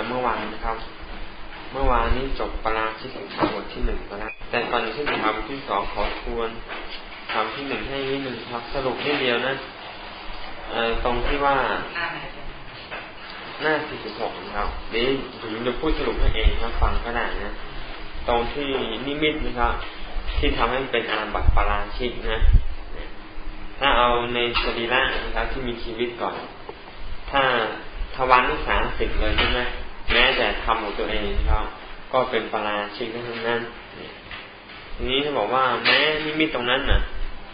จากเมื่อวานนะครับ เมื่อวานนี้จบปราชิกสิกขาบทที่หนึ่งแล้วแต่ก่อนที่จะทำที่สองขอทวนทำที่หนึ่งให้นิดหนึ่งครับ สรุปนิดเดียวนะตรงที่ว่า หน้าสี่สิบหกครับนี้ผมจะพูดสรุปให้เองครับฟังก็ได้นะ ตรงที่นิมิตนะครับ ที่ทำให้เป็นอาบัติปราชิกนะถ้าเอาในสรีระนะครับที่มีชีวิตก่อน ถ้าทวารทั้งสามสิบเลยใช่ไหม แม้แต่ทำของตัวเองครับก็เป็นปราชิกทั้งนั้นทีนี้ถ้าบอกว่าแม้นิมิตตรงนั้นน่ะ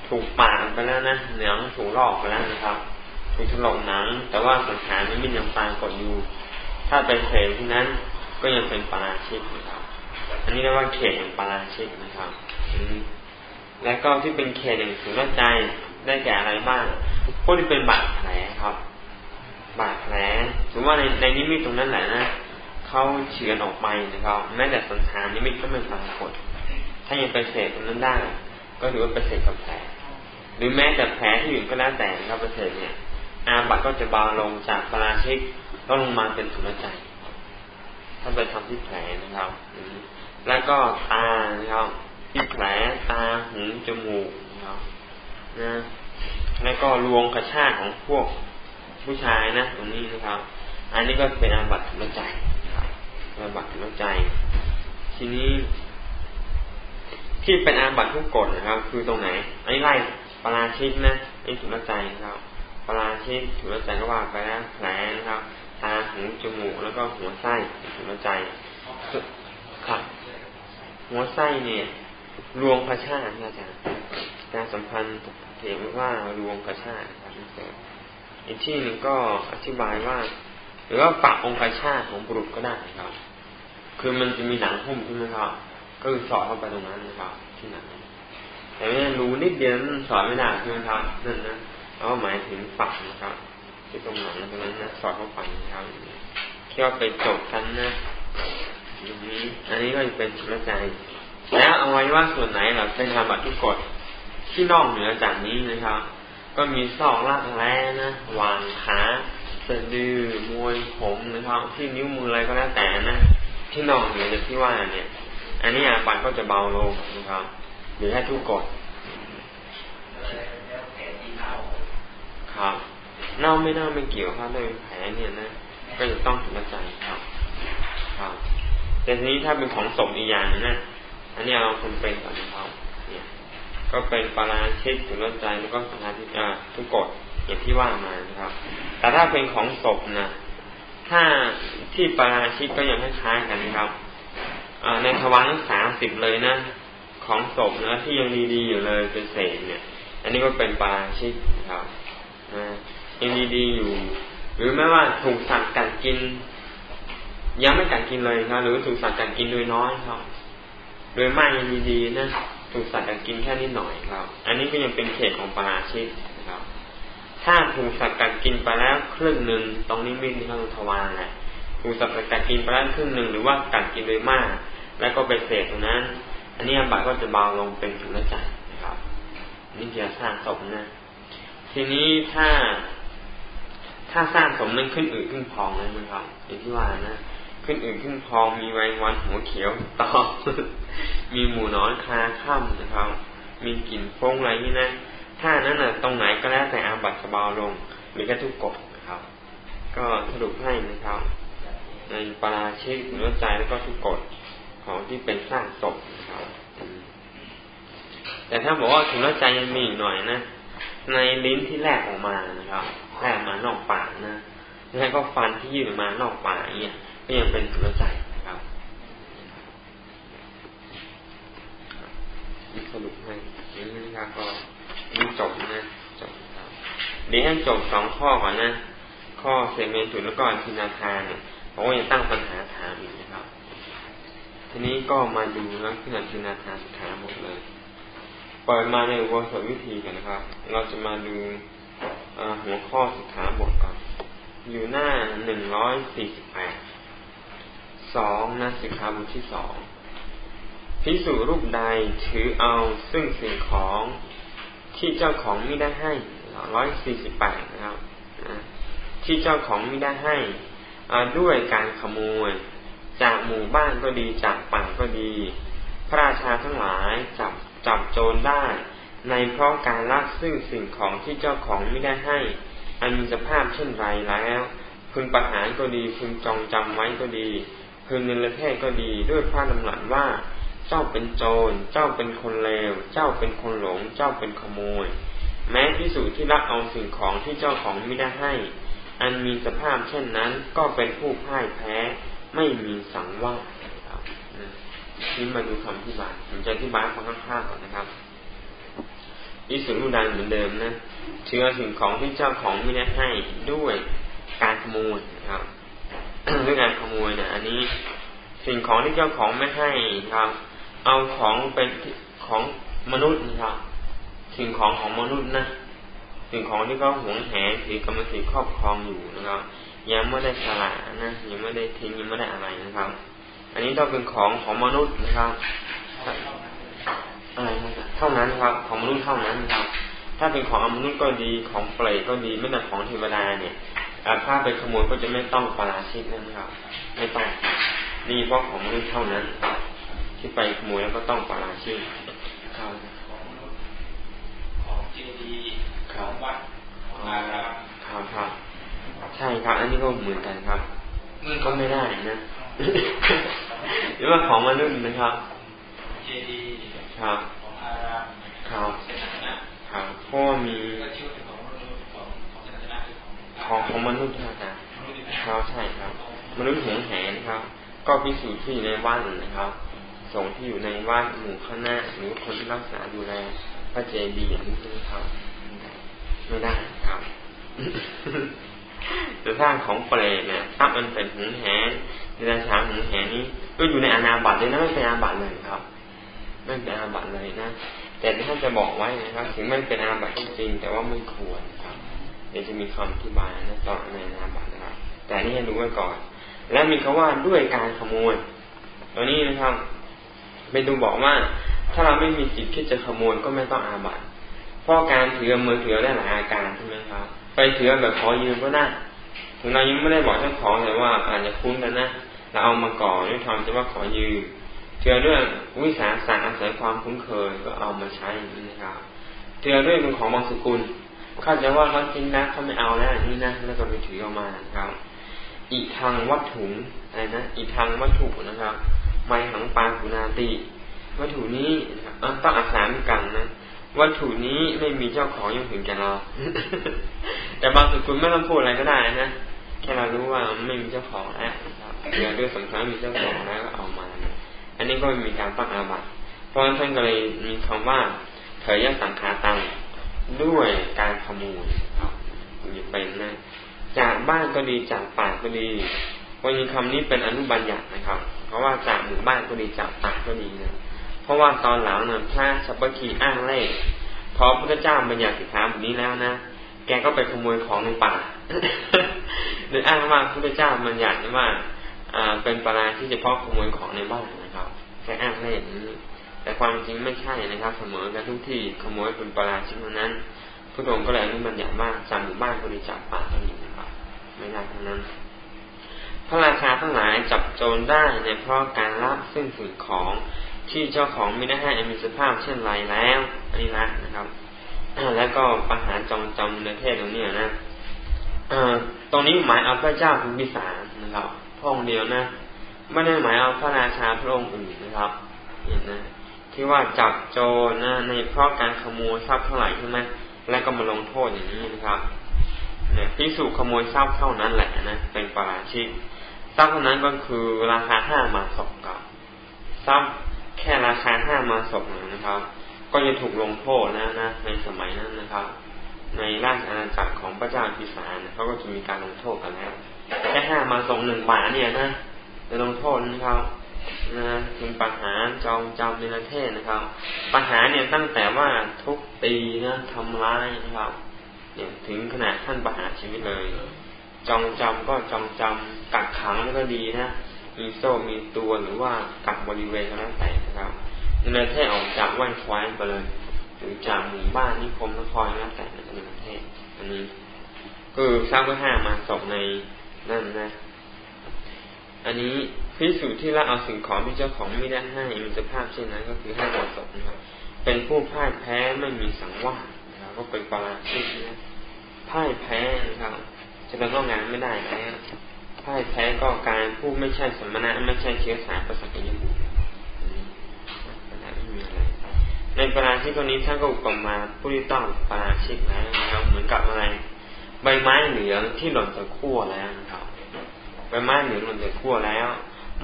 ถูกปาดไปแล้วนะเหนืองถูกลอกไปแล้วนะครับ ถูกถลกหนัง แต่ว่าสังขารนิมิตยังปางกดอยู่ ถ้าเป็นเศษที่นั้นก็ยังเป็นปราชิกนะครับ อันนี้เรียกว่าเขตแห่งปราชิกนะครับและก็ที่เป็นเขตแห่งสุนใจได้แก่อะไรบ้างพวกที่เป็นบาดแผลครับ บาดแผลถือว่าในในนิมิตตรงนั้นแหละนะ เขาเฉือนออกไปนะครับแม้แต่สังขารนิมิตก็ไม่ปรากฏถ้ายังเป็นเศษตรงนั้นได้ ก็ถือว่าเป็นเศษกับแผลหรือแม้แต่แผลที่อื่ก็แล้วแต่ครับเป็นเศษเนี่ย อาบัตก็จะเบาลงจากปราชิกก็ลงมาเป็นสุนใจถ้าไปทำที่แผลนะครับแล้วก็ตานะครับที่แผลตาหูจมูกนะครับนะแล้วก็รวงกระชากของพวกผู้ชายนะตรงนี้นะครับ อันนี้ก็เป็นอาบัตถุนใจ อาบัตถุนใจ ทีนี้ ที่เป็นอาบัตทุกกฎนะครับ คือตรงไหนอันนี้ไล่ปราชิกนะอันนี้ถุนใจครับปราชิกถุนใจก็ว่าไปแล้วแผลนะครับตาหูจมูกแล้วก็หัวไส้ถุนใจครับ หัวไส้เนี่ยรวงพระชาติอาจารย์การสัมพันธ์เห็นว่ารวงพระชาติครับอีกที่หนึ่งก็อธิบายว่า หรือว่าปะองค์พระชาติของบุรุษก็ได้นะครับ คือมันจะมีหนังหุ้มใช่ไหมครับ ก็คือสอดเข้าไปตรงนั้นนะครับ ที่หนังแต่ไม่รู้นิดเดียวสอดไม่ได้ใช่ไหมครับนั่นนะเอาหมายถึงปักนะครับที่ตรงหนังตรงนั้นนะสอดเข้าไปนะครับเคี่ยวไปจบกันนะอย่างนี้อันนี้ก็จะเป็นจุลใจ แล้วเอาไว้ว่าส่วนไหนเราเป็นทำบัตรทุกกฎที่นอกเหนือจากนี้นะครับ ก็มีซอกลากแร้นะวางขา สะดือมวยผมนะครับที่นิ้วมืออะไรก็แล้วแต่นะที่นอกเหนือจากที่ว่าเนี่ย อันนี้อาบัตก็จะเบาลงนะครับหรือให้ทุกกฎครับเน่าไม่เน่าไม่เกี่ยวครับด้วยแผลเนี่ยนะก็จะต้องถึงใจครับ ครับ แต่ทีนี้ถ้าเป็นของศพอีกอย่างนะอันนี้เราคนเป็นก่อนนะครับเนี่ย ก็เป็นปาราชิกถึงใจแล้วก็สังฆาทิอ่าทุกกฎ อย่างที่ว่ามานะครับ แต่ถ้าเป็นของศพนะถ้าที่ปาราชิกก็ยังคล้ายกันนะครับในทวารทั้งสามสิบเลยนะ ของศพนะที่ยังดีๆอยู่เลยเป็นเศษเนี่ย อันนี้ก็เป็นปาราชิกนะครับยังดีๆอยู่ หรือแม้ว่าถูกสัตว์กัดกิน ยังไม่กัดกินเลยครับ หรือถูกสัตว์กัดกินโดยน้อยครับ โดยมากยังดีๆนะถูกสัตว์กัดกินแค่นิดหน่อยครับ อันนี้ก็ยังเป็นเขตของปราชิตนะครับ ถ้าถูกสัตว์กัดกินไปแล้วครึ่งหนึ่งตรงนี้มินที่เขาทวารแหละถูกสัตว์กัดกินไปแล้วครึ่งหนึ่งหรือว่ากัดกินโดยมาก แล้วก็ไปเศษตรงนั้น อันนี้บาก็จะเบาลงเป็นถึงละใจนะครับนี่จะสร้างศพนะ ทีนี้ถ้าถ้าสร้างสมนั้นขึ้นอืดขึ้นพองเลยมั้งครับอย่างที่ว่านะขึ้นอืดขึ้นพองมีไววันหัวเขียวตอมีหมูนอนคาค่ำนะครับ มีกลิ่นฟงอะไรนี่นะ ถ้านั้นน่ะ ตรงไหนก็แล้วแต่อาบัตสบาลงหรือแค่ทุกกฎนะครับ ก็สรุปให้นะครับ ในปราชิกถึงใจแล้วก็ทุกกฎของที่เป็นสร้างศพครับแต่ถ้าบอกว่าถึงใจยังมีอีกหน่อยนะในลิ้นที่แลกออกมานะครับแลกมานอกปากนะแล้วก็ฟันที่ยื่นอกมานอกปากเนี่ยก็ยังเป็นสุรใจนะครับสรุปให้นี่นะครับก็ นี่จบนะจบครับเดี๋ยวให้จบสองข้อก่อนนะ ข้อเซเมนตุแล้วก็ทินาทานเนี่ยผมก็ยังตั้งปัญหาถามอีกนะครับ ทีนี้ก็มาดูนะขึ้นทินาทานสุดท้ายหมดเลยเปิดมาในอุโบสถวิธีกันนะครับ เราจะมาดูหัวข้อสุดท้ายบทก่อน อยู่หน้าหนึ่งร้อยสี่สิบแปดสองนะสิกขาบทที่สองพิสูรูปใดถือเอาซึ่งสิ่งของ ที่เจ้าของไม่ได้ให้ร้อยสี่สิบแปดนะครับที่เจ้าของไม่ได้ให้ด้วยการขโมย จากหมู่บ้านก็ดีจากป่าก็ดี พระราชาทั้งหลายจับจับโจรได้ ในเพราะการลักซึ่งสิ่งของที่เจ้าของไม่ได้ให้ อันมีสภาพเช่นไรแล้ว พึงประหารก็ดีพึงจองจำไว้ก็ดีพึงเนรเทศก็ดีด้วยพระดำรัสว่า เจ้าเป็นโจร เจ้าเป็นคนเลว เจ้าเป็นคนหลง เจ้าเป็นขโมย แม้พิสูจน์ที่รักเอาสิ่งของที่เจ้าของไม่ได้ให้ อันมีสภาพเช่นนั้น ก็เป็นผู้พ่ายแพ้ ไม่มีสังวาสนี่มาดูคำที่บายผมจะอธิบายฟังข้างๆก่อนนะครับอิสุรุดันเหมือนเดิมนะเชื่อสิ่งของที่เจ้าของไม่ได้ให้ด้วยการขโมยนะครับด้วยการขโมยเนี่ยอันนี้สิ่งของที่เจ้าของไม่ให้ครับ เอาของเป็นของมนุษย์นะครับสิ่งของของมนุษย์นะสิ่งของที่เขาหวงแหนถือกรรมสิทธิ์ครอบครองอยู่นะครับ ยังไม่ได้สละนะยังไม่ได้ทิ้งยังไม่ได้อะไรนะครับ อันนี้ต้องเป็นของของมนุษย์นะครับอะไรเท่านั้นครับ ของมนุษย์เท่านั้นครับ ถ้าเป็นของมนุษย์ก็ดีของเปรตก็ดีไม่แต่ของเทวดาเนี่ยถ้าไปขโมยก็จะไม่ต้องปราชิกนะครับ ไม่ต้องนี่เพราะของมนุษย์เท่านั้น ที่ไปขโมยแล้วก็ต้องปราชิกครับของเจดีของวัดครับครับใช่ครับ อันนี้ก็เหมือนกันครับก็ไม่ได้นะหรือว่าของมนุษย์นะครับ เจดีครับของอารามครับครับเพราะมีของของมนุษย์นะครับครับใช่ครับ มนุษย์หวงแหนครับ ก็พิสูจน์ที่ในบ้านนะครับ สงที่อยู่ในบ้านหมู่ข้างหน้าหรือคนที่รักษาดูแลพระเจดีย์อย่างนี้ครับไม่ได้ครับจะสร้างของเปรตเนี่ยถ้ามันเป็นหงแหนในราชาหงแหนนี้ก็อยู่ในอนาบัตเลยนะไม่เป็นอาบัตเลยครับไม่เป็นอาบัตเลยนะแต่ท่านจะบอกไว้นะครับ ถึงไม่เป็นอาบัตจริง แต่ว่าไม่ควรครับเดี๋ยวจะมีคำอธิบายนะต่อในอาบัตนะครับ แต่นี่ให้รู้ไว้ก่อน แล้วมีคำว่าด้วยการขโมยตัวนี้นะครับ ไปดูบอกว่า ถ้าเราไม่มีจิตคิดจะขโมยก็ไม่ต้องอาบัตเพราะการถือมือถือได้หลายอาการใช่ไหมครับ ไปถือแบบขอยืมก็ได้ถึงเรายังไม่ได้บอกเจ้าของแต่ว่าอาจจะคุ้นกันนะเราเอามาก่อด้วยทำจะว่าขอยืมเชื่อเรื่องวิสาสะอาศัยความคุ้นเคยก็เอามาใช้อย่างนี้นะครับเชื่อด้วยเป็นของบางสกุลเข้าใจว่าเขาทิ้งนะเขาไม่เอาแล้วนี่นะแล้วก็ไปถือออกมาครับ อีกทางวัตถุอะไรนะอีกทางวัตถุนะครับ ไม้หังปาสุนาตีวัตถุนี้ต้องอาศัยกันนะวัตถุนี้ไม่มีเจ้าของยังถึงแก่เรา แต่บางสุกุลไม่ต้องพูดอะไรก็ได้นะแค่เรารู้ว่าไม่มีเจ้าของแล้วเดี๋ยวด้วยสำคัญมีเจ้าของแล้วก็เอามา อันนี้ก็มีการตั้งอาบัติเพราะฉะนั้นท่านก็เลยมีคำว่าเถยสังขาตังด้วยการขโมยอยู่เป็นนะจากบ้านก็ดีจากป่าก็ดีวันนี้คำนี้เป็นอนุบัญญัตินะครับาะว่าจากหมู่บ้านก็ดีจากป่าก็ดีนะเพราะว่าตอนหลังเนี่ยพระสัพพคีอ้างเล่พอพระเจ้าบัญญัติสิกขาแบบนี้แล้วนะแกก็ไปขโมยของในป่าโดยอ้างว่าพระเจ้าบัญญัติว่าอ่าเป็นปราที่เฉพาะขโมยของในบ้านนะครับแกอ้างเล่นี้แต่ความจริงไม่ใช่นะครับ เสมอกันทุกที่ขโมยเป็นปราชิกนั้นพระองค์ก็เลยอนุบัญญัติว่าจำหมู่บ้านบริจาคป่าก็ดีนะครับไม่ได้ทั้งนั้น พระราชาทั้งหลายจับโจรได้ในเพราะการละซึ่งสิ่งของที่เจ้าของไม่ได้ให้มีสภาพเช่นไรแล้วอันนี้ละนะครับแล้วก็ประหารจองจำในเทศตรงนี้นะตรงนี้หมายเอาพระเจ้าคุณพิสารนะครับพระองค์เดียวนะไม่ได้หมายเอาพระราชาพระองค์อื่นนะครับ เห็นนะที่ว่าจับโจรนะในเพราะการขโมยทรัพย์เท่าไหร่ใช่ไหมแล้วก็มาลงโทษอย่างนี้นะครับเนี่ยพิสูจขโมยทรัพย์เท่านั้นแหละนะเป็นปราชิก ทรัพย์เท่านั้นก็คือราคาห้ามาศกกับทรัพย์แค่ราคาห้ามาศกนะครับ ก็จะถูกลงโทษนะนะในสมัยนั้นนะครับ ในราชอาณาจักรของพระเจ้าพิสารเขาก็จะมีการลงโทษกันแล้วแค่ห้ามาส่งหนึ่งบาทเนี่ยนะจะลงโทษนะครับนะถึงปัญหาจองจำในประเทศนะครับ ปัญหาเนี่ยตั้งแต่ว่าทุกตีนะทำร้ายนะครับเนี่ยถึงขนาดท่านประหารชีวิตเลย จองจำก็จองจำกักขังก็ดีนะมีโซ่มีตัวหรือว่ากักบริเวณก็แล้วแต่นะครับในประเทศออกจากวันควายไปเลยหรือจากหมู่บ้านนิคมนครแล้วแต่ในประเทศอันนี้คือสร้างไว้ห้ามาศพในนั่นนะอันนี้พิสูจน์ที่ละเอาสิ่งของที่เจ้าของไม่ได้ให้มีสภาพเช่นนั้น ก็คือให้หมดศพนะครับเป็นผู้พ่ายแพ้ไม่มีสังวาสนะครับก็เป็นปราชิกนะพ่ายแพ้นะครับ จะเป็นก็งานไม่ได้แล้วพ่ายแพ้ก็การผู้ไม่ใช่สมณะไม่ใช่เชื้อสายประสักยบุตรไม่มีอะไรในปราชิกคนนี้ท่านก็อุปมาผู้ที่ต้องปราชิกแล้วนะครับเหมือนกับอะไร ใบไม้เหลืองที่หล่นจากขั้วแล้วนะครับ ใบไม้เหลืองหล่นจากขั้วแล้ว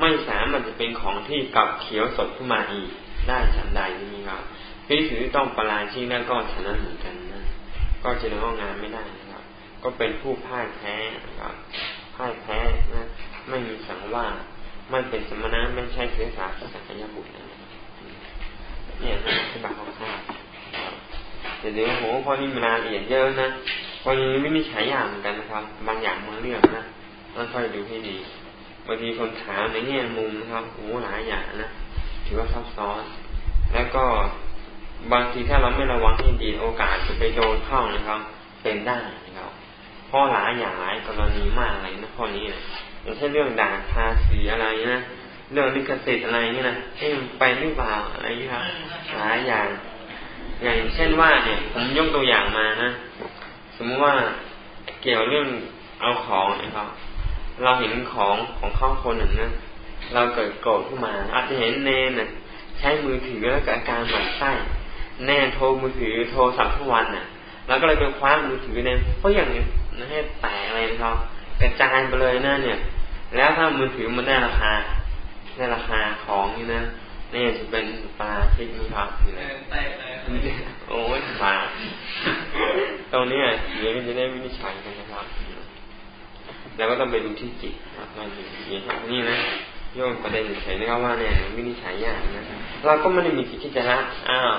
ไม่สามารถจะเป็นของที่กลับเขียวสดขึ้นมาอีกได้ฉันใดนี่ครับพิสูจที่ต้องปราชิกนั่นก็ฉะนั้นเหมือนกันนะก็จะเรียกว่างานไม่ได้ ก็เป็นผู้พ่ายแพ้นะครับพ่ายแพ้นะไม่มีสังว่าไม่เป็นสมณะไม่ใช่เสือสาสักยบุตรนะเนี่ยนะอธิบายคร่าวๆเดี๋ยวโหพอนี้มีรายละเอียดเยอะนะพอนี้ไม่มีฉายาเหมือนกันนะครับ บางอย่างบางเรื่องนะต้องค่อยดูให้ดีบางทีคนถามในแง่มุมนะครับโอ้หลายอย่างนะถือว่าซับซ้อน แล้วก็บางทีถ้าเราไม่ระวังให้ดีโอกาสจะไปโดนเข้านะครับ เป็นได้ พราะหลายอย่างหลายกรณีมากอะไรนะข้อนี้นะอย่างเช่นเรื่องด่าภาษีอะไรนะเรื่องลิขสิทธิ์อะไรนี่นะเอ้ไปหรือเปล่าอะไรนี่ครับหลายอย่าง อย่างเช่นว่าเนี่ยผมยกตัวอย่างมานะสมมติว่าเกี่ยวเรื่องเอาของนะครับ เราเห็นของของเข้าคนหนึ่งนะเราเกิดโกรธขึ้นมา อาจจะเห็นเนนใช้มือถือแล้วกิดอาการหมั่นไส้แน่โทรมือถือโทรสับทุกวันน่ะแล้วก็เลยไปคว้ามือถือเนี่ยเพราะอย่าง นี้ให้แตกอะไรนะครับกระจายไปเลยนะเนี่ย แล้วถ้ามือถือมันได้ราคาได้ราคาของนี่นะนี่จะเป็นปลาพิกนะครับโอ้ยปลาตรงนี้เดี๋ยวจะได้วินิจฉัยกันนะครับ แล้วก็ต้องไปดูที่จิตครับมาดูนี่นะโยงประเด็นเฉยๆนะครับว่าเนี่ยวินิจฉัยยากนะเราก็ไม่ได้มีสิทธิ์ที่จะละอ้าว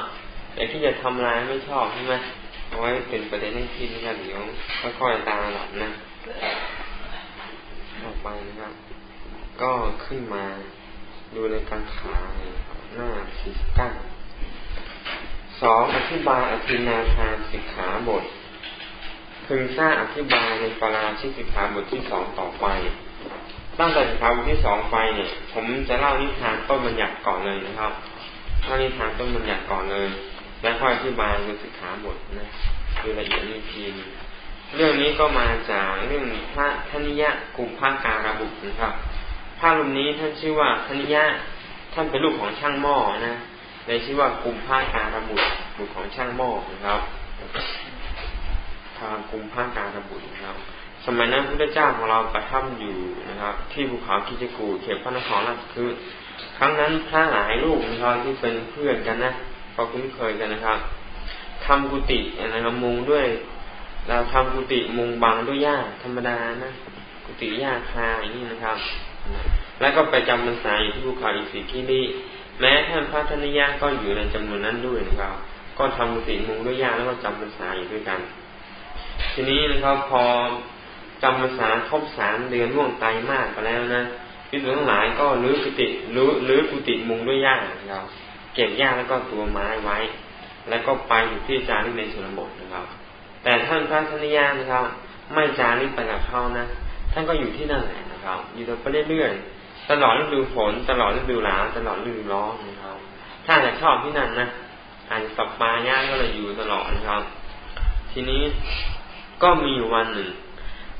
แต่ที่จะทำลายไม่ชอบใช่ไหม เอาไว้เป็นประเด็นให้คิดนะครับเดี๋ยวค่อยๆตามหลับนะต่อไปนะครับ ก็ขึ้นมาดูในการขาหน้าสี่เก้าสองอธิบายอธินาทานสิกขาบท พึงทราบอธิบายในปราชิกสิกขาบทที่สองต่อไป ตั้งแต่สิกขาบทที่สองไปเนี่ย ผมจะเล่านิทานต้นบัญญัติก่อนเลยนะครับเล่านิทานต้นบัญญัติก่อนเลย แล้วค่อยอธิบายในสิกขาบทนะดูละเอียดนิทีนเรื่องนี้ก็มาจากเรื่องพระธนิยะกุมภาการบุตรนะครับพระรูปนี้ท่านชื่อว่าธนิยะท่านเป็นลูกของช่างหม้อนะในชื่อว่ากุมภาการบุตรบุตรของช่างหม้อนะครับทางกุมภาการบุตรนะครับ สมัยนั้นพระเจ้าของเราประทับอยู่นะครับ ที่ภูเขาคิจกูเขตพระนครราชคือครั้งนั้นพระหลายลูกนะครับที่เป็นเพื่อนกันนะ ก็คุ้นเคยกันนะครับทำกุฏินะครับมุงด้วย เราทำกุฏิมุงบังด้วยหญ้าธรรมดานะกุฏิหญ้าคาอย่างนี้นะครับ แล้วก็ไปจำพรรษาอยู่ที่ภูเขาอิสิกิริแม้ท่านพระธนิยาก็อยู่ในจำนวนนั้นด้วยนะครับ ก็ทำกุฏิมุงด้วยหญ้าแล้วก็จำพรรษาอยู่ด้วยกัน ทีนี้นะครับพอจำพรรษาครบสามเดือนล่วงไตมากไปแล้วนะพิสุทั้งหลายก็ลื้อกุฏิลื้อลื้อกุฏิมุงด้วยหญ้านะครับ เก็บหญ้าแล้วก็ตัวไม้ไว้ แล้วก็ไปอยู่ที่จาริกในชนบทนะครับ แต่ท่านพระธนิยานะครับ ไม่จาริกไปกับเขานะท่านก็อยู่ที่นั่นแหละนะครับ อยู่ต่อไปเรื่อยๆตลอดฤดูฝนตลอดฤดูหนาวตลอดฤดูร้อนนะครับถ้านจะชอบที่นั่นนะอาจจะสับปลาย่างก็เลยอยู่ตลอดนะครับ ทีนี้ก็มีวันหนึ่ง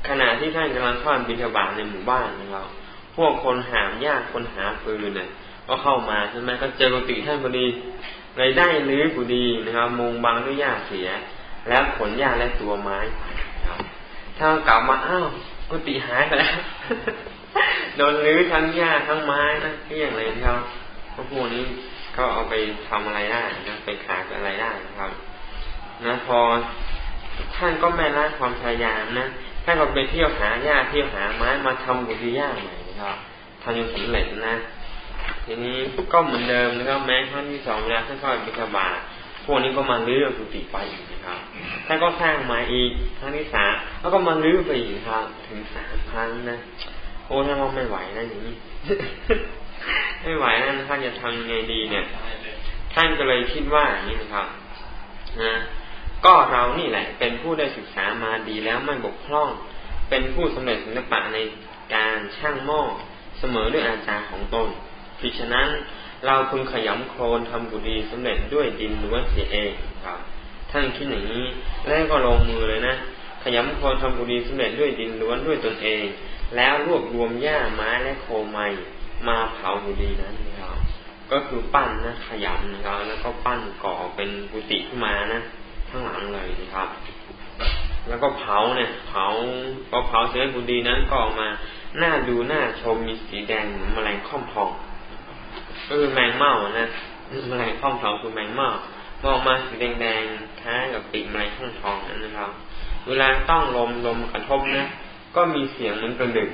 ขณะที่ท่านกำลังทอดบิณฑบาตในหมู่บ้านนะครับ พวกคนหามยากคนหาปืนเนี่ย ก็เข้ามาใช่ไหมก็เจอกุฏิท่านพอดีเลยได้ลื้อกุฏินะครับมุงบังด้วยหญ้าเสีย แล้วขนหญ้าและตัวไม้ครับถ้ากลับมาอ้าวกุฏิหายไปแล้วโดนลื้อทั้งหญ้าทั้งไม้นะที่อย่างไรครับพวกพวกนี้ก็เอาไปทำอะไรได้นะไปขายอะไรได้นะครับ นะพอท่านก็ไม่ละความพยายามนะท่านก็ไปเที่ยวหาหญ้าเที่ยวหาไม้มาทำกุฏิหญ้าใหม่นะครับทำจนสำเร็จนะ ทีนี้ก็เหมือนเดิมนะครับแม้ครั้งที่สองเวลาค่อยๆบิณฑบาตพวกนี้ก็มาลื้อกุฏิไปอีกนะครับท่านก็สร้างมาอีกครั้งที่สามแล้วก็มาลื้อไปอีกครับ ถึงสามครั้งนะโอ้ท่านว่าไม่ไหวนะอย่างนี้ไม่ไหวนะท่านจะทำยังไงดีเนี่ย ท่านก็เลยคิดว่าอย่างนี้นะครับนะก็เรานี่แหละ เป็นผู้ได้ศึกษามาดีแล้วไม่บกพร่อง เป็นผู้สำเร็จศิลปะในการช่างหม้อเสมอด้วยอาจารย์ของตน ผิดฉะนั้นเราพึงขยำโคลนทำกุฏิสำเร็จด้วยดินล้วนเสียเองครับ ท่านคิดอย่างนี้แล้วก็ลงมือเลยนะขยำโคลนทำกุฏิสำเร็จด้วยดินล้วนด้วยตนเอง แล้วรวบรวมหญ้าไม้และโคไมมาเผากุฏินั้นนะครับ ก็คือปั้นนะขยำนะครับแล้วก็ปั้นก่อเป็นกุฏิขึ้นมานะข้างหลังเลยนะครับ แล้วก็เผาเนี่ย เผาพอเผาเสร็จกุฏินั้นก็ออกมาหน้าดูหน้าชมมีสีแดงเหมือนแมลงค่อมทอง ก็คือแมงเม่านะแมลงค่อมทองคือแมงเม่ามองมาสีแดงๆคล้ายกับปีกแมลงค่อมทองนั่นนะครับ เวลาต้องลมลมกระทบนะก็มีเสียงเหมือนกระดึง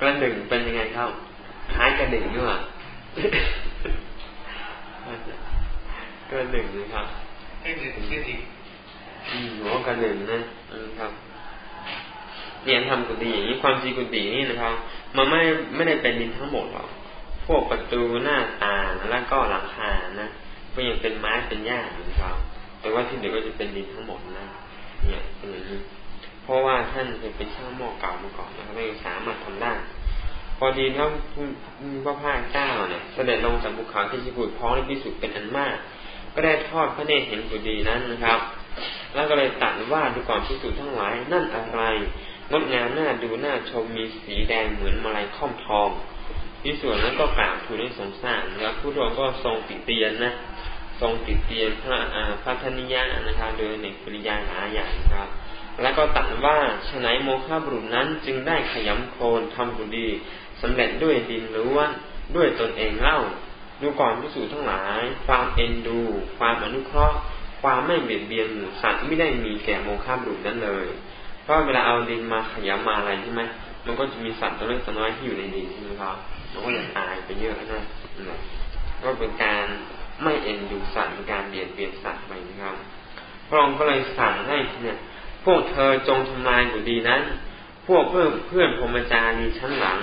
กระดึงเป็นยังไงครับคล้ายกระดึงด้วยกระดึงนะครับกระดึงกระดึงอืมหัวกระดึงนะครับเรียนทำกุฏิอย่างนี้ความจริงกุฏินี่นะครับ มันไม่ไม่ได้เป็นดินทั้งหมดหรอก วกประตูหน้าต่างแล้วก็หลังคานะก็ยังเป็นไม้เป็นหญ้าอยู่ครับแต่ว่าที่เหลือก็จะเป็นดินทั้งหมดนะเนี่ยเป็นอย่างนี้เพราะว่าท่านเคยเป็นช่างหม้อเก่ามาก่อนนะครับเลยสามารถทำได้พอดีท่านพระพาเจ้าเนี่ยเสด็จลงจากภูเขาที่ชิบุตรพ้องในพิสุเป็นอันมาก ก็ได้ทอดพระเนตรเห็นกุฏินั้นนะครับ แล้วก็เลยตัดว่าดูก่อนพิสุทั้งหลายนั่นอะไรงดงามน่าดูน่าชมมีสีแดงเหมือนมาลัยค่อมทอง ที่ส่วนนั้นก็กล่าวทูลให้สงสารแล้วผู้ทรงก็ทรงติเตียนนะทรงติเตียนพระอาพระธนิยะนะครับโดยในปริยาหลายอย่างครับ แล้วก็ตัดว่าฉนัยโมฆะบุรุษนั้นจึงได้ขยำโคลนทำบุดีสำเร็จด้วยดินหรือว่าด้วยตนเองเล่า ดูก่อนพิสูจทั้งหลาย ความเอ็นดู ความอนุเคราะห์ ความไม่เบียดเบียนหมู่สัตว์ไม่ได้มีแก่โมฆะบุรุษนั้นเลยเพราะเวลาเอาดินมาขยำมาอะไรใช่ไหมมันก็จะมีสัตว์ตัวเล็กตัวน้อยที่อยู่ในดินใช่ไหมครับ มันก็จะตายไปเยอะนะก็เป็นการไม่เอ็นดูสัตว์เป็นการเบียดเบียนสัตว์ไปนะครับพระองค์ก็เลยสั่งให้เนี่ย พวกเธอจงทำลายบุดีนั้น พวกเพื่อนเพื่อนพรมจารีชั้นหลัง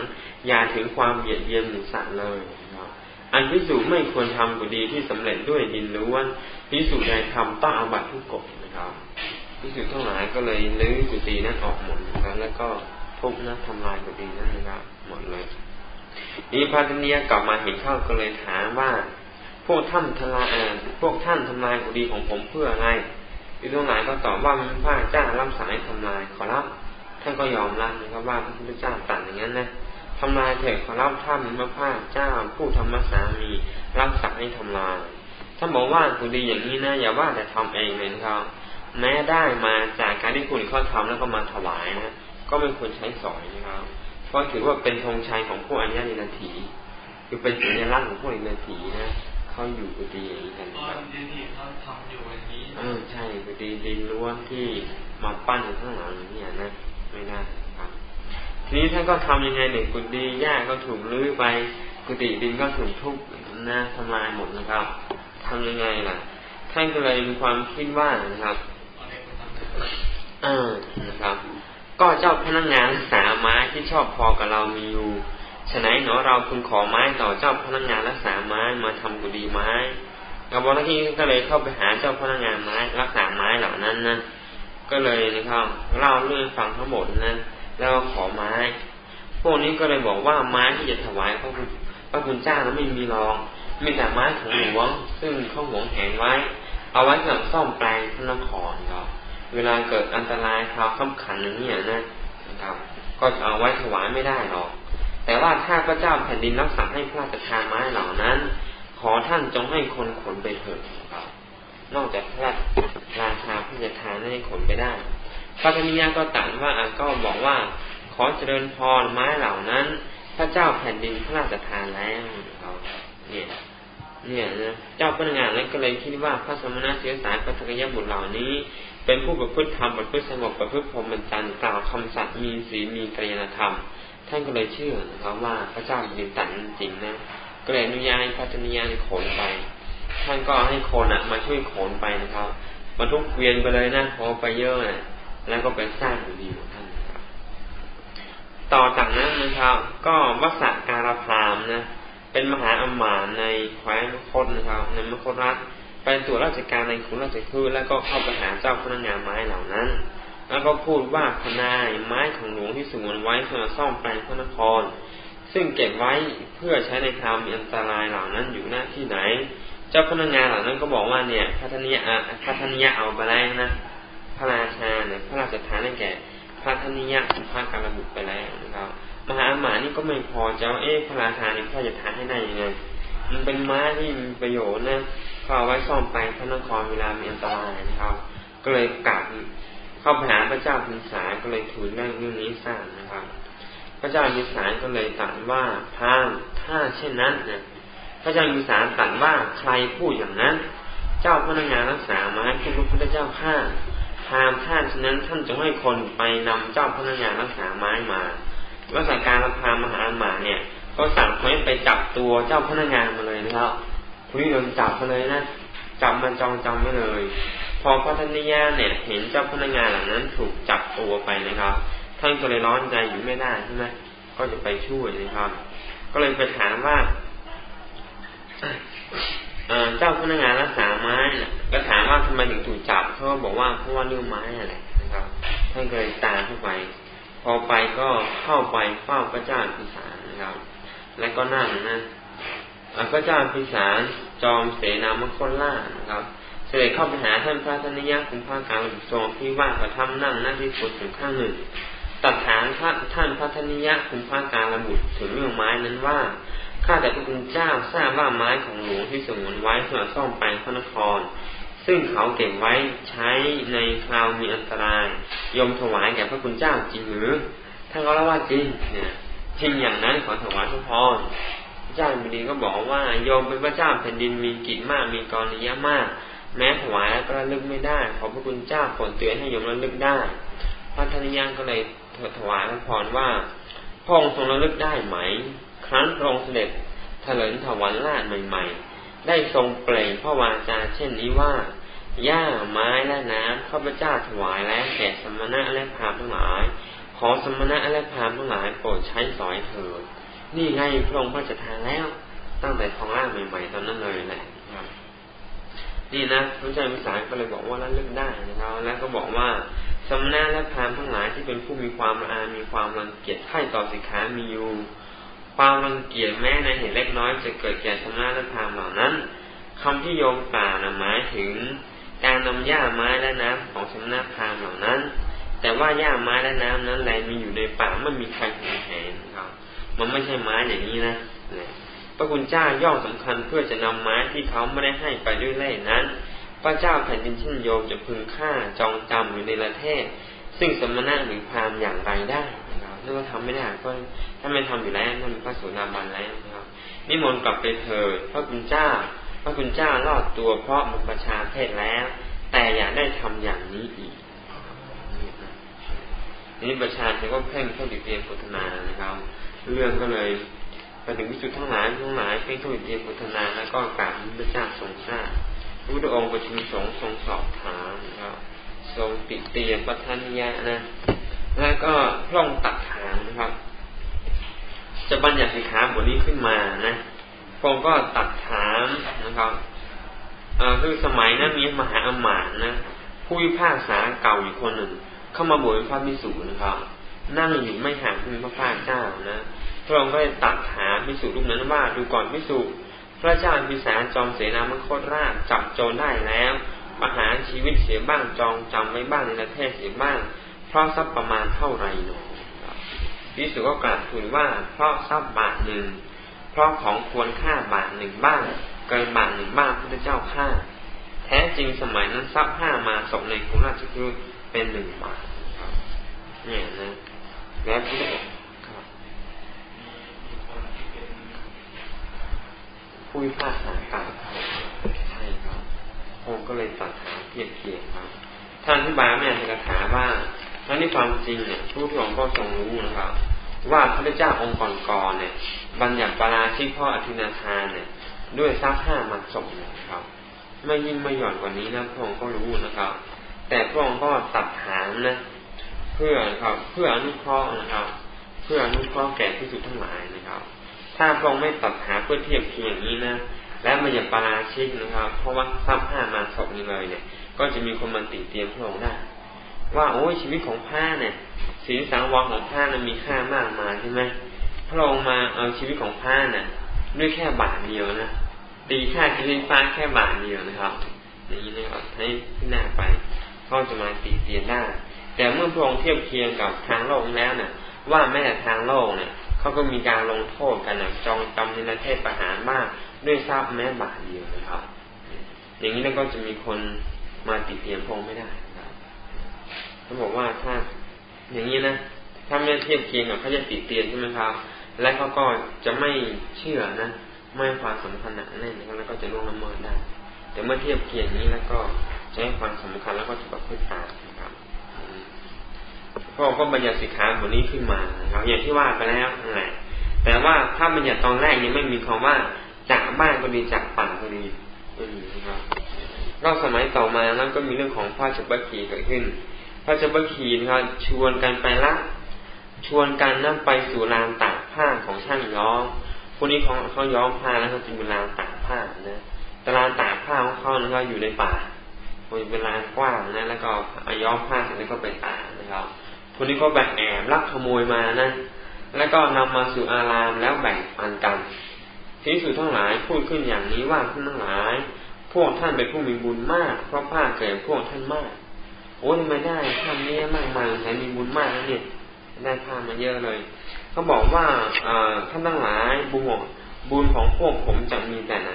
อย่าถึงความเบียดเบียนหมู่สัตว์เลยนะครับอันพิสูจไม่ควรทำบุดีที่สำเร็จด้วยดินหรือว่าพิสูจใดทำต้องอาบัตทุกกฎนะครับพิสุทั้งหลายก็เลยลื้อกุฏินั้นออกหมดนะครับแล้วก็ทุบนะทำลายกุฏินั้นนะครับหมดเลย นี่พระเนียกลับมาเห็นเข้าก็เลยถามว่า พวกท่านทลายพวกท่านทำลายกุฏิของผมเพื่ออะไรพิสุทั้งหลายก็ตอบว่ามันพระเจ้ารับสั่งให้ทำลายขอรับ ท่านก็ยอมรับนะครับว่าพระพุทธเจ้าตรัสอย่างนั้นนะทำลายเถิดขอรับท่านพระพาเจ้า ผู้ธรรมสามีรับสั่งให้ทำลายท่านบอกว่ากุฏิอย่างนี้นะอย่าว่าแต่ทำเองเลยนะครับแม้ได้มาจากการที่คุณเขาทำแล้วก็มาถวายนะก็ไม่ควรใช้สอยนะครับ เพราะถือว่าเป็นธงชัยของพวกอัญญาณินาทีคือเป็นสัญลักษณ์ของพวกอินาทีนะเขาอยู่กุฏิอย่างนี้กันครับเขาทำอยู่อย่างนี้เออใช่กุฏิดินล้วนที่มาปั้นอยู่ข้างหลังเนี่ยนะไม่ได้ครับทีนี้ท่านก็ทำยังไงเนี่ยกุฏิหญ้าก็ถูกลื้อไปกุฏิดินก็ถูกทุบนะทำลายหมดนะครับทำยังไงล่ะ ท่านก็เลยมีความคิดว่านะครับเออนะครับ ก็เจ้าพนักงานรักษาไม้ที่ชอบพอกับเรามีอยู่ฉะนั้นเนาะเราพึงขอไม้ต่อเจ้าพนักงานรักษาไม้มาทำกุฏิไม้กระบอกที่ก็เลยเข้าไปหาเจ้าพนักงานไม้รักษาไม้เหล่านั้นนะก็เลยนะครับเล่าเรื่องฟังทั้งหมดนะแล้วขอไม้ พวกนี้ก็เลยบอกว่าไม้ที่จะถวายพระคุณพระคุณเจ้านั้นไม่มีรอง มีแต่ไม้ของหลวงซึ่งเขาหวงแหนไว้ เอาไว้สำหรับซ่อมแปลงพระนครครับ เวลาเกิดอันตรายคราวสำคัญอย่างนี้นะครับ ก็จะเอาไว้ถวายไม่ได้หรอก แต่ว่าถ้าพระเจ้าแผ่นดินรับสั่งให้พระราชทานไม้เหล่านั้น ขอท่านจงให้คนขนไปเถิดครับนอกจากพระราชาพระราชทานให้ขนไปได้พระธนิยาก็ตัดว่าก็บอกว่า ขอเจริญพรไม้เหล่านั้น พระเจ้าแผ่นดินพระราชทานแล้วครับเนี่ยเนี่ยนะเจ้าพนักงานนั้นก็เลยคิดว่าพระสมณะเชื้อสายพระสกยบุตรเหล่านี้ เป็นผู้ประพฤติธรรมประพฤติสงบประพฤติพรหมจรรย์กล่าวคำสัตย์มีศีลมีกัลยาณธรรม ท่านก็เลยเชื่อนะครับว่าพระเจ้าดินตันจริงนะก็เลยอนุญาตให้พระธนิยาขนไป ท่านก็ให้คนอะมาช่วยขนไปนะครับมาทุกเวียนไปเลยนะพอไปเยอะนะแล้วก็ไปสร้างอยู่ดีของท่านต่อจากนั้นนะครับ ก็วัสการพรามนะ เป็นมหาอมาตย์ในแคว้นมคตนะครับ ในมคตรัฐ ไปตรวจราชการในคุณราชคือแล้วก็เข้าไปหาเจ้าพนักงานไม้เหล่านั้น แล้วก็พูดว่าพนายไม้ของหลวงที่สงวนไว้สำหรับซ่อมแปลงพระนคร ซึ่งเก็บไว้เพื่อใช้ในคราวมีอันตรายเหล่านั้นอยู่หน้าที่ไหน เจ้าพนักงานเหล่านั้นก็บอกว่าเนี่ยพัฒนิยพัฒนิยเอาไปแล้วนะพระราชาเนี่ยพระราชทานให้แก่พัฒนิยะพระการบุตรไปแล้วนะครับมหาหมานี่ก็ไม่พอเจะเอ๊ะพระราชาเนี่ยพระราชทานให้ได้ยังไงมันเป็นม้าที่มีประโยชน์นะ เขาเอาไว้ซ่อมไปพระนครเวลามีอันตรายนะครับ ก็เลยกลับเข้าไปหาพระเจ้าพิมสารก็เลยทูลเรื่องเรื่องนี้สร้างนะครับ พระเจ้าพิมสารก็เลยตรัสว่าทาถ้าเช่นนั้นนะพระเจ้าพิมสารตรัสว่าใครพูดอย่างนั้น เจ้าพนักงานรักษาไม้ที่พระพุทธเจ้าข้าทางท่านฉะนั้นท่านจะให้คนไปนำเจ้าพนักงานรักษาไม้มารักษาการพามหาอมาเนี่ย ก็สั่งให้ไปจับตัวเจ้าพนักงานมาเลยนะครับ ผู้ที่โดนจับมาเลยนะจับมันจองจำไว้เลย พอพระธนิยาเนี่ย เห็นเจ้าพนักงานเหล่านั้นถูกจับตัวไปนะครับ ท่านก็เลยร้อนใจอยู่ไม่ได้ใช่ไหมก็จะไปช่วยนะครับ ก็เลยไปถามว่าเจ้าพนักงานรักษาไม้ก็ถามว่าทำไมถึงถูกจับเขาบอกว่าเพราะว่าเรื่องไม้อะไรนะครับ ท่านก็เลยตามเข้าไป พอไปก็เข้าไปเฝ้าพระเจ้าพิสารนะครับ และก็นั่งนะ พระเจ้าพิสารจอมเสนามคตล่านะครับ เสด็จเข้าไปหาท่านพระธนิยาคุมพระการทรงที่ว่าประทับนั่งหน้าที่สุดถึงข้างหนึ่งตัดฐานท่านท่านพระธนิยาคุมพระการระบุถึงเรื่องไม้นั้นว่าข้าแต่พระคุณเจ้าทราบว่าไม้ของหลวงที่สงวนไว้เพื่อซ่อมแปลงพระนคร ซึ่งเขาเก็บไว้ใช้ในคราวมีอันตราย ยมถวายแก่พระคุณเจ้าจริงหรือท่านก็เล่าว่าจริงเนี่ยจริงอย่างนั้นขอถวายพระพร เจ้าบิดีก็บอกว่าโยมเป็นพระเจ้าแผ่นดินมีกิจมากมีกรณียมาก แม้ถวายแล้วก็ระลึกไม่ได้ ขอพระคุณเจ้าผลเตือนให้โยมระลึกได้ พระธนยังก็เลยถวายพระพรว่าพระองค์ทรงระลึกได้ไหม ครั้นพระองค์เสด็จเถลิงถวันลาดใหม่ ๆ ได้ทรงเปล่งพระวาจาเช่นนี้ว่าหญ้าไม้และน้ำข้าพเจ้าถวายแล้วแก่สมณะและพราหมณ์ทั้งหลาย ขอสมณะและพราหมณ์ทั้งหลายโปรดใช้สอยเถิด นี่ไงพระองค์พระจะทานแล้ว ตั้งแต่ทองล่างใหม่ๆตอนนั้นเลยแหละครับนี่นะพระเจ้าพิสารก็เลยบอกว่าแล้วเลือกได้นะครับแล้วก็บอกว่าสมณะและพราหมณ์ทั้งหลายที่เป็นผู้มีความละอามีความรังเกียจให้ต่อสิกขามีอยู่ ความรังเกียจแม้ในเหตุเล็กน้อยจะเกิดแก่สมณะและพราหมณ์เหล่านั้นคำที่โยมกล่าวนะหมายถึง การนำหญ้าไม้และน้ำของสมณะพราหมณ์เหล่านั้น แต่ว่าหญ้าไม้และน้ำนั้นแลมีอยู่ในป่าไม่มีใครเห็นครับ มันไม่ใช่ไม้อย่างนี้นะพระคุณเจ้าย่อมสำคัญเพื่อจะนำไม้ที่เขาไม่ได้ให้ไปด้วยเล่นั้น พระเจ้าแผ่นดินชินโยมจะพึงฆ่าจองจำอยู่ในประเทศ ซึ่งสมณะหรือพามอย่างไรได้นะครับถ้าว่าทำไม่ได้ก็ถ้าไม่ทำอยู่แล้วนั่นพระสุนาบันแล้วนะครับนิมนต์กลับไปเถิดพระคุณเจ้า พระคุณเจ้ารอดตัวเพราะมุประชาเพศแล้ว แต่อย่าได้ทำอย่างนี้อีกนี่ประชาชนก็เพ่งเข้าดิเตียนพุทธนานะครับ เรื่องก็เลยไปถึงวิสุดทั้งหลายทั้งหลายเพ่งทุติยพุทธนาแล้วก็กราบพระเจ้าทรงทราบพระพุทธองค์ประชุมสงฆ์ทรงสอบถามนะครับทรงติเตียนประทานยะนะ แล้วก็พร่องตัดถามนะครับ จะบัญญัติสิกขาบทนี้ขึ้นมานะพระองค์ก็ตัดถามนะครับคือสมัยนั้นมีมหาอมาตย์นะผู้พิพากษาเก่าอีกคนหนึ่ง เข้ามาบวชเป็นพระมิสุนะครับ นั่งอยู่ไม่ห่างพระพระเจ้านะ พระองค์ก็เลยตัดหาพิสุรูปนั้นว่าดูก่อนพิสุพระเจ้าพิสารจอมเสนามโคตรราชจับโจรได้แล้วประหารชีวิตเสียบ้างจองจำไว้บ้างในประเทศเสียบ้าง เพราะทรัพย์ประมาณเท่าไรหนอพิสุก็กล่าวทูลว่าเพราะทรัพย์บาทหนึ่งเพราะของควรค่าบาทหนึ่งบ้างเกินบาทหนึ่งบ้างพระเจ้าค่า แท้จริงสมัยนั้นทรัพย์ห้ามาสมในกรุงราชคือเป็นหนึ่งบาทเนี่ยนะและพระ ผู้พิพากษาต่างใช่ครับพงก็เลยตัดหาเทียบเทียบครับท่านอธิบายแม่ในคาถาว่าทั้งที่ความจริงเนี่ยผู้ที่องก็ทรงรู้นะครับ ว่าพระเจ้าองค์ก่อนๆเนี่ย บัญญัติปราชิกพ่ออธินาทานเนี่ย ด้วยทรัพย์ห้ามัดสมนะครับ ไม่ยิ่งไม่หย่อนกว่านี้นะพระองค์ก็รู้นะครับ แต่พระองค์ก็ตัดหางนะเพื่อครับ เพื่ออนุเคราะห์นะครับ เพื่ออนุเคราะห์แก่ที่สุดทั้งหลายนะครับ ถ้าพระองค์ไม่ตัดหาเพื่อเทียบเคียงอย่างนี้นะและมันอย่าปาราชิกนะครับ เพราะว่าทรัพย์ห้ามาศพนี้เลยเนี่ย ก็จะมีคนมาติเตียมพระองค์ได้ ว่าโอ้ยชีวิตของพระเนี่ยศีลสังวรของพระนั้นมีค่ามากมายใช่ไหมพระองค์มาเอาชีวิตของพระเนี่ยด้วยแค่บาทเดียวนะตีค่าชีวิตพระแค่บาทเดียวนะครับอย่างนี้นะครับให้ที่หน้าไปเขาจะมาติเตียนได้แต่เมื่อพระองค์เทียบเคียงกับทางโลกแล้วเนี่ยว่าแม้แต่ทางโลกเนี่ย เขาก็มีการลงโทษกันนะจองจำในประเทศประหารมากด้วยทราบแม้บาทเดียวนะครับ อย่างนี้แล้วก็จะมีคนมาติเตียนพงไม่ได้ครับเขาบอกว่าถ้าอย่างนี้นะถ้าไม่เทียบเคียงกับเขาจะติเตียนใช่ไหมครับ และเขาก็จะไม่เชื่อนะไม่ความสำคัญหนักแน่นแล้วก็จะล่วงละเมิดได้ แต่เมื่อเทียบเคียงนี้แล้วก็จะให้ความสำคัญแล้วก็จะประพฤติตาม พระองค์ก็บัญญัติสิกขาบทนี้ขึ้นมาครับอย่างที่ว่าไปแล้วนั่นแหละแต่ว่าถ้าบัญญัติตอนแรกยังไม่มีคำว่าจากบ้านก็ดีจากป่าก็ดีไม่มีนะครับก็สมัยต่อมานั้นก็มีเรื่องของพระจับบัคีเกิดขึ้น พระจับบัคีนะครับชวนกันไปละ ชวนกันนั่งไปสู่ลานตากผ้าของช่างย้อมคนนี้เขาเขาย้อมผ้าแล้วเขาจะมีลานตากผ้านะแต่ลานตากผ้าของเขานะครับอยู่ในป่าเป็นลานกว้างนะ แล้วก็ย้อมผ้าเสร็จแล้วก็ไปตากนะครับ คนนี้ก็แบ่งแอบลักขโมยมานะ แล้วก็นำมาสู่อารามแล้วแบ่งปันกันที่สุทั้งหลายพูดขึ้นอย่างนี้ว่าท่านทั้งหลาย พวกท่านเป็นผู้มีบุญมาก เพราะผ้าเกิดพวกท่านมาก โอ้ทำไมได้ท่านนี้มากมายแต่มีบุญมากนะเนี่ยได้ผ้ามาเยอะเลยเขาบอกว่าท่านทั้งหลายบุญบุญของพวกผมจะมีแต่ไหน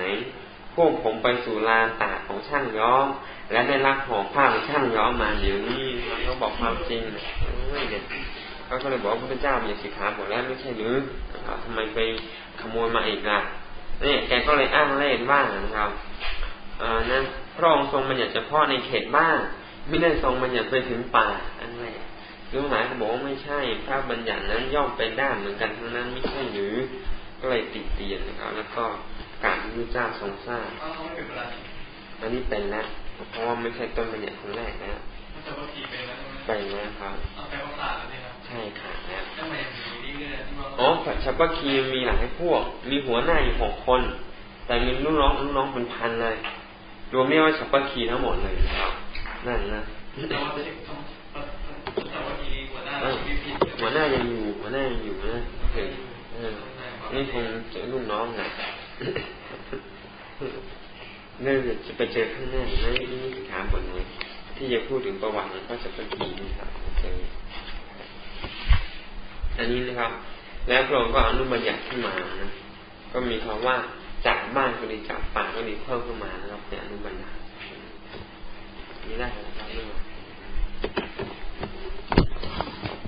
พวกผมไปสู่ลานตาของช่างย้อม และได้รับห่อผ้าของช่างย้อมมาเดี๋ยวนี้เขาบอกความจริงไม่เด็ดเขาก็เลยบอกว่าพระเจ้ามีสิขาบทแล้วไม่ใช่หรือทำไมไปขโมยมาอีกล่ะนี่แกก็เลยอ้างเล่นบ้างนะครับอ่านะพระองค์ทรงบัญญัติเฉพาะในเขตบ้านไม่ได้ทรงบัญญัติไปถึงป่าอันแรกรู้หมายเขาบอกว่าไม่ใช่พระบัญญัตินั้นย่อมเป็นได้เหมือนกันทั้งนั้นไม่ใช่หรือก็เลยติดเตียนนะครับ แล้วก็การที่พระเจ้าทรงทราบอันนี้เป็นแล้ว เพราะว่าไม่ใช่ต้นบัญญัติคนแรกแล้วเป็นแล้วครับใช่ค่ะแล้วอ๋อชัปปะคีมีหลายพวก มีหัวหน้าอยู่หกคน แต่มีลูกน้องลูกน้องเป็นพันเลย รวมเรียกว่าชัปปะคีทั้งหมดเลยนะครับนั่นนะหัวหน้ายังอยู่หัวหน้ายังอยู่นะนี่คงเจอลูกน้องนะ เนี่ยจะไปเจอข้างหน้าไหมนี่สิขาบทไหนที่จะพูดถึงประวัติของพระสัพพีนะครับเจออันนี้นะครับ แล้วพระองค์ก็อนุบัญญัติขึ้นมานะก็มีคำว่าจากบ้านก็ดีจากป่าก็ดีเพิ่มขึ้นมานะครับในอนุบัญญัตินี่ได้ครับเรื่อง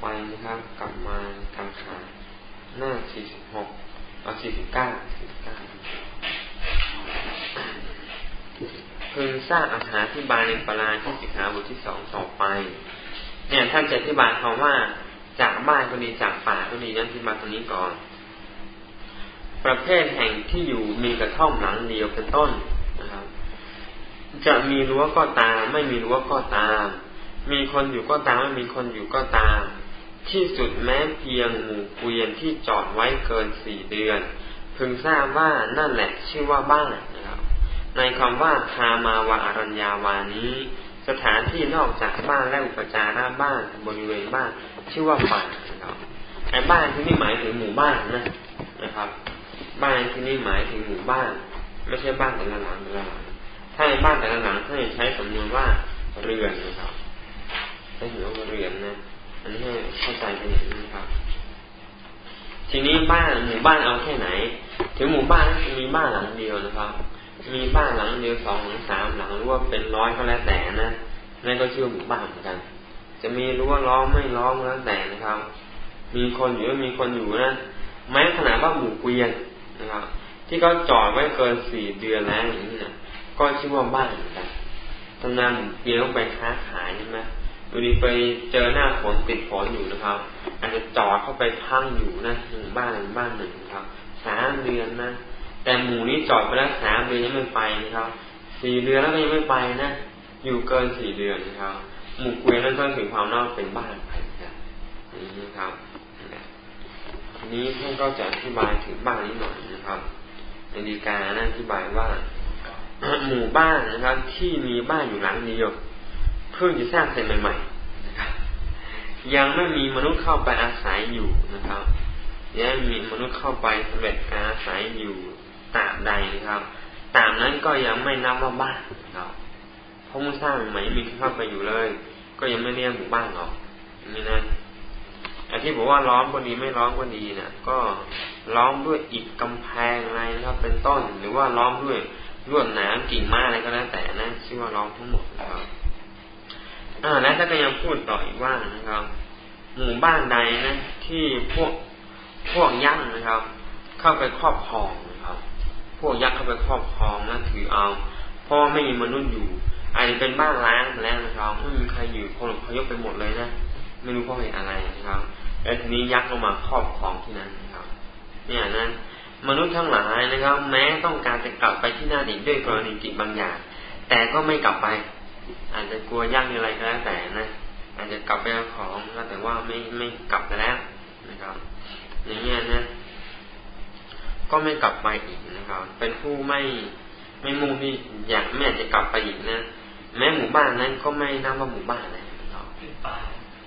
ไปนะครับ กลับมาทำขาหน้าสี่สิบหกเอาสี่สิบเก้า พึงสร้างอาหารที่บายในปราที่สิกขาบทที่สองต่อไป เนี่ยท่านจะอธิบายคำว่าจากบ้านก็ดีจากป่าก็ดีนั้นที่มาตรงนี้ก่อน ประเภทแห่งที่อยู่มีกระท่อมหลังเดียวเป็นต้นนะครับ จะมีรั้วก็ตาม ไม่มีรั้วก็ตาม มีคนอยู่ก็ตามไม่มีคนอยู่ก็ตาม ที่สุดแม้เพียงหมู่เกวียนที่จอดไว้เกินสี่เดือน พึงทราบว่านั่นแหละชื่อว่าบ้าน ในคำว่าคามาวาอรัญญาวานี้ สถานที่นอกจากบ้านและอุปจาระบ้านบริเวณบ้านชื่อว่าป่านะครับไอ้บ้านที่นี่หมายถึงหมู่บ้านนะนะครับ บ้านที่นี่หมายถึงหมู่บ้าน ไม่ใช่บ้านแต่ละหลังแต่ละหลังถ้าในบ้านแต่ละหลังให้ใช้สำนวนว่าเรือนนะครับใช้ถือว่าเรือนนะอันนี้ให้เข้าใจกันอย่างนี้ครับ ทีนี้บ้านหมู่บ้านเอาแค่ไหน ถึงหมู่บ้านมีบ้านหลังเดียวนะครับ มีบ้านหลังเดียวสองหรือสามหลังหรือว่าเป็นร้อยก็แล้วแต่นะนั่นก็ชื่อหมู่บ้านเหมือนกัน จะมีรั้วล้อมไม่ล้อมแล้วแต่นะครับ มีคนอยู่ไม่มีคนอยู่นะแม้ขนาดว่าหมู่เกวียนนะครับ ที่เขาจอดไว้เกินสี่เดือนแล้วอย่างนี้นะก็ชื่อว่าบ้านเหมือนกันทำงานหมู่เกวียนต้องไปค้าขายใช่ไหมวันนี้ไปเจอหน้าฝนติดฝนอยู่นะครับ อาจจะจอดเข้าไปพังอยู่นะหนึ่งบ้านหนึ่งบ้านหนึ่งครับสามเดือนนะ แต่หมู่นี้จอดไปแล้วสามเดือนยังไม่ไปนะครับสี่เดือนแล้วก็ยังไม่ไปนะอยู่เกินสี่เดือนนะครับ หมู่เกวียนนั้นก็ถึงความน่าเป็นบ้านไปนะนี่ครับทีนี้ท่านก็จะอธิบายถึงบ้านนี้หน่อยนะครับในดีกานะอธิบายว่า หมู่บ้านนะครับ ที่มีบ้านอยู่หลังเดียวเพิ่งจะสร้างเสร็จใหม่ๆนะครับ ยังไม่มีมนุษย์เข้าไปอาศัยอยู่นะครับยังมีมนุษย์เข้าไปสำเร็จการอาศัยอยู่ ตามใดนะครับ ตามนั้นก็ยังไม่นับว่าบ้านครับเพราะมันสร้างใหม่มีเข้าไปอยู่เลย ก็ยังไม่เรียกหมู่บ้านหรอกนี่นะอันที่บอกว่าล้อมก็ดีไม่ล้อมก็ดีเนะก็ล้อมด้วยอิฐกำแพงอะไรนะครับเป็นต้น หรือว่าล้อมด้วยลวดหนามกิ่งไม้อะไรก็แล้วแต่นะชื่อว่าล้อมทั้งหมดนะครับอ่าแล้วถ้าก็ยังพูดต่ออีกว่านะครับ หมู่บ้านใดนะที่พวกพวกยักษ์นะครับ เข้าไปครอบครองนะครับ พวกยักษ์เข้าไปครอบครองนะถือเอาเพราะไม่มีมนุษย์อยู่อาจจะเป็นบ้านล้างแล้วนะครับไม่มีใครอยู่คนพยพไปหมดเลยนะไม่รู้เพราะเหตุอะไรนะครับ แล้วทีนี้ยักษ์ลงมาครอบครองที่นั้นนะครับ เนี่ยนั้น มนุษย์ทั้งหลายนะครับ แม้ต้องการจะกลับไปที่หน้าดินด้วยกรณีกิจบางอย่าง แต่ก็ไม่กลับไป อาจจะกลัวยักษ์อะไรก็แล้วแต่นะอาจจะกลับไปเอาของแต่ว่าไม่ไม่กลับไปแล้วนะครับ อย่างเงี้ยนะ ก็ไม่กลับไปอีก ครับเป็นผู้ไม่ไม่มุ่งที่อยากแม่จะกลับไปอีกนะ แม้หมู่บ้านนั้นก็ไม่นับว่าหมู่บ้านนะครับ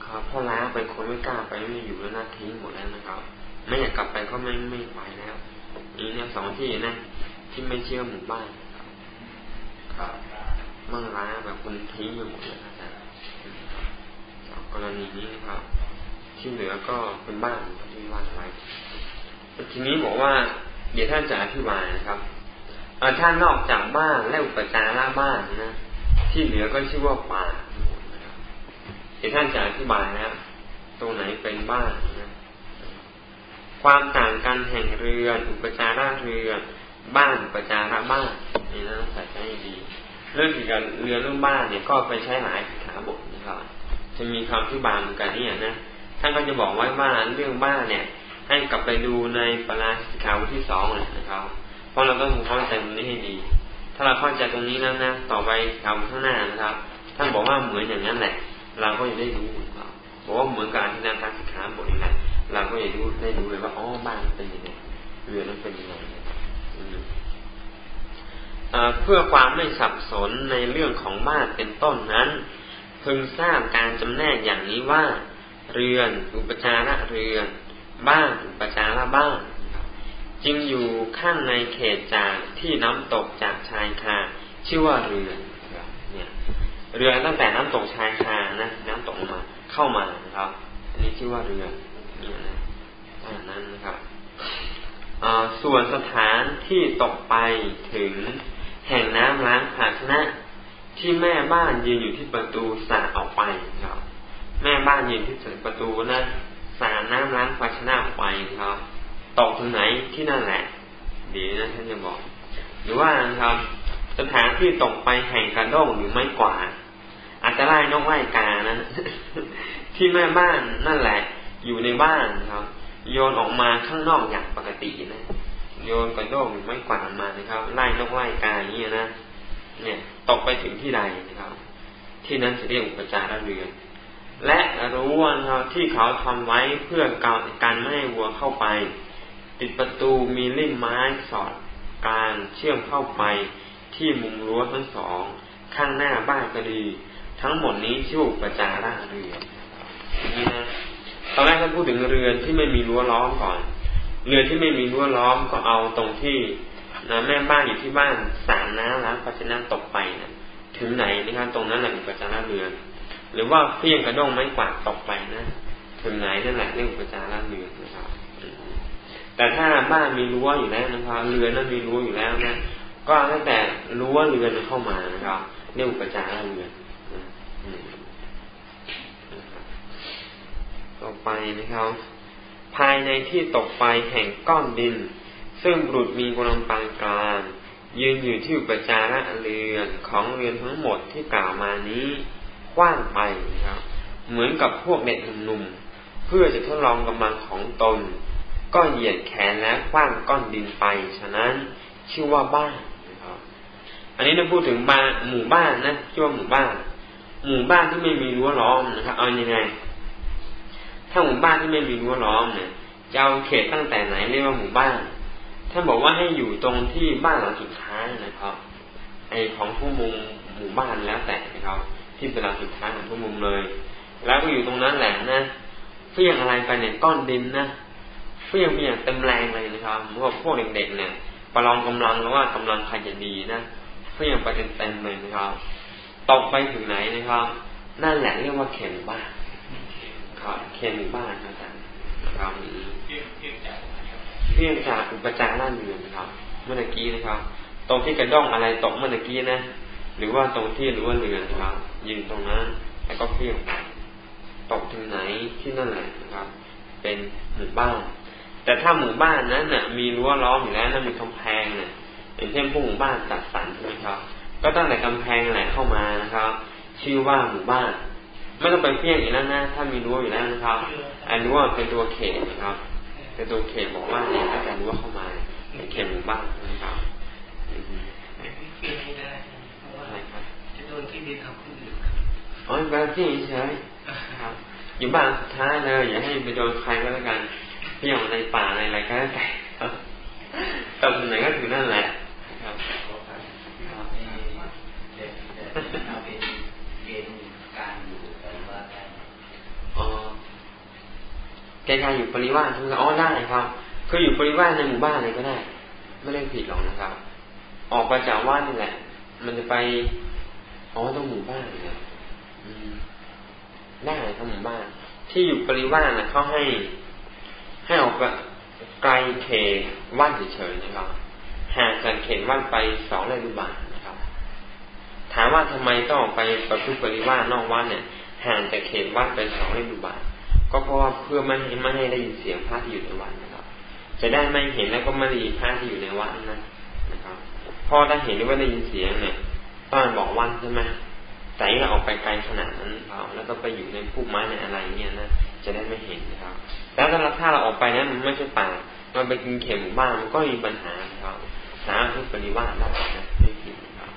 ครับพ่อล้างไปคนไม่กล้าไปไม่อยู่แล้วนะทิ้งหมดแล้วนะครับ ไม่อยากกลับไปก็ไม่ไม่ไปแล้วนี่เนี่ยสองที่นะที่ไม่เชื่อหมู่บ้านครับเมั่งร้าแบบคนทิ้งอยู่หมดเลยนะครับกรณีนี้นะครับ ที่เหลือก็เป็นบ้านที่ว่างไว้ทีนี้บอกว่า เดี๋ยวท่านจะอธิบายนะครับถ้านอกจากบ้านและอุปจาระบ้านนะ ที่เหลือก็ชื่อว่าป่าเดี๋ยวท่านจะอธิบายนะตรงไหนเป็นบ้านนะความต่างกันแห่งเรือนอุปจาระเรือนบ้านอุปจาระบ้านนี่นะใส่ใจดี เรื่องเกี่ยวกับเรือนเรื่องบ้านเนี่ยก็ไปใช้หลายขาบทนะครับจะมีคำที่บางกันนี่นะท่านก็จะบอกไว้ว่าเรื่องบ้านเนี่ย ให้กลับไปดูในปราสิกขาบทที่สองเลยนะครับ เพราะเราต้องเข้าใจตรงนี้ให้ดี ถ้าเราเข้าใจตรงนี้แล้วนะ ต่อไปคำข้างหน้านะครับ ท่านบอกว่าเหมือนอย่างนั้นแหละ เราก็จะได้รู้ครับบอกว่าเหมือนการที่นักการสิกขาบทนี่แหละเราก็จะรู้ได้รู้เลยว่าอ๋อบ้านเป็นยังไงเรือนั้นเป็นยังไงเพื่อความไม่สับสนในเรื่องของบ้านเป็นต้นนั้นพึงทราบการจำแนกอย่างนี้ว่า เรือน อุปจาระเรือน บ้านอุปจาระบ้านจึงอยู่ข้างในเขตจากที่น้ำตกจากชายคาชื่อว่าเรือเนี่ยเรือตั้งแต่น้ำตกชายคานะน้ำตกมาเข้ามานะครับ อันนี้ชื่อว่าเรือนนี่นะอันนั้นนะครับส่วนสถานที่ตกไปถึงแห่งน้ำล้างภาชนะที่แม่บ้านยืนอยู่ที่ประตูสาออกไปครับ แม่บ้านยืนที่ประตูนะ สาน้ำล้างภาชนะไปครับ ตกถึงไหนที่นั่นแหละดีนะท่านจะบอก หรือว่าครับ สถานที่ตกไปแห่งกระด้งหรือไม้กวาดอาจจะไล่นกไล่กานะ ที่แม่บ้านนั่นแหละ อยู่ในบ้านครับ โยนออกมาข้างนอกอย่างปกตินะโยนกระโด้งหรือไม้กวาดมานะครับ ไล่นกไล่กาอย่างนี้นะเนี่ยตกไปถึงที่ใดนะครับ ที่นั้นจะเรียกอุปจาระเรือน และรู้ว่าที่เขาทำไว้เพื่อการไม่ให้วัวเข้าไป ติดประตูมีลิ่มไม้สอดการเชื่อมเข้าไปที่มุมรั้วทั้งสอง ข้างหน้าบ้านก็ดี ทั้งหมดนี้ชื่ออุปจาระเรือนนี่นะตอนแรกท่านพูดถึงเรือนที่ไม่มีรั้วล้อมก่อน เรือนที่ไม่มีรั้วล้อมก็เอาตรงที่นะแม่บ้านอยู่ที่บ้านสามน้ำล้วภาชนะตกไปนะถึงไหนนะครับตรงนั้นแหละอุประจาระเรือน หรือว่าเพียงกระด้งไม้กวาดตกไปนะถึงไหนนั่นแหละเรียกอุปจาระเรือนนะครับ แต่ถ้าบ้านมีรั้วอยู่แล้วนะครับเรือนนั้นมีรั้วอยู่แล้วนะก็ตั้งแต่รั้วเรือนเข้ามานะครับเรียกอุปจาระเรือนต่อไปนะครับ ภายในที่ตกไปแห่งก้อนดิน ซึ่งบุตรมีกำลังปานกลางยืนอยู่ที่อุปจาระเรือนของเรือนทั้งหมดที่กล่าวมานี้ กว้างไปครับ เหมือนกับพวกเด็กหนุ่มเพื่อจะทดลองกำลังของตน ก็เหยียดแขนและกว้างก้อนดินไป ฉะนั้นชื่อว่าบ้านนะครับ อันนี้เราพูดถึงบ้านหมู่บ้านนะชื่อว่าหมู่บ้าน หมู่บ้านที่ไม่มีรั้วล้อมนะครับ เอาอยัางไง ถ้าหมู่บ้านที่ไม่มีรั้วล้อมเนี่ยจะเอาเขตตั้งแต่ไหนเรียกว่าหมู่บ้านท่านบอกว่าให้อยู่ตรงที่บ้านหลังสุดท้ายนะครับ ไอของผู้มุมหมู่บ้านแล้วแต่นะครับ ที่เป็นหลังสุดท้ายของผู้มุมเลย แล้วก็อยู่ตรงนั้นแหละนะเฟี้ยงอะไรไปเนี่ยก้อนดินนะเฟี้ยงเฟี้ยงเต็มแรงเลยนะครับพวกพวกเด็กๆเนี่ย ประลองกำลังแล้วว่ากำลังใครจะดีนะเฟี้ยงไปเต็มๆเลยนะครับตกไปถึงไหนนะครับ นั่นแหละเรียกว่าเข็มบ้านครับเข็มบ้านอาจารย์นะครับเฟี้ยงจากอุปจาระเรือนนะครับ เมื่อกี้นะครับ ตรงที่กระด้องอะไรตกเมื่อกี้นะ หรือว่าตรงที่รือว่าเรือนนะครับยืนตรงนั้นแล้วก็เฟี้ยงตกถึงไหนที่นั่นแหละนะครับ เป็นหมู่บ้าน แต่ถ้าหมู่บ้านนั้นน่ะ มีรั้วล้อมอยู่แล้วนั่นมีกำแพงเนี่ยอย่างเช่นพวกหมู่บ้านจัดสรรใช่ไหมครับ ก็ตั้งแต่กำแพงแหละเข้ามานะครับ ชื่อว่าหมู่บ้าน ไม่ต้องไปเพี้ยงอีกแล้วนะถ้ามีรั้วอยู่แล้วนะครับอันรั้วเป็นตัวเขตนะครับเป็นตัวเขตบอกว่าเนี่ยถ้าแต่รั้วเข้ามาเป็นเขตหมู่บ้านนะครับ นที่ดินของคนอื่นอ๋อแบบที่เฉยครับอยู่บ้านสุดท้ายเลยอย่าให้ไปโดนใครก็แล้วกันเที่ยวในป่าในอะไรก็แล้วแต่ตรงไหนก็ถือนั่นแหละครับอ๋อแกการอยู่ปริวาสใช่ไหมอ๋อได้ครับคืออยู่ปริวาสในหมู่บ้านอะไรก็ได้ ไม่ได้ผิดหรอกนะครับ ออกไปจากวัดนี่แหละ มันจะไป อ๋อต้องหมู่บ้านเนี่ยได้ทั้งหมู่บ้าน ที่อยู่ปริวาสนะเขาให้ ให้ออกไกลเขตว่านเฉยๆนะครับห่างจากเขตว่านไปสองฤดูบาทนะครับ ถามว่าทำไมต้องออกไปประพฤติปริวาสนอกว่านเนี่ยห่างจากเขตว่านไปสองฤดูบาทก็เพราะว่าเพื่อไม่ให้ไม่ให้ได้ยินเสียงพระที่อยู่ในวัดนะครับ จะได้ไม่เห็นแล้วก็ไม่ได้ยินพระที่อยู่ในวัดนั้นะครับพอถ้าเห็นหรือว่าได้ยินเสียงเนี่ย ต้องบอกวันใช่ไหมแต่เราออกไปไกลขนาดนั้นครับแล้วก็ไปอยู่ในพุ่มไม้ในอะไรเงี้ยนะจะได้ไม่เห็นนะครับ แล้วถ้าเราออกไปนั้นมันไม่ใช่ป่ามันไปกินเข็มบ้านมันก็มีปัญหาครับสามารถที่ปริวาสได้นะไม่ผิดครับ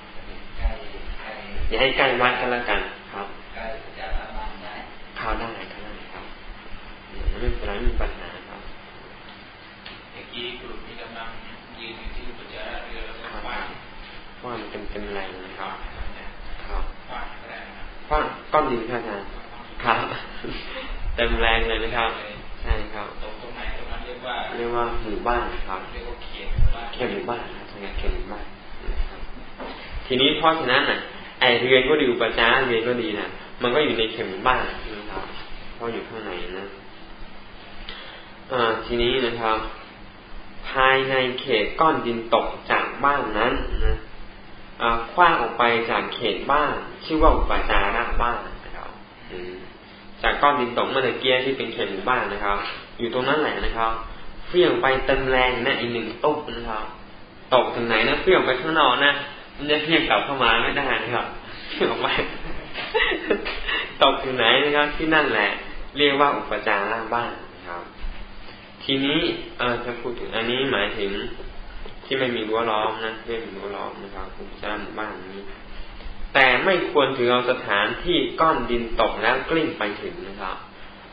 อย่าให้ใกล้วัดก็แล้วกันครับใกล้จะละบ้านได้เข้าได้เข้าได้ครับไม่เป็นไรไม่มีปัญหาครับเมื่อกี้กลุ่มที่กำลังยืนอยู่ที่ปัจจาระเรือแล้วก็ว่าว่ามันเป็นเป็นแรงนะครับครับ ก้อนก้อนดินครับอาจารย์ครับเต็มแรงเลยนะครับใช่ครับตรงไหนตรงนั้นเรียกว่าเรียกว่าหมู่บ้านครับเรียกว่าเขตเขตหมู่บ้านครับทำงานเขตหมู่บ้านทีนี้เพราะฉะนั้นน่ะไอเรียนก็ดีอุปจาระเรียนก็ดีนะมันก็อยู่ในเขตหมู่บ้านนะครับเพราะอยู่ข้างในนะอ่าทีนี้นะครับ ภายในเขตก้อนดินตกจากบ้านนั้นนะ คว้างออกไปจากเขตบ้านชื่อว่าอุปจาระบ้านนะครับจากก้อนดินตกเมื่อกี้ที่เป็นเขตหมู่บ้านนะครับ อยู่ตรงนั้นแหละนะครับเฟี้ยงไปเต็มแรงนะอีกหนึ่งตุ๊บนะครับตกถึงไหนนะเฟี้ยงไปข้างนอกนะมันจะเฟี้ยงกลับเข้ามาไม่ได้นะครับเฟี้ยงออกไปตกถึงไหนนะครับ ที่นั่นแหละ เรียกว่าอุปจาระบ้านนะครับ ทีนี้เออจะพูดถึงอันนี้หมายถึง ที่ไม่มีรั้วล้อมนะไม่มีรั้วล้อมนะครับคุณจ้าหมู่บ้านนี้ แต่ไม่ควรถือเอาสถานที่ก้อนดินตกแล้วกลิ้งไปถึงนะครับ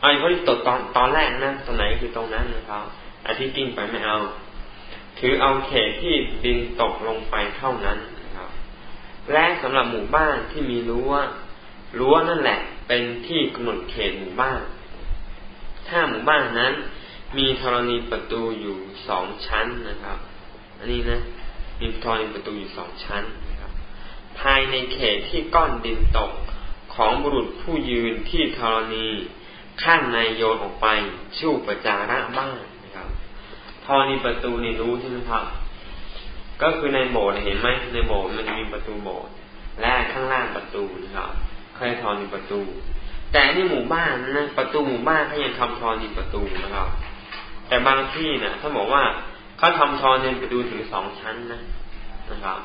ไอ้พระที่ตกตอนตอนแรกนะตรงไหนคือตรงนั้นนะครับอาที่กลิ้งไปไม่เอา ถือเอาเขตที่ดินตกลงไปเท่านั้นนะครับ และสำหรับหมู่บ้านที่มีรั้วรั้วนั่นแหละ เป็นที่กำหนดเขตหมู่บ้าน ถ้าหมู่บ้านนั้น มีธรณีประตูอยู่สองชั้นนะครับ อันนี้นะมีทอยประตูอยู่สองชั้นนะครับ ภายในเขตที่ก้อนดินตกของบุรุษผู้ยืนที่ธรณี ข้างในโยนออกไปชื่อประจาระบ้านนะครับทอนีประตูนี่รู้ใช่ไหมครับ ก็คือในโบสถ์เห็นไหมในโบสถ์มันมีประตูโบสถ์และข้างล่างประตูนะครับเคยทอนีประตู แต่นี่หมู่บ้านนะประตูหมู่บ้านเขายังทำทอนีประตูนะครับ แต่บางที่นะถ้าบอกว่า เขาทำทอนเนประตูถึงสองชั้นนะนะครับ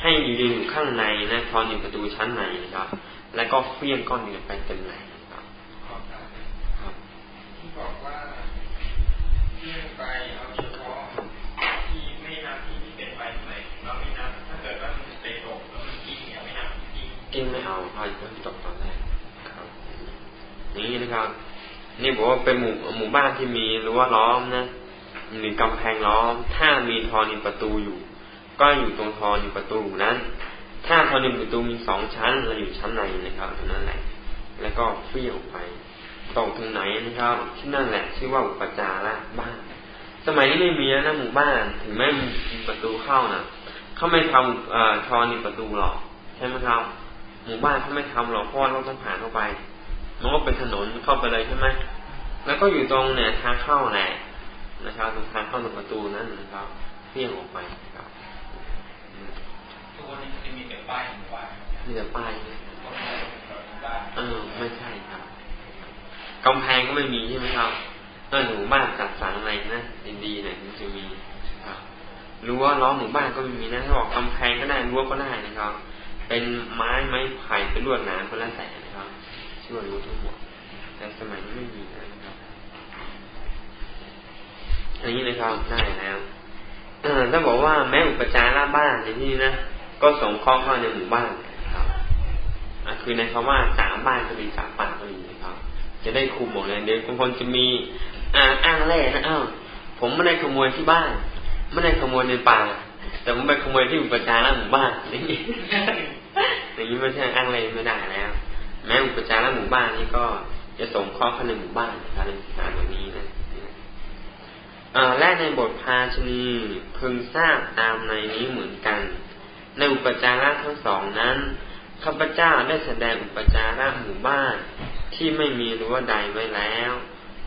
ให้ยืนอยู่ข้างในนะทอนอยู่ประตูชั้นในนะครับ แล้วก็เฟี้ยงก้อนดินไปเต็มไหนนะครับครับที่บอกว่าเฟี้ยงไปเอาเฉพาะที่ไม่นับที่ที่เป็นไปไหนเราไม่นับถ้าเกิดว่ามันเตะตกแล้วมันกิ้งเนี่ยไม่นับกิ้งกิ้งไม่เอาพายเพิ่งตกตอนแรกครับนี่นะครับ นี่บอกว่าเป็นหมู่หมู่บ้านที่มีรั้วล้อมนะ หรือกำแพงล้อม ถ้ามีทอนิประตูอยู่ ก็อยู่ตรงทอนิประตูนั้น ถ้าทอนิประตูมีสองชั้นเราอยู่ชั้นในนะครับนั่นแหละ แล้วก็เฟี่ยงไปตกถึงไหนนะครับ ที่นั่นแหละ ชื่อว่าอุปจาระบ้านสมัยนี้ไม่มีนะหมู่บ้าน ถึงแม้มีประตูเข้านะเขาไม่ทำทอนี่ประตูหรอกใช่ไหมครับหมู่บ้านเขาไม่ทำหรอกเพราะเราต้องผ่านเข้าไปมันก็เป็นถนนเข้าไปเลยใช่ไหมแล้วก็อยู่ตรงเนี่ยทางเข้าแหละ นะครับตรงทางเข้าตรงประตูนั้นนะครับเพี้ยงออกไปครับตัวนี้จะมีแต่ป้ายหมู่บ้านมีแต่ป้ายเออไม่ใช่ครับกำแพงก็ไม่มีใช่ไหมครับถ้าหมู่บ้านจัดสรรอะไรนะดีๆเนี่ยมันจะมีครับรั้วล้อหมู่บ้านก็ไม่มีนะถ้าบอกกำแพงก็ได้รั้วก็ได้นะครับ เป็นไม้ไม้ไผ่เป็นลวดหนามก็แล้วแต่นะครับช่วยรู้ทั้งหมดแต่สมัยนี้ไม่มีนะครับ อันนี้นะครับได้แล้วถ้าบอกว่าแม้อุปจาระบ้านในที่นี้นะก็สงเคราะห์เข้าในหมู่บ้านครับคือในคำว่าสามบ้านก็มีสามป่าก็มีนะครับ จะได้คุมหมดเลยเดี๋ยวบางคนจะมีอ่าอ้างแร่นะอ้าวผมไม่ได้ขโมยที่บ้านไม่ได้ขโมยในป่า แต่ผมไปขโมยที่อุปจาระหมู่บ้านอย่างนี้อย่างนี้ไม่ใช่อ้างแร่ไม่ได้แล้ว แม้อุปจาระหมู่บ้านนี้ก็จะส่งข้อเข้าในหมู่บ้านนะครับในสถานแบบนี้ และในบทพาชนีพึงทราบตามในนี้เหมือนกัน ในอุปจาระทั้งสองนั้นข้าพเจ้าได้แสดงอุปจาระหมู่บ้านที่ไม่มีรั้วใดไว้แล้ว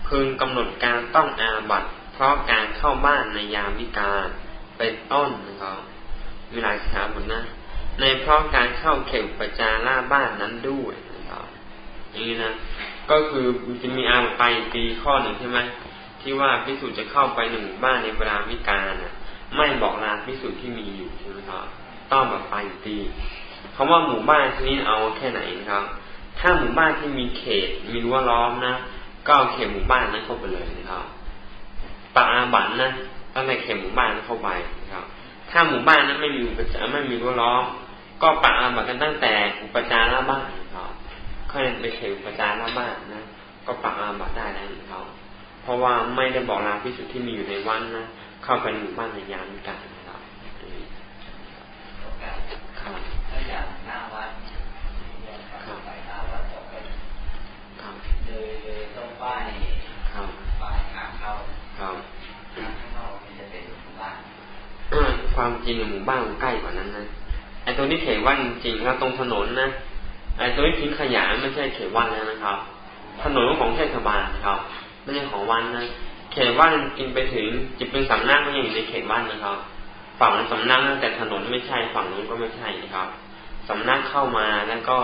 พึงกำหนดการต้องอาบัตเพราะการเข้าบ้านในยามวิกาลเป็นต้นนะครับมีหลายสาบทนะ ในเพราะการเข้าเขตอุปจาระบ้านนั้นด้วยนะครับอย่างนี้นะก็คือจะมีอาบัตไปปีข้อหนึ่งใช่ไหม ที่ว่าพิสูจน์จะเข้าไปหนึ่งบ้านในเวลาวิกาลน่ะไม่บอกลาพิสูจน์ที่มีอยู่ใช่ไหมครับต้องแบบไปตีคำว่าหมู่บ้านที่นี้เอาแค่ไหนครับ ถ้าหมู่บ้านที่มีเขตมีรั้วล้อมนะก็เอาเขตหมู่บ้านนั้นเข้าไปเลยนะครับปะอาบันนะตั้งแต่เขตหมู่บ้านนั้นเข้าไปนะครับ ถ้าหมู่บ้านนั้นไม่มีอุปจาไม่มีรั้วล้อม ก็ปะอาบันกันตั้งแต่อุปจาระบ้านนะครับค่อยไปเขตอุปจาระบ้านนะ ก็ปะอาบันได้แล้วนะครับ เพราะว่าไม่ได้บอกลาพิสุทธิ์ที่มีอยู่ในวันนะเข้าไปหมู่บ้านในยามกันนะครับครับถ้าอย่างหน้าวัดครับไปหน้าวัดออกไปครับเลยเลยต้องป้ายครับป้ายทางเข้าครับทางเข้ามันจะเป็นหมู่บ้านความจริงหมู่บ้านใกล้กว่านั้นนะไอ้ตรงนี้เขตวัดจริงๆแล้วตรงถนนนะไอ้ตรงนี้ทิ้งขยะไม่ใช่เขตวัดแล้วนะครับ ถนนของเทศบาลครับ ไม่ใช่ของวันนะเขตว่านกินไปถึงจะเป็นสำนักก็ยังอยู่ในเขตว่านนะครับ ฝั่งสำนักแต่ถนนไม่ใช่ฝั่งนู้นก็ไม่ใช่นะครับสำนักเข้ามาแล้วก็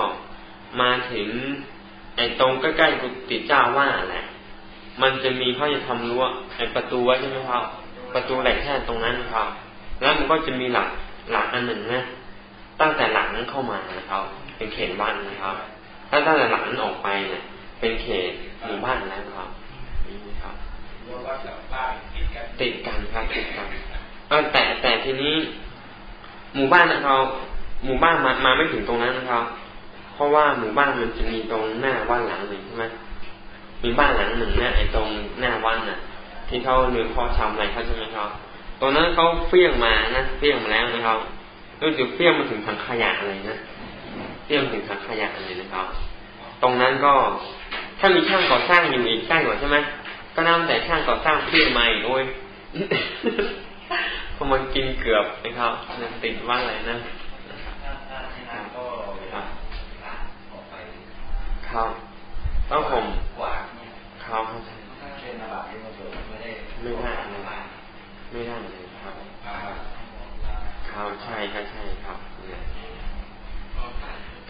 มาถึงไอ้ตรงใกล้ๆกุฏิเจ้าว่าแหละ มันจะมีเขาจะทำรั้วไอ้ประตูไว้ใช่ไหมครับ ประตูเหลกแค่ตรงนั้นครับ แล้วมันก็จะมีหลักหลักอันหนึ่งนะตั้งแต่หลังนั้นเข้ามานะครับ เป็นเขตบ้านนะครับ ถ้าตั้งแต่หลังนั้นออกไปเนี่ย เป็นเขตหมู่บ้านแล้วครับ ติดกันครับติดกันแต่แต่ทีนี้ หมู่บ้านนะเราหมู่บ้านมามาไม่ถึงตรงนั้นนะครับ เพราะว่าหมู่บ้านมันจะมีตรงหน้าวัดหลังหนึ่งใช่ไหมมีบ้านหลังหนึ่งเนี่ยไอ้ตรงหน้าวัดน่ะ ที่เขาเนื้อพอชำอะไรเขาใช่ไหมครับตรงนั้นเขาเฟี้ยงมานะเฟี้ยงมาแล้วนะครับรู้สึกเฟี้ยงมาถึงถังขยะอะไรนะเฟี้ยงถึงถังขยะอะไรนะครับ ตรงนั้นก็ถ้ามีช่างก่อสร้างอยู่อีกใกล้กว่าใช่ไหม ก็นับแต่ช่างก่อสร้างเพื่อมาอีกโอ้ยพอมันกินเกือบนะครับมันติดว่าอะไรนะครับต้องผมเขาครับไม่ได้เลยไม่ได้เลยครับ ครับใช่ครับใช่ครับ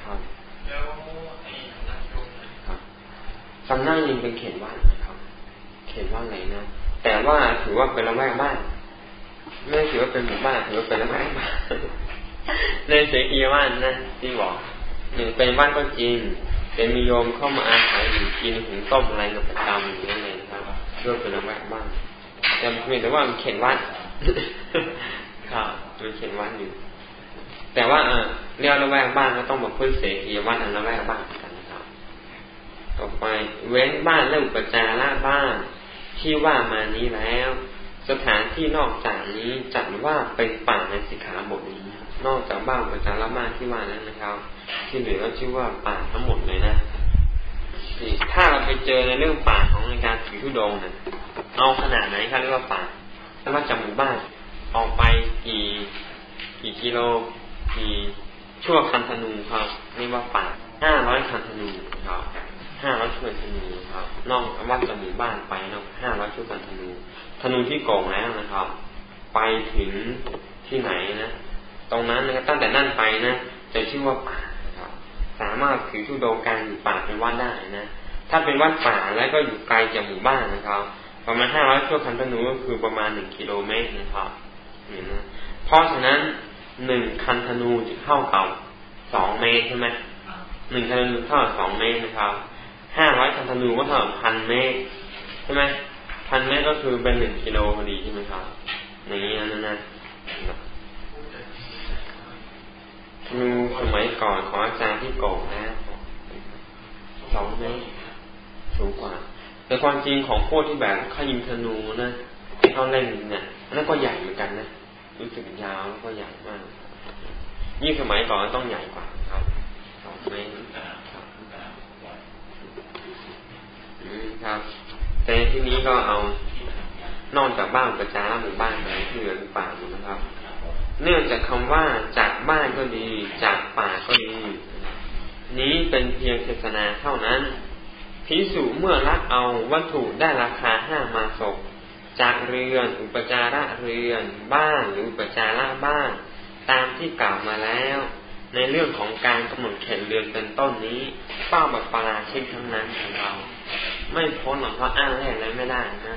ครับแล้วไอ้สำนักยิงเป็นเขตวัด เห็นว่าไงนะ แต่ว่าถือว่าเป็นละแวกบ้านไม่ถือว่าเป็นหมู่บ้านถือว่าเป็นละแวกบ้านในเสกีว่านนะที่บอกหนึ่งเป็นบ้านก็จริงแต่มีโยมเข้ามาอาศัยอยู่กินหุงต้มอะไรกับประจำอย่างนั้นเลยนะครับเพื่อเป็นละแวกบ้านแต่เพียงแต่ว่ามันเขียนวัดครับมันเขียนวัดอยู่ แต่ว่าเออเรียกละแวกบ้านก็ต้องมาพึ่งเสกีวัดอันละแวกบ้านกันนะครับต่อไปเว้นบ้านและอุปจาระบ้าน ที่ว่ามานี้แล้ว สถานที่นอกจากนี้จัดว่าเป็นป่าในสิกขาบทนี้ นอกจากบ้านประจารมาที่ว่านั้นนะครับ ที่เหลือก็ชื่อว่าป่าทั้งหมดเลยนะถ้าเราไปเจอในเรื่องป่าของการถือทุดงเนี่ยเอาขนาดไหนครับเรียกว่าป่าแล้วว่าจากหมู่บ้านออกไปกี่กี่กิโลกี่ชั่วคันธนูครับเรียกว่าป่าห้าร้อยคันธนูครับ ห้าร้อยชั่วธนูครับนอกวัดจากหมู่บ้านไปนาะห้าร้อยชั่วคันธนูธนูที่โกงแล้วนะครับ ไปถึงที่ไหนนะตรงนั้นนะครับตั้งแต่นั่นไปนะจะชื่อว่าป่าครับ สามารถถือทุดงการอยู่ป่าเป็นวัดได้นะถ้าเป็นวัดป่าแล้วก็อยู่ไกลจากหมู่บ้านนะครับ ประมาณห้าร้อยชั่วคันธนูก็คือประมาณหนึ่งกิโลเมตรนะครับนี่นะเพราะฉะนั้นหนึ่งคันธนูจะเท่ากับสองเมตรใช่ไหมหนึ่งคันธนูเท่ากับสองเมตรนะครับ ห้าร้อยคันธนูก็เท่ากับพันเมตรใช่ไหมพันเมตรก็คือเป็นหนึ่งกิโลพอดีใช่ไหมครับอย่างนี้นะนะธนูสมัยก่อนของอาจารย์ที่โกงนะสองเมตรสูงกว่า แต่ความจริงของพวกที่แบบเขายิงธนูนะเขาเล่นเนี่ยนั่นก็ใหญ่เหมือนกันนะรู้สึกยาวแล้วก็ใหญ่มากยิ่งสมัยก่อนต้องใหญ่กว่าครับสองเมตร ครับ แต่ที่นี้ก็เอานอกจากบ้านประจาหมู่บ้านไหนที่เหลือป่านะครับ เนื่องจากคำว่าจากบ้านก็ดี จากป่าก็ดี นี้เป็นเพียงเทศนาเท่านั้นพิสูเมื่อรักเอาวัตถุได้ราคาห้ามาศกจากเรือนอุปจาระเรือน บ้านหรืออุปจาระบ้าน ตามที่กล่าวมาแล้ว ในเรื่องของการกำหนดเขตเรือนเป็นต้นนี้เป้าบบปราชิกทั้งนั้นของเรา ไม่พ้นหรอกเพราะอ้างแรกแล้วไม่ได้นะ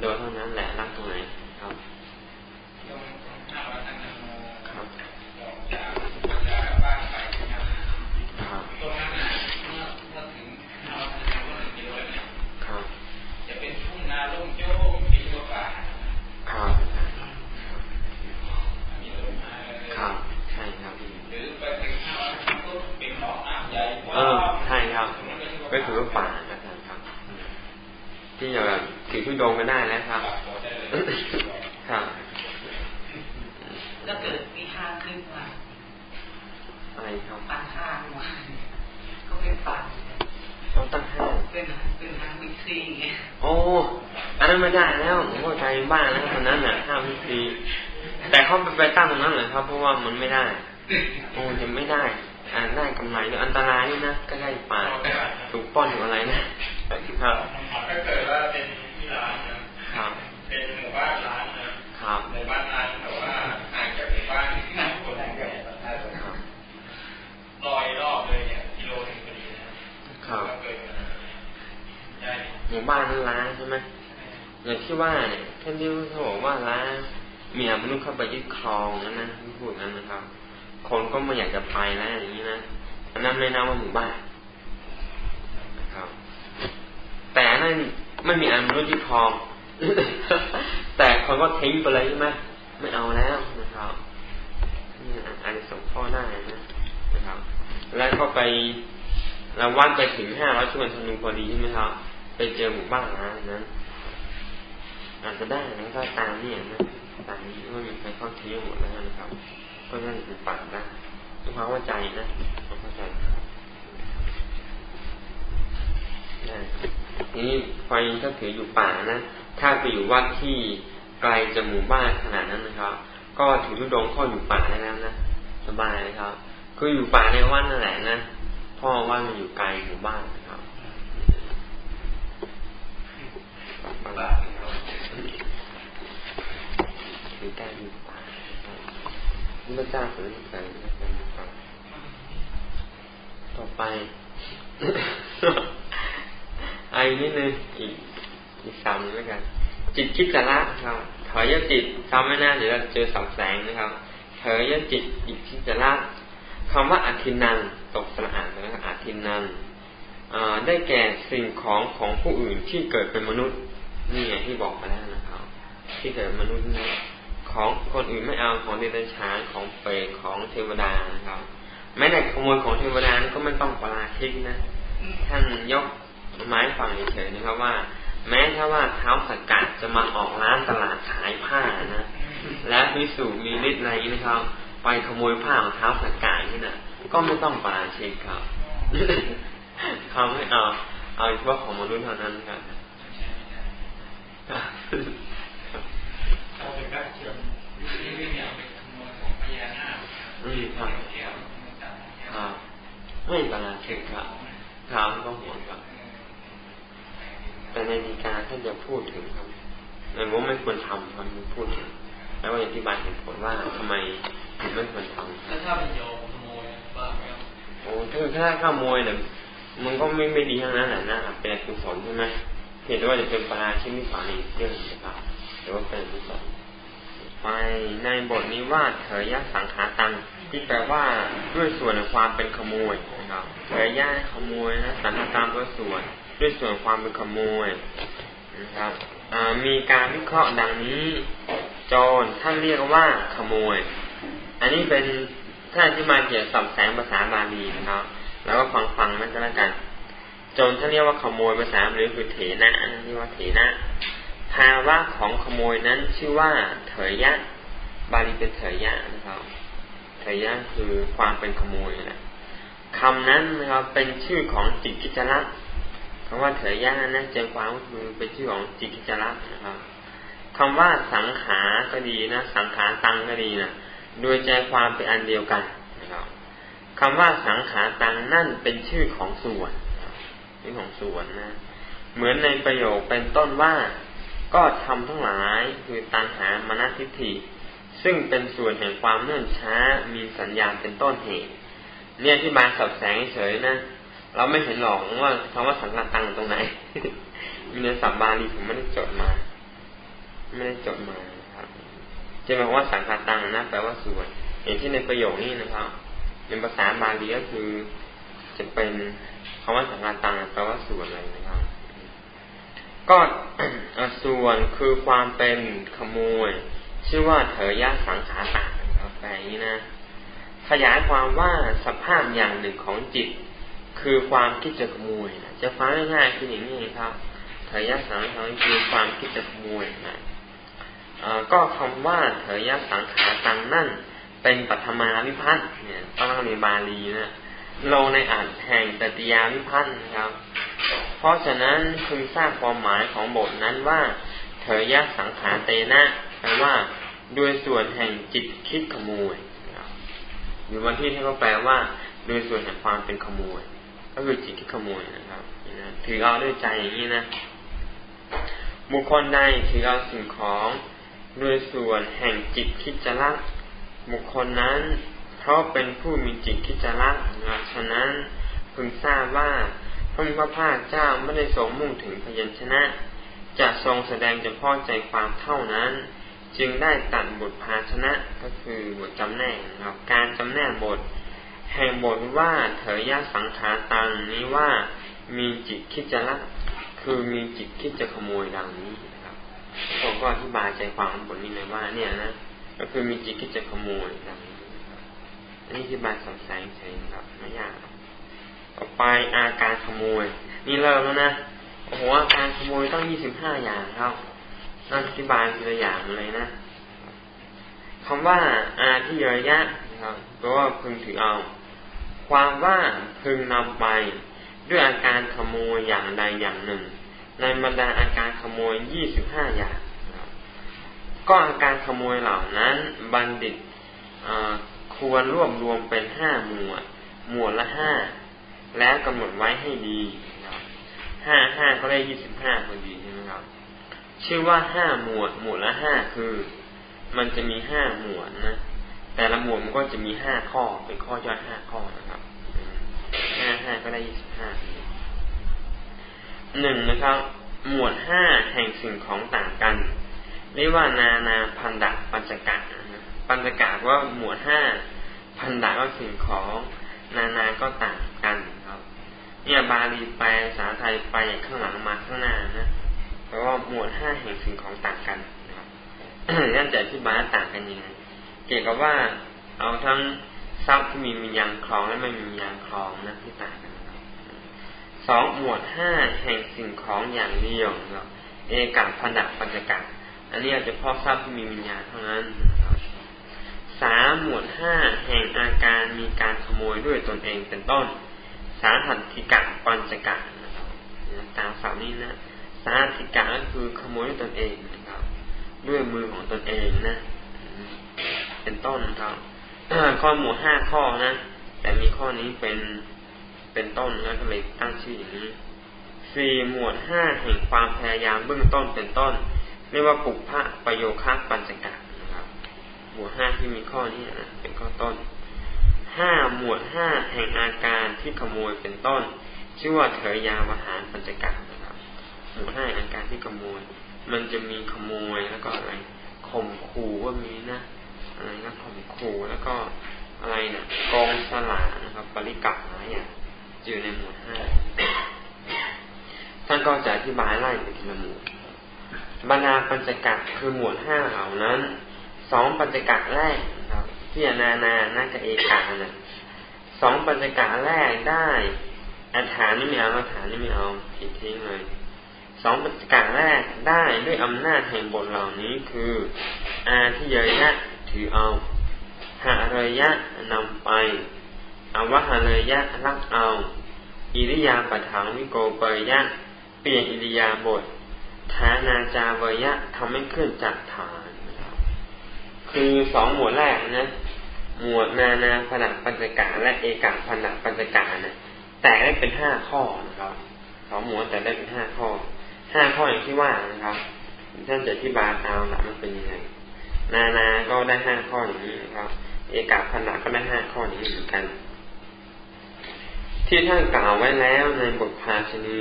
โดยเท่านั้นแหละรักตรงไหนครับ นนั้นไม่นับว่าหมู่บ้านนะครับ แต่นั่นไม่มีอันมนุษย์ที่พอแต่คนก็ทิ้งไปเลยใช่ไหมไม่เอาแล้วนะครับนี่อันสงพ่อได้นะนะครับ แล้วก็ไปเราวัดไปถึงห้าร้อยชั่วโมงธนูพอดีใช่ไหมครับ ไปเจอหมู่บ้านนะนั้นอาจจะได้นะก็ตามนี่นะตามนี้ไม่มีใครเข้าเที่ยวหมดแล้วนะครับ ก็นั่นคือปัดนะทุกความเข้าใจนะความเข้าใจ นี่ไฟถ้าถืออยู่ป่านะ ถ้าไปอยู่วัดที่ไกลจากหมู่บ้านขนาดนั้นนะครับ ก็ถือทุดงข้ออยู่ป่าได้แล้วนะ สบายนะครับ คืออยู่ป่าในวัดนั่นแหละนะ พ่อว่ามันอยู่ไกลหมู่บ้านนะครับถือใกล้อยู่พระเจ้าสนใจต่อไป ไอ้นิดนึงอีกอีกสามนึงแล้วกัน จิตคิดจะละครับถอยยจิตจำไม่น่าเดี๋ยวเราเจอสับแสงนะครับเถยยจิตจิตคิดจะละคำว่าอธินันตกสระอ่านนะครับอธินันได้แก่สิ่งของของผู้อื่นที่เกิดเป็นมนุษย์ นี่ไงที่บอกมาแล้วนะครับ ที่เกิดมนุษย์นี่ของคนอื่นไม่เอาของเดรัจฉานของเปรตของเทวดานะครับแม้แต่ขโมยของเทวดาก็ไม่ต้องปราชิกนะท่านยก ไม้ฟังเฉยๆนะครับว่า แม้ถ้าว่าเท้าสกัดจะมาออกร้านตลาดขายผ้านะและพิสูจมีฤทธิ์อะไรนะครับ ไปขโมยผ้าของเท้าสกัดนี่นะก็ไม่ต้องปราชิกครับเขาไม่เอาเอาเฉพาะของมนุษย์เท่านั้นครับเราถึงได้เชื่อมที่ไม่อยากเป็นขโมยของพญานาคอืมครับครับไม่ปราชิกครับถามก็ห่วงครับ แต่ในดีกาท่านจะพูดถึงครับในว่าไม่ควรทำครับพูดถึง แล้วว่าอธิบายเหตุผลว่าทำไมถึงไม่ควรทำแล้วถ้าเป็นโยมขโมยบ้าไหมโอ้ถ้าถ้าขโมยเนี่ยมันก็ไม่ไม่ดีทั้งนั้นแหละนะเป็นกุศลใช่ไหมเห็นว่าจะเป็นปราชิกนิสานีเรื่องนะครับหรือว่าเป็นกุศลไปในบทนี้ว่าเถรยะสังขาตังที่แปลว่าด้วยส่วนความเป็นขโมยนะครับเถรยะขโมยนะสังขาตังด้วยส่วน ด้วยส่วนความเป็นขโมยนะครับมีการวิเคราะห์ดังนี้ โจรท่านเรียกว่าขโมย อันนี้เป็นท่านที่มาเกี่ยวกับแสงภาษาบาลีนะครับ แล้วก็ฟังฟังนั่นก็แล้วกันโจรท่านเรียกว่าขโมยภาษาบาลีคือเถนะเรียกว่าเถนะภาวะของขโมยนั้นชื่อว่าเถยยะบาลีเป็นเถยยะนะครับเถยยะคือความเป็นขโมยนะคำนั้นนะครับเป็นชื่อของจิตกิจระ คำว่าเถยยะนั้นใจความก็คือเป็นชื่อของจิตกิจระนะครับคำว่าสังขาก็ดีนะสังขาตังก็ดีนะโดยใจความเป็นอันเดียวกันนะครับคำว่าสังขาตังนั่นเป็นชื่อของส่วนนี่ของส่วนนะ เหมือนในประโยคเป็นต้นว่าก็ทำทั้งหลายคือตัณหามนทิฏฐิซึ่งเป็นส่วนแห่งความเนื่นช้ามีสัญญาณเป็นต้นเหตุ เนี่ยที่บาสับแสงเฉยนะ เราไม่เห็นหรอกว่าคำว่าสังกัดตังตรงไหน มีในสับบาลีผมไม่ได้จดมา ไม่ได้จดมาครับจะบอกว่าสังกัดตังนะแปลว่าส่วนเห็นที่ในประโยคนี้นะครับในภาษาบาลีก็คือ จะเป็นคำว่าสังกัดตังแปลว่าส่วนอะไรนะครับ ก็ส่วนคือความเป็นขโมย ชื่อว่าเถรยะสังขาตาครับแปลงนี้นะขยายความว่าสภาพอย่างหนึ่งของจิต คือความคิดจะขโมยนะจะฟังง่ายๆคืออย่างนี้ครับเถรยสังขารคือความคิดจะขโมยนะก็คำว่าเถรยสังขาตังนั่น เป็นปัทมาวิพัฒน์เนี่ยต้องเรียนบาลีนะลงในอ่านแห่งตติยาวิพัฒน์ครับ เพราะฉะนั้นพึงทราบความหมายของบทนั้นว่าเถยะสังขารเตนะแปลว่าด้วยส่วนแห่งจิตคิดขโมยหรือวันที่ที่เขาแปลว่า โดยส่วนแห่งความเป็นขโมย ก็คือจิตคิดขโมยนะครับถือเอาด้วยใจอย่างนี้นะบุคคลใดถือเอาสิ่งของโดยส่วนแห่งจิตคิดจะละบุคคลนั้น เพราะเป็นผู้มีจิตคิดจะละฉะนั้นพึงทราบว่าพระพระภาคเจ้าไม่ได้ทรงมุ่งถึงพยัญชนะ จะทรงแสดงเฉพาะใจความเท่านั้น จึงได้ตัดบทภาชนะก็คือบทจำแนกครับการจำแนกบท แห่งบทว่าเถรยะสังขาตังนี้ว่ามีจิตคิดจะละคือมีจิตคิดจะขโมยดังนี้นะครับผมก็อธิบายใจความบทนี้เลยว่า เนี่ยนะก็คือมีจิตคิดจะขโมยดังนี้อันนี้อธิบายสับแสงเฉยครับไม่ยากต่อไปอาการขโมย นี่เริ่มแล้วนะโอ้โหอาการขโมยต้องยี่สิบห้าอย่างครับนั่นอธิบายทีละอย่างเลยนะคำว่าอาที่ระยะนะครับแปลว่าพึงถือเอา ความว่าพึงนำไป ด้วยอาการขโมยอย่างใดอย่างหนึ่ง ในบรรดาอาการขโมยยี่สิบห้าอย่าง ก็อาการขโมยเหล่านั้น บัณฑิตควรรวบรวมเป็นห้าหมวด หมวดละห้าแล้วกำหนดไว้ให้ดีห้าห้าก็ได้ยี่สิบห้าพอดีใช่ไหมครับ ชื่อว่าห้าหมวด หมวดละห้าคือ มันจะมีห้าหมวดนะ แต่ละหมวดมันก็จะมีห้าข้อเป็นข้อย่อยห้าข้อนะครับห้าห้าก็ได้ยี่สิบห้าหนึ่งนะครับ หมวดห้าแห่งสิ่งของต่างกันเรียกว่านานาพันดะปัญจกะปัญจกะว่าหมวดห้าพันดะก็สิ่งของนานาก็ต่างกันครับ เนี่ยบาลีแปลภาษาไทยไปข้างหลังมาข้างหน้านะเพราะว่าหมวดห้าแห่งสิ่งของต่างกันนะครับนั่นจะอธิบายต่างกันยังไง เกี่ยวกับว่า เอาทั้งทรัพย์ที่มีมียางคลองและไม่มีมียางคลองนะที่ต่างกันครับสองหมวดห้าแห่งสิ่งของอย่างเดียวครับเอกัพันดัปัญจกัอันนี้อาจจะพาะทรัพย์ที่มีวิญญาณเท่านั้นสามหมวดห้าแห่งอาการมีการขโมยด้วยตนเองเป็นต้น สาหัตถิกะปัญจกะนะครับตามศัพท์นี้นะสาธิกาก็คือขโมยด้วยตนเองนะครับ ด้วยมือของตนเองนะ เป็นต้นครับข้อหมู่ห้าข้อนะ แต่มีข้อนี้เป็นเป็นต้นนะก็เลยตั้งชื่ออย่างนี้สี่หมวดห้าแห่งความพยายามเบื้องต้นเป็นต้นเรียกว่าปุกพระประโยคะปัญจกะนะครับ หมวดห้าที่มีข้อนี้นะเป็นข้อต้นห้าหมวดห้าแห่งอาการที่ขโมยเป็นต้น ชื่อว่าเถรยาวหารปัญจกะนะครับ หมวดห้าอาการที่ขโมย มันจะมีขโมยแล้วก็อะไรข่มขู่ว่ามีนะ อะไรนะข่มขู่แล้วก็อะไรเนี่ยกองสลานะครับปริกับอะไรอย่างอยู่ในหมวดห้าท่านก็จะอธิบายไล่ไปทีละหมวดบรรดาปัญจกะคือหมวดห้าเหล่านั้นสองปัญจกะแรกนะครับที่นานาน่าจะเอกานะสองปัญจกะแรกได้อัฐานนี่ไม่เอาอัฐานนี่ไม่เอาผิดทิ้งเลยสองปัจจักแรกได้ด้วยอำนาจแห่งบทเหล่านี้คือ อาทิเยยะ ถือเอาหาเรยะนำไปอวหาเรยะรักเอา อิริยาปถังวิโกเปยะ เปลี่ยนอิริยาบทฐานาจาเวยะทำให้เคลื่อนจากฐานคือสองหมวดแรกนะ หมวดนานาผนักปัญจกาและเอกาผนักปัญจกานะแต่ได้เป็นห้าข้อนะครับสองหมวดแต่ได้เป็นห้าข้อห้าข้ออย่างที่ว่านะครับท่านจะที่บาตามหลักมันเป็นยังไง นานาก็ได้ห้าข้ออย่างนี้นะครับ เอกาพันธะก็ได้ห้าข้อนี้เหมือนกัน ที่ท่านกล่าวไว้แล้วในบทภาชนี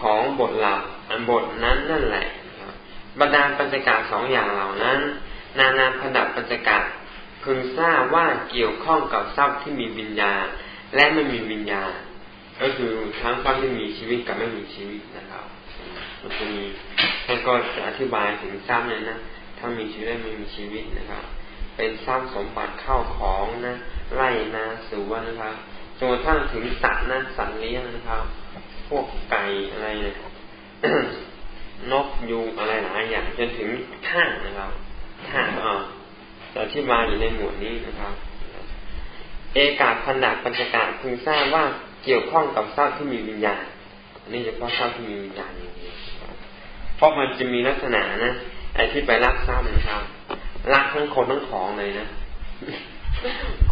ของบทหลักอันบทนั้นนั่นแหละบรรดาปัญจกาสองอย่างเหล่านั้น นานาพันธะปัญจกาพึงทราบว่าเกี่ยวข้องกับทรัพย์ที่มีวิญญาและไม่มีวิญญาก็คือทั้งทรัพย์ที่มีชีวิตกับไม่มีชีวิตนะครับมันจะมีท่านก็จะอธิบายถึงทรัพย์เนี่ยนะ ถ้ามีชีวิตและไม่มีชีวิตนะครับ เป็นทรัพย์สมบัติเข้าของนะไร่นาสวนนะครับจนกระทั่งถึงสัตว์นะสัตว์เลี้ยงนะครับ พวกไก่อะไรเนี่ยนกยูงอะไรหลายอย่างจนถึงท่านะครับท่าอ่าจะอธิบาอยู่ในหมวดนี้นะครับ เอกาพันดาปัญจกาพึงทราบว่าเกี่ยวข้องกับทรัพย์ที่มีวิญญาณอันนี้เฉพาะทรัพย์ที่มีวิญญาณอย่างเดียวเพราะมันจะมีลักษณะนะ ไอ้ที่ไปรักทรัพย์นะครับรักทั้งคนทั้งของเลยนะ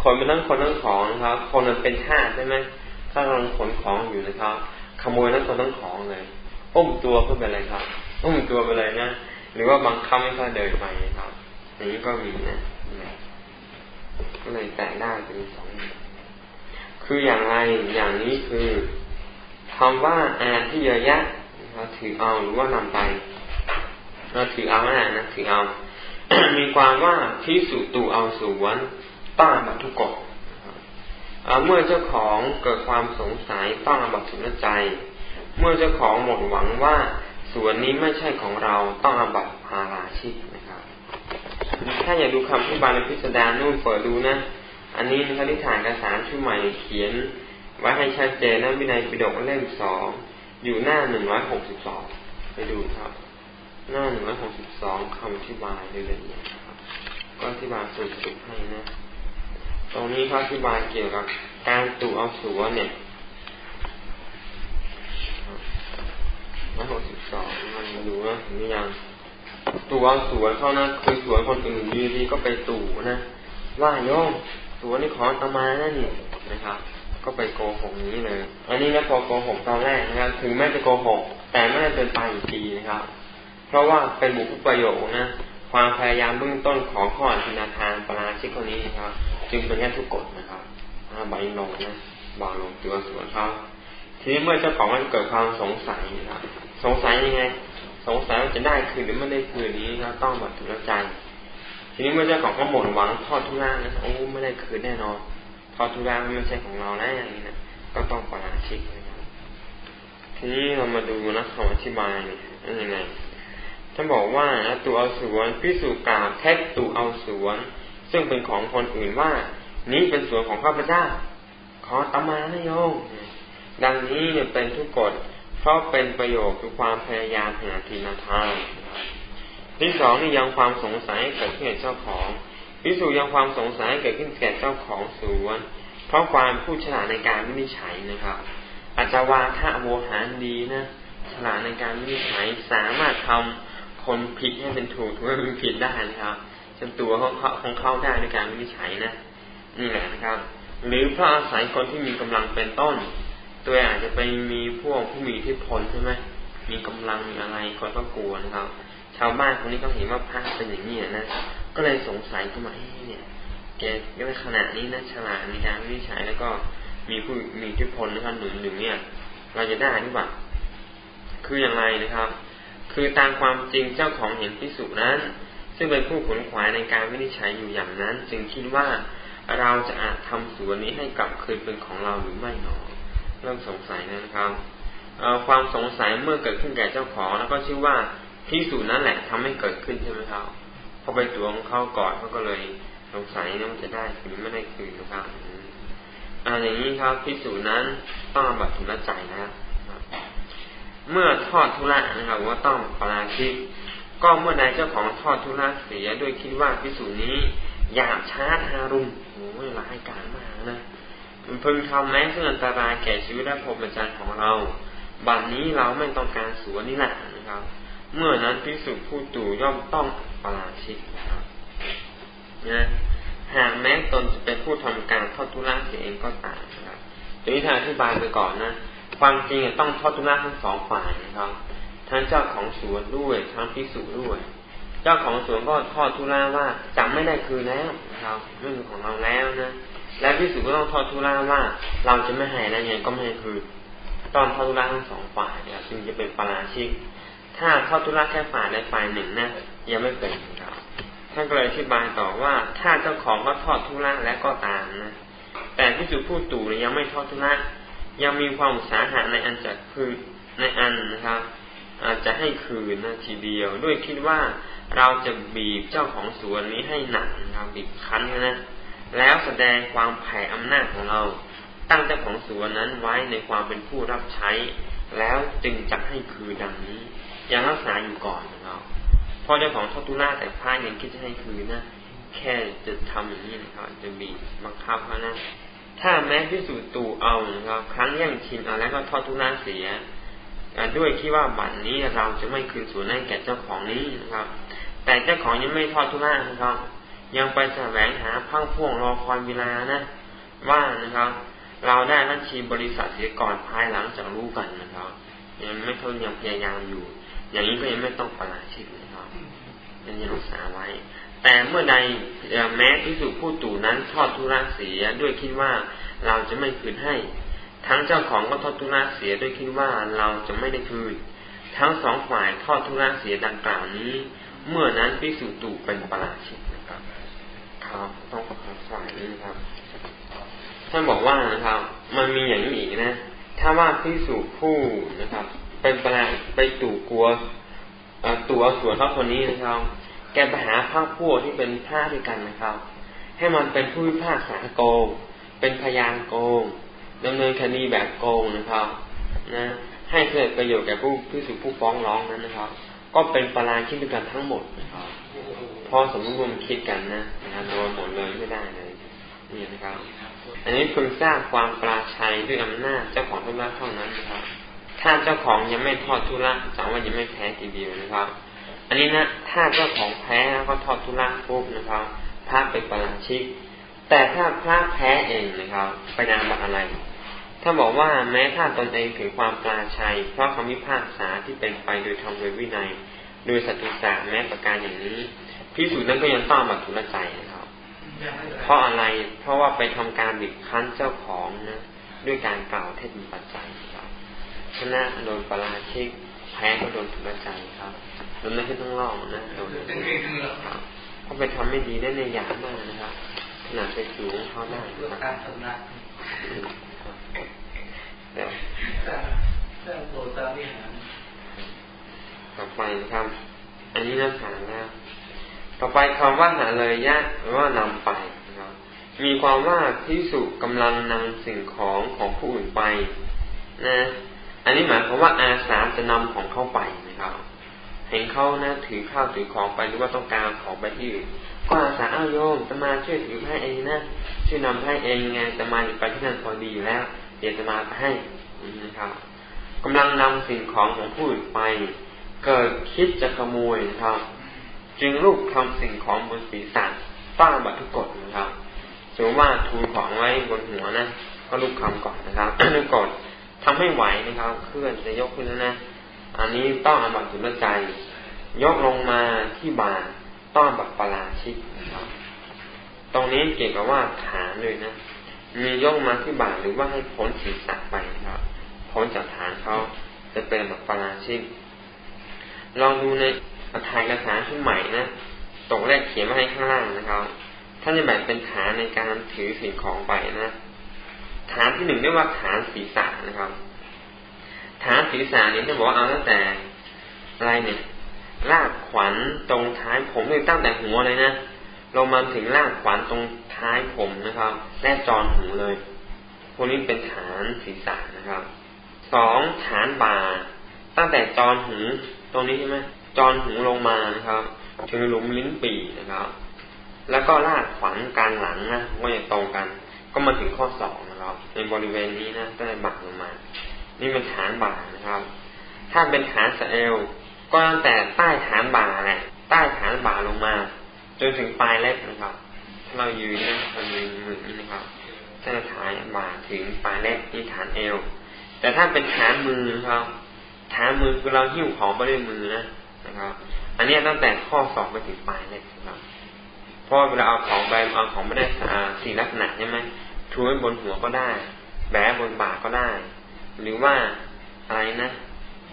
คนเป็นทั้งคนทั้งของนะครับ คนมันเป็นท่าใช่ไหมถ้ากำลังขนของอยู่นะครับ ขโมยทั้งคนทั้งของเลยอุ้มตัวเพื่อเป็นอะไรครับอุ้มตัวไปเลยนะหรือว่าบังคับให้เขาเดินไปนะครับอย่างนี้ก็มีนะก็เลยแตกได้เป็นสองคืออย่างไรอย่างนี้คือคำว่าอาที่เยอะแยะเราถือเอาหรือว่านำไป เราถือเอาแน่นะถือเอา มีความว่าพิสูตูเอาสวนต้าบัตทุกกฎเมื่อเจ้าของเกิดความสงสัยต้องบัตสุนใจ เมื่อเจ้าของหมดหวังว่าสวนนี้ไม่ใช่ของเราต้องอบัตพาราชิกนะครับ ถ้าอยากดูคำที่บาลพิสดารนู่นเปิดดูนะ อันนี้เขาที่ถ่ายกระสารชุดใหม่เขียนไว้ให้ชัดเจนนะวินัยปิฎกเล่มสองอยู่หน้าหนึ่งร้อยหกสิบสองไปดูครับ หน้าหนึ่งร้อยหกสิบสองคำอธิบายละเอียดครับก็อธิบายสุดสุดให้นะ ตรงนี้เขาอธิบายเกี่ยวกับการตูเอาสัวเนี่ยร้อยหกสิบสองมันดูนะถึงยังตูเอาสวนเขานะคือสวนคนอื่นยืดีก็ไปตู่นะว่าโยมสวนนี่ขอตมานะนี่นะครับ ก็ไปโกหกนี้เลย อันนี้นะพอโกหกตอนแรกนะครับถึงแม้จะโกหก แต่ไม่ได้เป็นไปอีกทีนะครับ เพราะว่าเป็นบุคคลประโยชน์นะความพยายามเบื้องต้นของข้ออธินาทานปราชิกคนนี้นะครับ จึงเป็นแค่ทุกกฎนะครับใบลงนะบาลงตัวส่วนเขาทีนี้เมื่อเจ้าของมันเกิดความสงสัยนะครับ สงสัยยังไง สงสัยว่าจะได้คืนหรือไม่ได้คืนนี้นะต้องบัดถึงใจ ทีนี้เมื่อเจ้าของเขาหมดหวังทอดทุล่างนะโอ้ไม่ได้คืนแน่นอนพอดทุรางไม่ใช่ของเราแล้วอย่างนี้นะก็ต้องปราชิกนะครับทีนี้เรามาดูนะคำอธิบายเนี่ยยังไง ท่านบอกว่าตัวเอาสวนพิสูจกาแท็กตัวเอาสวน ซึ่งเป็นของคนอื่นว่า นี้เป็นสวนของข้าพเจ้า ขอตมานะโยมดังนี้เป็นทุกกฎเพราะเป็นประโยชน์คือความพยายามแห่งทีนาทานที่สองนี่ยังความสงสัยเกิดขึ้นเจ้าของพิสูจยังความสงสัยเกิดขึ้นแก่เจ้าของสวน เพราะความผู้ฉลาดในการวินิจฉัยนะครับอาจจะวาทะโวหารดีนะฉลาดในการวินิจฉัยสามารถทำ คนผิดให้เป็นถูกถูกให้เป็นผิดได้นะครับจนตัวของเขาของเขาได้ในการวินิจฉัยนะนี่แหละนะครับ หรือเพราะอาศัยคนที่มีกำลังเป็นต้น ตัวอาจจะไปมีพวกผู้มีที่พลใช่ไหมมีกำลังมีอะไรคนก็กลัวนะครับ ชาวบ้านคนนี้ก็เห็นว่าพระเป็นอย่างนี้นะก็เลยสงสัยขึ้นมาเนี่ยแกในขณะนี้นะฉลาดในการวินิจฉัยแล้วก็มีผู้มีอิทธิพลนะครับหนุนอยู่เนี่ย เราจะได้หรือเปล่าคืออย่างไรนะครับ คือตามความจริงเจ้าของเห็นพิสุนั้น ซึ่งเป็นผู้ขนขวายในการวินิจฉัยอยู่อย่างนั้น จึงคิดว่าเราจะอาจทำสวนนี้ให้กลับคืนเป็นของเราหรือไม่หนอเริ่มสงสัยนะครับความสงสัยเมื่อเกิดขึ้นแก่เจ้าของ แล้วก็ชื่อว่าพิสูจนั้นแหละทำให้เกิดขึ้นใช่ไหมครับพอไปตัวของเขาก่อนเขาก็เลยสงสัยว่ามันจะได้หรือไม่ได้คืนนะครับอ่าอย่างนี้ครับพิสูจนั้นต้องบัตรทุนใจนะครับ เมื่อทอดทุระนะครับว่าต้องปราชิกก็เมื่อใดเจ้าของทอดทุระเสียด้วยคิดว่าพิสูจนี้หยาบช้าทารุณโอ้ยร้ายกาจมากนะมันพึงทำแม้ซึ่งอันตรายแก่ชีวิตและพรหมจรรย์ของเราบัดนนี้เราไม่ต้องการสวนนี่แหละนะครับ เมื่อนั้นพิสุผู้ตู่ย่อมต้องปราชิกนะครับนะหากแม้ตนจะเป็นผู้ทำการทอดทุระเสียเองก็ตามนะครับทีนี้ถ้าอธิบายไปก่อนนะ ความจริงต้องทอดทุระทั้งสองฝ่ายนะครับ ทั้งเจ้าของสวนด้วย ทั้งพิสุด้วย เจ้าของสวนก็ทอดทุระว่าจำไม่ได้คืนแล้วนะครับไม่เป็นของเราแล้วนะและพิสุก็ต้องทอดทุระว่าเราจะไม่ให้แล้วไงก็ไม่ให้คืนตอนทอดทุระทั้งสองฝ่ายนะครับจึงจะเป็นปราชิก ถ้าทอดทุระแค่ฝ่ายใดฝ่ายหนึ่งนะยังไม่เป็นครับท่านก็เลยอธิบายต่อว่า ถ้าเจ้าของก็ทอดทุระและก็ตามนะแต่พิจุผู้ตู่ยังไม่ทอดทุระ ยังมีความอุตสาหะในอันจะคืนในอันนะครับอาจจะให้คืนนะทีเดียว ด้วยคิดว่าเราจะบีบเจ้าของสวนนี้ให้หนักนะครับบีบคั้นนะแล้วแสดงความแผ่อำนาจของเราตั้งเจ้าของสวนนั้นไว้ในความเป็นผู้รับใช้ แล้วจึงจะให้คืนดังนี้ยังรักษาอยู่ก่อนนะครับพอเจ้าของทอตุล่าแต่พระยังคิดจะให้คืนนะแค่จะทำอย่างนี้นะครับจะบีบบังคับเขานะ ถ้าแม้พิสูจน์ตูเอานะครับครั้งย่งชินเอาแล้วก็ทอดทุล่าเสียด้วยคิดว่าบัตรนี้เราจะไม่คืนส่วนให้แก่เจ้าของนี้นะครับ แต่เจ้าของยังไม่ทอดทุล่านะครับ ยังไปแสวงหาพังพ่วงรอคอยเวลานะ ว่านะครับ เราได้บัญชีบริษัทเสียก่อนภายหลังจากรู้กันนะครับยังไม่ทนยังพยายามอยู่ อย่างนี้ก็ยังไม่ต้องประหลาดชิดยังรักษาไว้ แต่เมื่อใดแม้พิสุผู้ตู่นั้นทอดทุระเสียด้วยคิดว่าเราจะไม่คืนให้ ทั้งเจ้าของก็ทอดทุระเสียด้วยคิดว่าเราจะไม่ได้คืน ทั้งสองฝ่ายทอดทุระเสียดังกล่าวนี้ เมื่อนั้นพิสุตู่เป็นประหลาดชิตนะครับครับต้องขอฝ่ายนี้นะครับท่านบอกว่านะครับ มันมีอย่างนี้อีกนะ ถ้าว่าพิสุผู้นะครับ เป็นประหลาดไปตู่กลัวตัวส่วนเขาคนนี้นะครับ แกไปหาภาคพวกที่เป็นพระด้วยกันนะครับ ให้มันเป็นผู้พิพากษาโกง เป็นพยานโกงดำเนินคดีแบบโกงนะครับ นะ ให้เกิดประโยชน์แก่ผู้พิสูจผู้ฟ้องร้องนั้นนะครับ ก็เป็นปราชิกด้วยกันทั้งหมดนะครับพอสมมติรวมคิดกันนะนะครับโดนหมดเลยไม่ได้เลยนี่นะครับ อันนี้พึงสร้างความปราชัยด้วยอำนาจเจ้าของธุระเท่านั้นนะครับ ถ้าเจ้าของยังไม่ทอดทุระจังว่ายังไม่แพ้ทีเดียวนะครับ อันนี้นะถ้าเจ้าของแพ้แล้วก็ทอดทุระปุ๊บนะครับพระเป็นปราชิก แต่ถ้าพระแพ้เองนะครับไปนามบัตอะไร ถ้าบอกว่าแม้ถ้าตนเองถึงความปราชัย เพราะคำวิพากษาที่เป็นไปโดยธรรมโดยวินัย โดยสัตตุสาแม้ประการอย่างนี้พิสูจน์นั้นก็ยังต้องบัตทุระใจนะครับ เพราะอะไรเพราะว่าไปทำการบิดคั้นเจ้าของนะด้วยการกล่าวเท็จมีปัจจัยชนะโดนปราชิกแพ้ก็โดนถุนใจครับ โดนไม่ใช่ต้องล่องนะโดนครับเขาไปทำไม่ดีได้ในอย่างมากนะครับขนาดไปสูงเขาได้นะครับเดี๋ยวต่อไปนะครับ อันนี้น่าถามแล้วต่อไปคำว่าหาเลยยะหรือว่านำไปนะครับ มีความว่าพิสุกำลังนำสิ่งของของผู้อื่นไป นะ อันนี้หมายความว่าอาสาจะนำของเข้าไปนะครับ เห็นเขานะถือข้าวถือของไปหรือว่าต้องการของไปที่อื่นก็อาสาเอาโยมจะมาช่วยถือให้เองนะช่วยนำให้เองไงจะมาไปที่นั่นพอดีอยู่แล้วเดี๋ยวจะมาให้นะครับกำลังนำสิ่งของของผู้อื่นไป เกิดคิดจะขโมยนะครับ จึงลูกทำสิ่งของบนศีรษะป้าบัตทุกกฎนะครับสมมติว่าทูลของไว้บนหัวนะก็ลูกคำก่อนนะครับลูกกดทำให้ไหวนะครับเคลื่อนจะยกขึ้นนะ อันนี้ต้องอาบัตสุนใจ ยกลงมาที่บาต้องบัตปราชิกนะครับ ตรงนี้เกี่ยวกับว่าฐานเลยนะ มียกมาที่บาหรือว่าให้พ้นศีรษะไปนะครับพ้นจากฐานเขาจะเป็นแบบปราชิก ลองดูในอัฐายกถาชุดใหม่นะตกแรกเขียนมาให้ข้างล่างนะครับท่านจะแบ่งเป็นฐานในการถือสิ่งของไปนะฐานที่หนึ่งเรียกว่าฐานศีรษะนะครับ ฐานศีรษะนี้ท่านบอกว่าเอาตั้งแต่อะไรเนี่ยลากขวัญตรงท้ายผมเลยตั้งแต่หัวเลยนะลงมาถึงลากขวัญตรงท้ายผมนะครับแล่จอนหูเลยพวกนี้เป็นฐานศีรษะนะครับสองฐานบ่า ตั้งแต่จอนหูตรงนี้ใช่ไหมจอนหูลงมานะครับ ถึงหลุมลิ้นปีนะครับ แล้วก็ลากขวัญกลางหลังนะก็จะตรงกัน ก็มาถึงข้อสองนะครับ ในบริเวณนี้นะตั้งแต่บ่าลงมา นี่เป็นฐานบ่านะครับ ถ้าเป็นฐานสะเอลก็ตั้งแต่ใต้ฐานบ่าแหละใต้ฐานบ่าลงมา จนถึงปลายเล็บนะครับ ถ้าเรายืนนะเรายืนมือนี่นะครับตั้งแต่ฐานบ่าถึงปลายเล็บนี่ฐานเอว แต่ถ้าเป็นฐานมือนะครับ ฐานมือคือเราหิ้วของไปด้วยมือนะนะครับ อันนี้ตั้งแต่ข้อศอกไปถึงปลายเล็บนะครับเพราะเวลาเอาของไปเอาของไม่ได้สี่ลักษณะใช่ไหมทูไว้บนหัวก็ได้ แบะบนบ่าก็ได้ หรือว่าอะไรนะ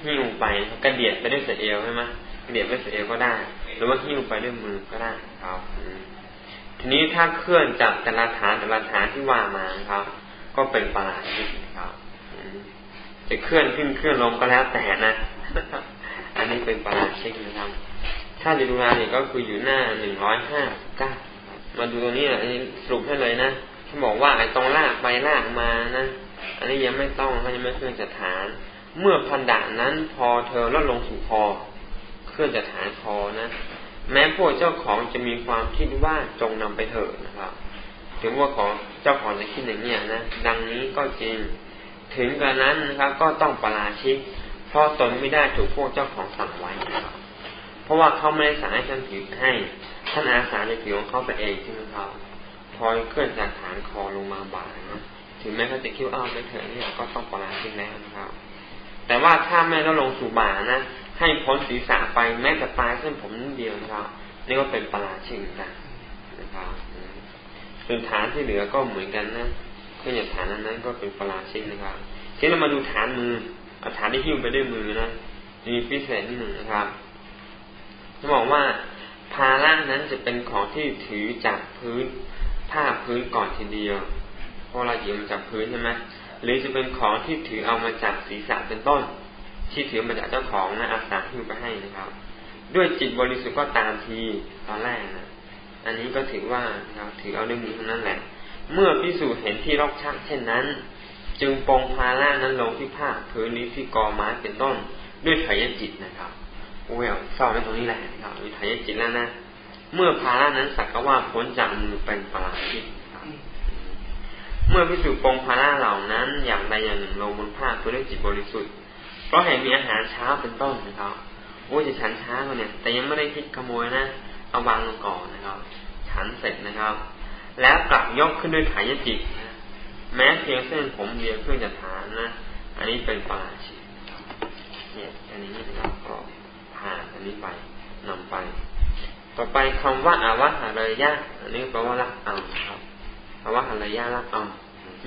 หิ้วไปกระเดียดไปด้วยเสเอลใช่ไหมกระเดียดไปเสเอลก็ได้ หรือว่าหิ้วไปด้วยมือก็ได้ครับทีนี้ถ้าเคลื่อนจากแต่ละฐานแต่ละฐานที่ว่ามาครับ ก็เป็นปลาชิกครับจะเคลื่อนขึ้นเคลื่อนลงก็แล้วแต่นะ อันนี้เป็นปลาชิกนะครับถ้าจะดูงานเนี่ยก็คืออยู่หน้าหนึ่งร้อยห้าเก้ามาดูตรงนี้อันนี้สรุปให้เลยนะเขาบอกว่าไอ้ตรงลากไปลากมานะ อันนี้ยังไม่ต้องเขายังไม่เคลื่อนจากฐาน เมื่อพันดานั้นพอเธอลดลงสู่คอ เคลื่อนจากฐานคอนะ แม้พวกเจ้าของจะมีความคิดว่าจงนำไปเถอะนะครับ ถึงว่าของเจ้าของจะคิดอย่างนี้นะ ดังนี้ก็จริง ถึงกระนั้นนะครับ ก็ต้องประราชิก เพราะตนไม่ได้ถูกพวกเจ้าของสั่งไว้นะครับเพราะว่าเขาไม่ได้สั่งให้ท่านถือให้ ท่านอาสาในถือของเขาไปเองใช่ไหมครับพอเคลื่อนจากฐานคอลงมาบ่านะ ถึงแม้เขาจะคิดอ้าวไปเถอะเนี่ยก็ต้องปราชิกแล้วนะครับ แต่ว่าถ้าไม่ลดลงสู่บ่านะให้พ้นศีรษะไปแม้แต่ปลายเส้นผมนิดเดียวนะครับนี่ก็เป็นปลาชิงกันนะครับส่วนฐานที่เหลือก็เหมือนกันนะขึ้นจากฐานนั้นก็เป็นปลาชิงนะครับทีนี้เรามาดูฐานมือเอาฐานที่หิ้วไปด้วยมือนะมีพิเศษนิดหนึ่งนะครับจะบอกว่าภาระนั้นจะเป็นของที่ถือจากพื้นผ้าพื้นก่อนทีเดียว ราะเราหยิบมาจากพื้นใช่ไหมหรือจะเป็นของที่ถือเอามาจากศีรษะเป็นต้น ที่ถือมาจากเจ้าของนะอาสาที่ไปให้นะครับ ด้วยจิตบริสุทธิ์ก็ตามทีตอนแรกนะอันนี้ก็ถือว่านะครับถือเอาด้วยมือเท่านั้นแหละ เมื่อพิสูจน์เห็นที่รอกชักเช่นนั้น จึงปองพาล่านั้นลงที่ผ้าพื้นนี้ที่กอไม้เป็นต้น ด้วยไถยจิตนะครับโอ้ยเศร้าในตรงนี้แหละนะครับมีไถยจิตแล้วนะเมื่อพาล่านั้นสักว่าพ้นจากมือเป็นปราชิต เมื่อพิสูจน์ปองพาราเหล่านั้นอย่างใดอย่างหนึ่งลงบนผ้าตัวด้วยจิตบริสุทธิ์ เพราะเห็นมีอาหารเช้าเป็นต้นนะครับโอ้จะฉันเช้าเนี่ย แต่ยังไม่ได้คิดขโมยนะเอาวางลงก่อนนะครับ ฉันเสร็จนะครับ แล้วกลับยกขึ้นด้วยถ่ายจิตนะแม้เพียงเส้นผมเดียวเพื่อจะฐานนะอันนี้เป็นปราชิเนี่ยอันนี้นะครับก็ผ่านอันนี้ไปนำไป ต่อไปคำว่าอาวะหะเลยยะอันนี้แปลว่ารักเอาครับ คำว่าหะเลยยะรักเอา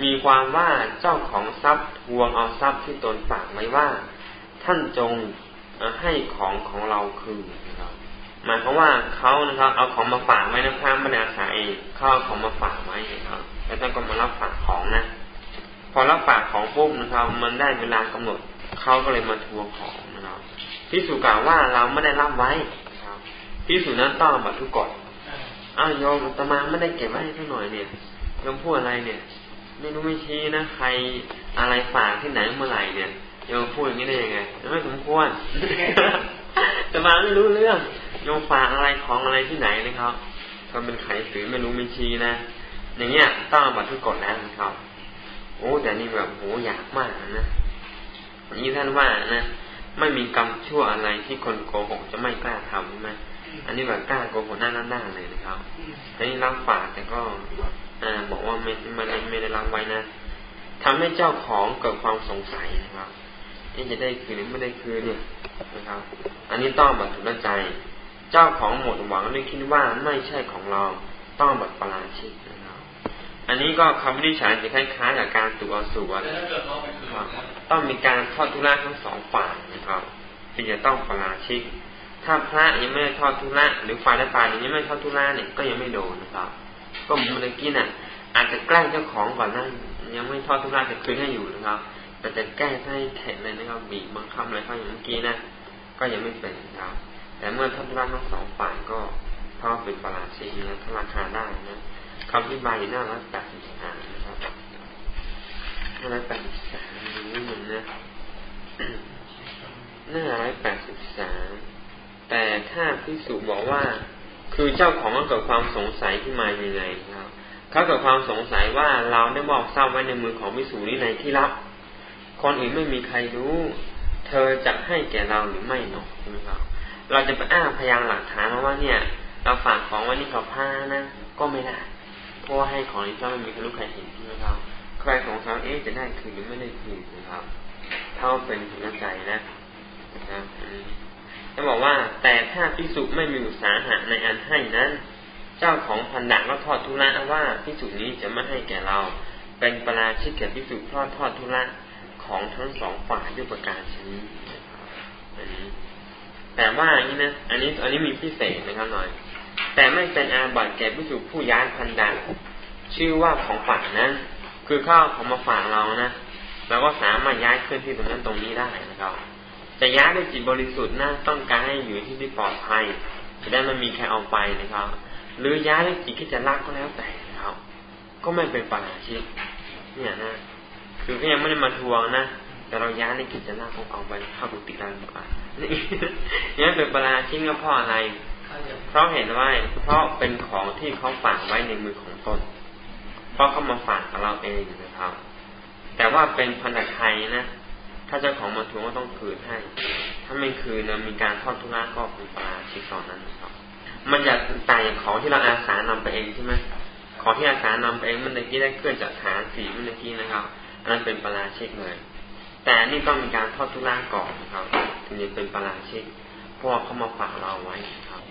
มีความว่าเจ้าของทรัพย์ทวงเอาทรัพย์ที่ตนฝากไว้ว่า ท่านจงให้ของของเราคืนนะครับหมายความว่าเขานะครับ เอาของมาฝากไว้นะครับไม่ได้อาศัยเขาเอาของมาฝากไว้นะครับแล้วท่านก็มารับฝากของนะ พอรับฝากของปุ๊บนะครับ มันได้เวลากำหนดเขาก็เลยมาทวงของนะครับพิสูจกล่าวว่าเราไม่ได้รับไว้ครับพิสูจนั้นต้องบัตรทุกกฎอ้าวโยมตมาไม่ได้เก็บไว้ให้ท่าหน่อยเนี่ย โยมพูดอะไรเนี่ยไม่รู้ไม่ชี้นะใครอะไรฝากที่ไหนเมื่อไหร่เนี่ยโยมพูดอย่างนี้ได้ยังไงไม่สมควรจะมาไม่รู้เรื่องโยมฝากอะไรของอะไรที่ไหนเลยครับก็เป็นไขสือไม่รู้ไม่ชี้นะอย่างเงี้ยต้องบัตรทุกกฎแล้วนะครับ โอ้แต่นี่แบบโหอยากมากนะนี้ท่านว่านะไม่มีกรรมชั่วอะไรที่คนโกหกจะไม่กล้าทำใช่ไหมอันนี้แบบกล้าโกหกหน้าหน้าเลยนะครับอันนี้รับฝากแต่ก็ อ่าบอกว่าไม่ไม่ได้ไม่ได้รับไว้นะทำให้เจ้าของเกิดความสงสัยนะครับนี่จะได้คืนหรือไม่ได้คืนเนี่ยนะครับ อันนี้ต้องบัตรถุนใจ เจ้าของหมดหวังด้วยคิดว่าไม่ใช่ของเราต้องบัตรปราชิกนะครับอันนี้ก็คำวินิจฉัยจะคล้ายๆกับการตัวสูวต้องมีการทอดทุระทั้งสองฝ่ายนะครับที่จะต้องปราชิก ถ้าพระยังไม่ได้ทอดทุระหรือฝ่ายละฝ่ายยังไม่ทอดทุระเนี่ยก็ยังไม่โดนนะครับ ก็เหมือนเมื่อกี้น่ะ อาจจะแกล้งเจ้าของก่อนนั่นยังไม่ทอดทุระแต่คืนให้อยู่นะครับแต่จะแก้ให้เข็ดเลยนะครับบีบบังคับอะไรเขาอย่างเมื่อกี้นะก็ยังไม่เป็นครับ แต่เมื่อทอดทุระทั้งสองฝ่ายก็เพราเป็นปราชิกนะถ้าราคาได้นะคำอธิบายอยู่หน้าร้อยแปดสิบสามนะครับหน้าร้อยแปดสิบสามนิดหนึ่งนะหน้าร้อยแปดสิบสามแต่ถ้าพิสูจบอกว่า คือเจ้าของก็เกิดความสงสัยขึ้นมายังไงครับเขาเกิดความสงสัยว่าเราได้บอกทราบไว้ในมือของพิสูนี้ในที่ลับ คนอื่นไม่มีใครรู้ เธอจะให้แก่เราหรือไม่หนอใช่ไหมครับ เราจะไปอ้างพยานหลักฐานมาว่าเนี่ย เราฝากของไว้นี่กับผ้านะก็ไม่ได้เพราะว่าให้ของนี้ก็ไม่มีใครรู้ใครเห็นใช่ไหมครับใครสงสัยเอ๊ะจะได้คืนหรือไม่ได้คืนนะครับ เท่าเป็นถึงใจนะนะครับ จะบอกว่า แต่ถ้าพิสุไม่มีอุตสาหะในอันให้นั้น เจ้าของพันดะก็ทอดทุระว่าพิสุนี้จะไม่ให้แก่เรา เป็นปราชิกแก่พิสุทอดทอดทุระของทั้งสองฝ่ายด้วยประการชนิดอันนี้ แต่ว่าอันนี้นะอันนี้อันนี้มีพิเศษนะครับหน่อย แต่ไม่เป็นอาบัติแก่พิสุผู้ย้ายพันดะชื่อว่าของฝากนั้น คือข้าวของมาฝากเรานะเราก็สามารถย้ายเคลื่อนที่ตรงนั้นตรงนี้ได้นะครับ จะย้ายด้วยจิตบริสุทธิ์นะต้องการให้อยู่ที่ที่ปลอดภัยจะได้ไม่มีใครเอาไปนะครับ หรือย้ายด้วยจิตที่จะรักก็แล้วแต่นะครับ ก็ไม่เป็นปัญหาชิดเนี่ยนะคือก็ยังไม่ได้มาทวงนะแต่เราย้ายในกิจนาของเอาไปเข้ากุฏิเราดีกว่านี่นี่เป็นปัญหาชิดก็เพราะอะไร เพราะเห็นว่าเพราะเป็นของที่เขาฝากไว้ในมือของตนเพราะเขามาฝากกับเราเองนะครับ แต่ว่าเป็นพันธไทยนะ ถ้าเจ้าของมาทวงก็ต้องคืนให้ ถ้าไม่คืนนะมีการทอดทุระก็เป็นปลาชิกตอนนั้นครับ มันจะต่างจากของที่เราอาสานำไปเองใช่ไหมของที่อาสานำไปเองมันตะกี้ได้เคลื่อนจากฐานสี่มันตะกี้นะครับ อันนั้นเป็นปลาชิกเลย แต่นี่ต้องมีการทอดทุระก่อนนะครับ ถึงจะเป็นปลาชิกเพราะเขามาฝากเราไว้ครับ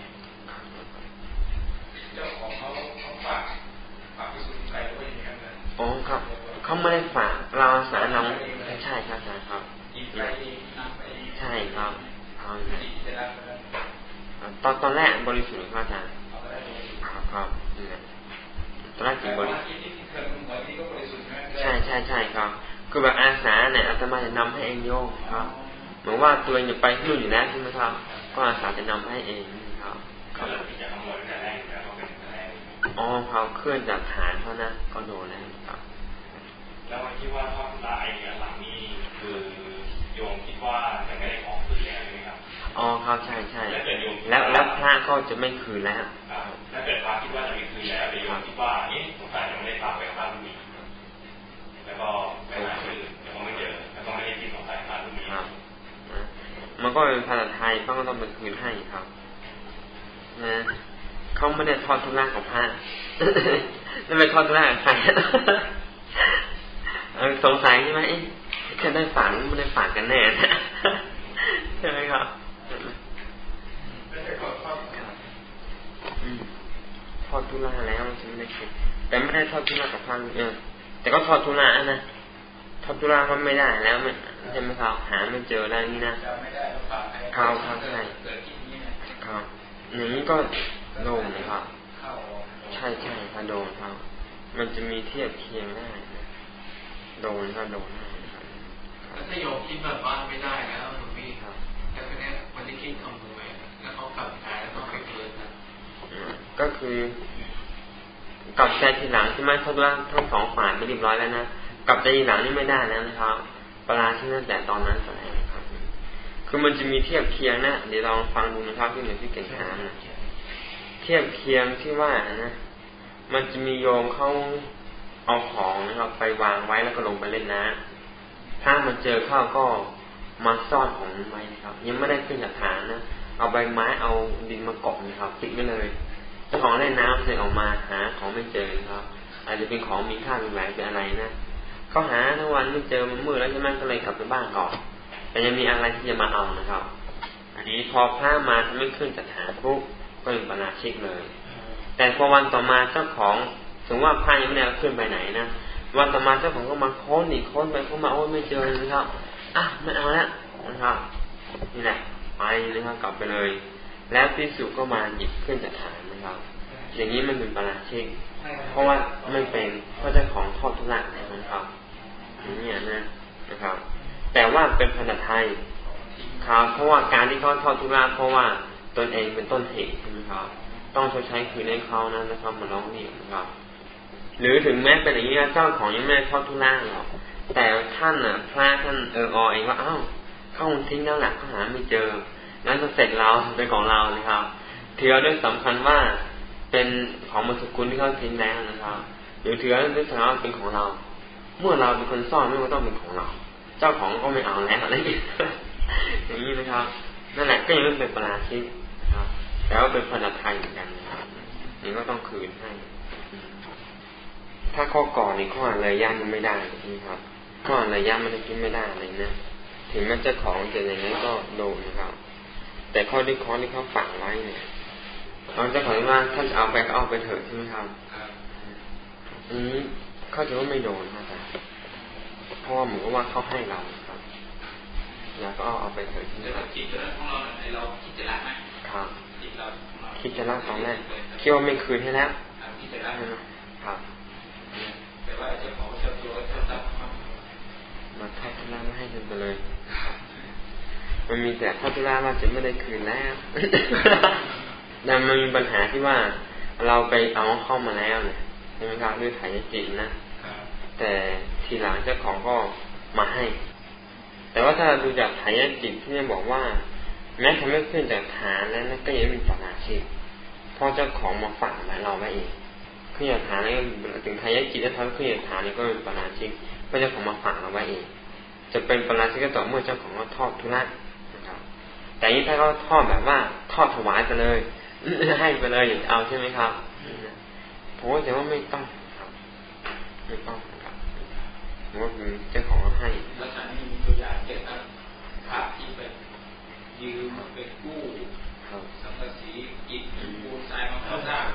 เจ้าของเขาเขาฝากฝากพิสูจน์ใครไว้อย่างนั้นนะอ๋อครับ เขาไม่ได้ฝากเราอาสานำใช่ครับอาจารย์ครับใช่ครับตอนตอนแรกบริสุทธิ์ครับอาจารย์ครับครับนี่ตอนแรกจิตบริสุทธิ์ใช่ใช่ใช่ครับคือแบบอาสาเนี่ยอาตมาจะนำให้เองโยกครับเหมือนว่าตัวเองจะไปนู่นอยู่แล้วใช่ไหมครับ ก็อาสาจะนำให้เองครับครับอ๋อเขาเคลื่อนจากฐานเขานะก็โดนแล้ว แล้ววันที่ว่าทอดตายเนี่ยหลังนี้คือโยมคิดว่าจะไม่ได้ของคืนแล้วใช่ไหมครับอ๋อครับใช่ใช่แล้วแล้วพระก็จะไม่คืนแล้วถ้าเกิดพระคิดว่าจะไม่คืนแล้วแต่โยมคิดว่านี่สงสัยยังไม่ได้ฝากไว้กับพระรูปนี้แล้วก็ไปหาคืนแล้วก็ไม่เจอแล้วก็ไม่ได้ที่สงสัยพระรูปนี้มันก็เป็นภาษาไทยเขาก็ต้องไปคืนให้ครับนะเขาไม่ได้ทอดทุกร่างของพระนั่นไปทอดทุกร่างใคร สงสัยใช่ไหมจะได้ฝันไม่ได้ฝันกันแน่ใช่ไหมครับทอดทุลาแล้วใช่ไหมแต่ไม่ได้ทอดทุลากับพังเออแต่ก็ทอดทุลานะทอดทุลาก็ไม่ได้แล้วใช่ไหมครับหาไม่เจอแล้วนี่นะเขาเขาใช่ครับอย่างนี้ก็โดนนะครับ ใช่ใช่ค่ะโดนครับ มันจะมีเทียบเคียงได้ โดนก็โดนถ้าโยมคิดแบบว่าไม่ได้แล้วหลวงพี่ครับแล้วก็เนี้ยมันจะคิดคำนวณแล้วเขากลับใจแล้วต้องไปเกิดนะก็คือกลับใจทีหลังใช่ไหมเขาว่าทั้งสองฝ่ายไม่เรียบร้อยแล้วนะกลับใจทีหลังนี่ไม่ได้แล้วนะครับปลาที่นั่นแต่ตอนนั้นแสดงครับ คือมันจะมีเทียบเคียงนะเดี๋ยวลองฟังดูนะครับที่หนึ่งที่เก่งถามนะเทียบเคียงที่ว่านะมันจะมีโยมเขา เอาของนะครับไปวางไว้แล้วก็ลงไปเล่นน้ำถ้ามันเจอเข้าก็มาซ่อนของไว้ครับ ยังไม่ได้ขึ้นจากฐานนะเอาใบไม้เอาดินมากบนะครับติดไว้เลยเจ้าของเล่นน้ำเลยออกมาหาของไม่เจอครับ อาจจะเป็นของมีค่าเป็นแหวนเป็นอะไรนะเขาหาทั้งวันไม่เจอมันมืดแล้วใช่ไหมก็เลยกลับไปบ้านก่อน แต่ยังมีอะไรที่จะมาเอานะครับ อันนี้พอพระมาทำไม่ขึ้นจากฐานปุ๊บก็เป็นปนาชิกเลย แต่พอวันต่อมาเจ้าของ ถึงว่าพระยังไม่ได้ขึ้นไปไหนนะวันต่อมาเจ้าของก็มาค้นอีกค้นไปค้นมาโอ้ไม่เจอนะครับอะไม่เอาแล้วนะครับนี่แหละไปนะครับกลับไปเลย แล้วพิสุก็มาหยิบขึ้นจากฐานนะครับ อย่างนี้มันเป็นปราชิกเพราะว่าไม่เป็นเพราะเจ้าของทอดทุลักนะครับอย่างนี้นะนะครับ แต่ว่าเป็นพันธไทยครับเพราะว่าการที่เขาทอดทุลักเพราะว่าตนเองเป็นต้นเหตุใช่ไหมครับ ต้องชดใช้คืนให้เขานะนะครับมาร้องเรียนนะครับ หรือถึงแม้เป็นอย่างนี้เจ้าของยังไม่ทอดทุลักหรอกแต่ท่านอะพระท่านเอออเองว่าอ้าวเข้าทิ้งแล้วแหละเขาหาไม่เจอนั้นจะเสร็จเราเป็นของเรานะครับเถือด้วยสำคัญว่าเป็นของมรสกุลที่เขาทิ้งแล้วนะครับ หรือถือด้วยสำคัญว่าเป็นของเรา เมื่อเราเป็นคนซ่อนไม่ว่าต้องเป็นของเรา เจ้าของก็ไม่เอาแล้วอะไรอย่างนี้อย่างนี้นะครับนั่นแหละก็ยังไม่เป็นปราชิกนะครับแต่ว่าเป็นพนันไทยเหมือนกันนะครับนี่ก็ต้องคืนให้ ถ้าข้อก่อนในข้ออะไรย่ำไม่ได้นะครับ ข้ออะไรย่ำมันจะกินไม่ได้อะไรนะถึงแม้เจ้าของจะอย่างนั้นก็โดนนะครับ แต่ข้อที่ข้อที่เขาฝังไว้เนี่ยเราจะขอว่าท่านจะเอาไปก็เอาไปเถิดใช่ไหมครับอันนี้เขาจะว่าไม่โดนนะครับเพราะว่าเหมือนกับว่าเขาให้เราครับแล้วก็เอาเอาไปเถิดใช่ไหมครับจิตของเราในเราคิดจะละไหมครับจิตเราคิดจะละตอนแรกคิดว่าไม่คืนให้แล้วคิดจะละครับ มาทอดทุล่าม่ให้กันไปเลย มันมีแต่ทอดทุล่าว่าจะไม่ได้คืนแล้วแต่มันมีปัญหาที่ว่าเราไปเอาเข้ามาแล้วเนี่ยใช่ไหมครับด้วยถ่ายจิตนะแต่ทีหลังเจ้าของก็มาให้ แต่ว่าถ้าดูจากถ่ายจิตที่เนี่ยบอกว่า แม้ทำให้ขึ้นจากฐานแล้วนั่นก็ยังเป็นปาราชิกเพราะเจ้าของมาฝากไว้เราไว้เอง ขึ้นจากฐานแล้วถึงถ่ายจิตแล้วทำขึ้นจากฐานนี่ก็เป็นปาราชิกเพราะเจ้าของมาฝากเราไว้เอง จะเป็นปาราชิกก็ต่อเมื่อเจ้าของเขาทอดทุระนะครับ แต่นี้ถ้าเขาทอดแบบว่าทอดถวายไปเลยให้ไปเลยอย่าเอาใช่ไหมครับผมว่าแต่ว่าไม่ต้องครับไม่ต้องครับผมว่าคือเจ้าของเขาให้ลักษณะนี้มีตัวอย่างเกี่ยวกับพระที่ไปยืมไปกู้ครับสังกะสีอิฐปูนทรายมาเข้าสร้าง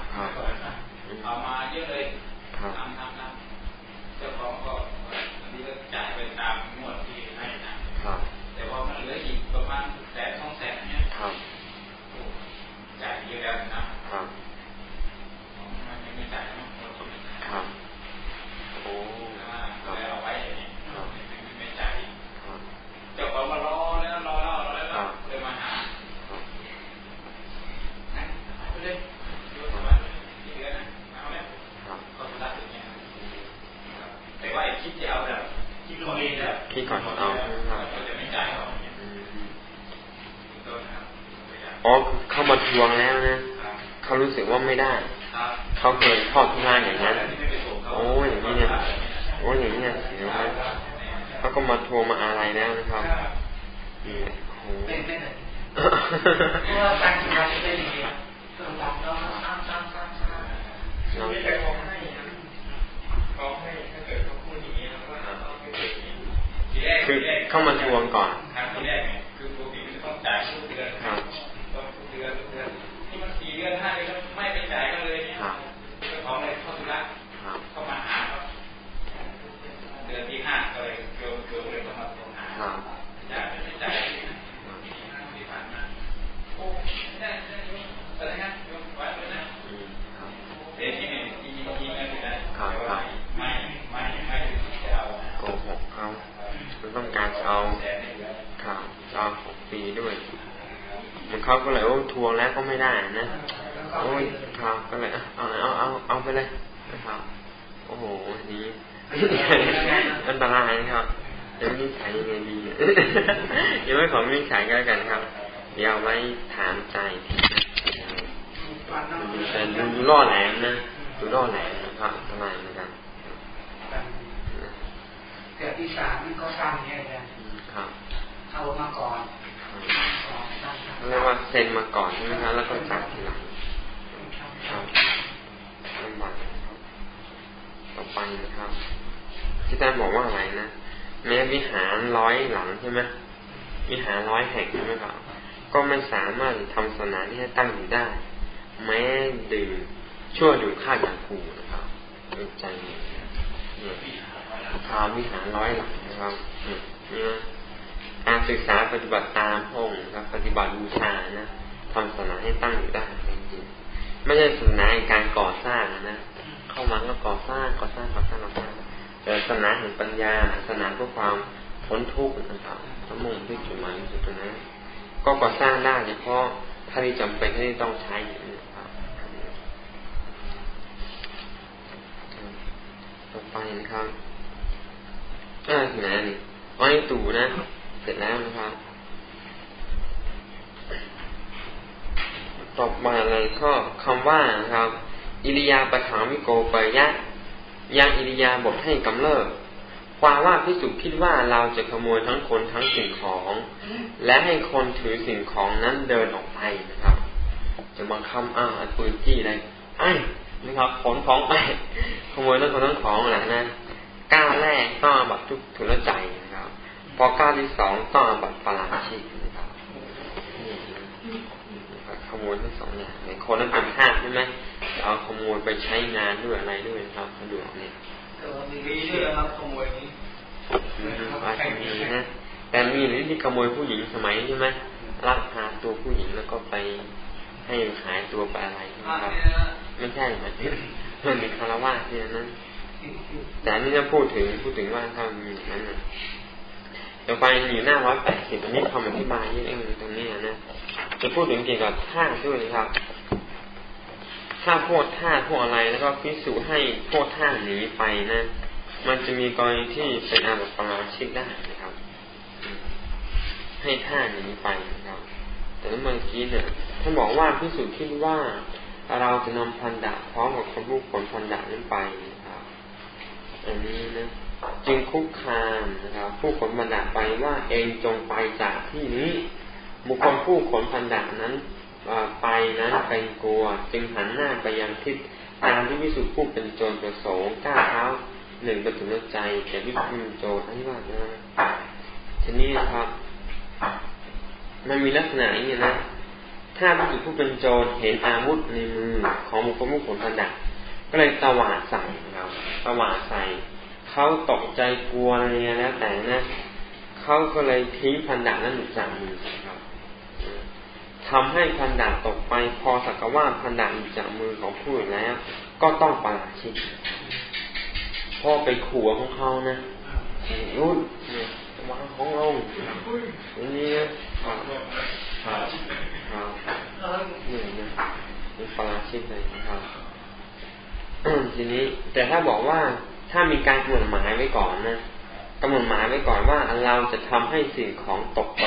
ก็ก่อสร้างได้เฉพาะถ้าที่จำเป็นที่ต้องใช้นะครับต่อไปนะครับอ่าถึงไหนนี่อ๋อนี่ตู่นะ เสร็จแล้วนะครับ ต่อมาอะไรข้อคำว่านะครับ อิริยาปถามิโกปยะยังอิริยาบทให้กำเริบ ความว่าพิสุคิดว่าเราจะขโมยทั้งคนทั้งสิ่งของ และให้คนถือสิ่งของนั้นเดินออกไปนะครับ จะบังคับอ่าปืนจี้อะไรไอ้นะครับขนของไปขโมยทั้งคนทั้งของแหละนะก้าวแรกต้องบัตรทุกถุนใจนะครับ พอก้าวที่สองต้องบัตรปาราชิกนะครับขโมยทั้งสองอย่างในคนนั้นเป็นข้าใช่ไหมเอาขโมยไปใช้งานด้วยอะไรด้วยครับสะดวกเนี่ย มีด้วยครับขโมยนี้อาจจะมีนะแต่มีหรือที่ขโมยผู้หญิงสมัยใช่ไหมรับพาตัวผู้หญิงแล้วก็ไปให้หายตัวไปอะไรนะครับ ไม่ใช่ไหมมันมีคารวะที่นั้นแต่นี่จะพูดถึงพูดถึงว่าถ้ามีนั้นนะต่อไปอยู่หน้าร้อยแปดสิบอันนี้คำอธิบายเยอะเองตรงนี้นะจะพูดถึงเกี่ยวกับท่าด้วยครับ ถ้าพวกท่าพวกอะไรแล้วก็พิสูจให้พวกท่าหนีไปนะ มันจะมีกรณีที่เป็นอาบัติปราชิกได้นะครับ ให้ท่าหนีไปนะครับ แต่เมื่อกี้เนี่ยท่านบอกว่าพิสูจคิดว่าเราจะนำพันดาพร้อมกับคนผู้ขนพันดานั้นไปนะครับ อันนี้นะจึงคุกคามนะครับ ผู้ขนพันดาไปว่าเองจงไปจากที่นี้ บุคคลผู้ขนพันดานั้น ไปนั้นเป็นกลัว จึงหันหน้าไปยังทิศตามที่วิสุทธิผู้เป็นโจรประสงค์ก้าวเท้าหนึ่งเป็นถึงใจแต่วิสุทธิเป็นโจรอันนี้ว่านะทีนี้ครับ มันมีลักษณะอย่างนี้นะถ้าวิสุทธิผู้เป็นโจรเห็นอาวุธในมือของบุคคลผู้ผลพันดะก็เลยตวาดใส่ครับตวาดใส่เขาตกใจกลัวอะไรแล้วแต่นะเขาก็เลยทิ้งพันดะนั้นหลุดจากมือครับ ทำให้พันดาตกไปพอสักว่าพันดาบจากมือของผู้อื่นแล้ว ก็ต้องปาราชิกพ่อไปขัวของเขานะรุ่นวางของลงอย่างนี้นะครับครับนี่นะเป็นปาราชิกเลยนะครับทีนี้ แต่ถ้าบอกว่าถ้ามีการกำหนดหมายไว้ก่อนนะกำหนดหมายไว้ก่อนว่าเราจะทำให้สิ่งของตกไป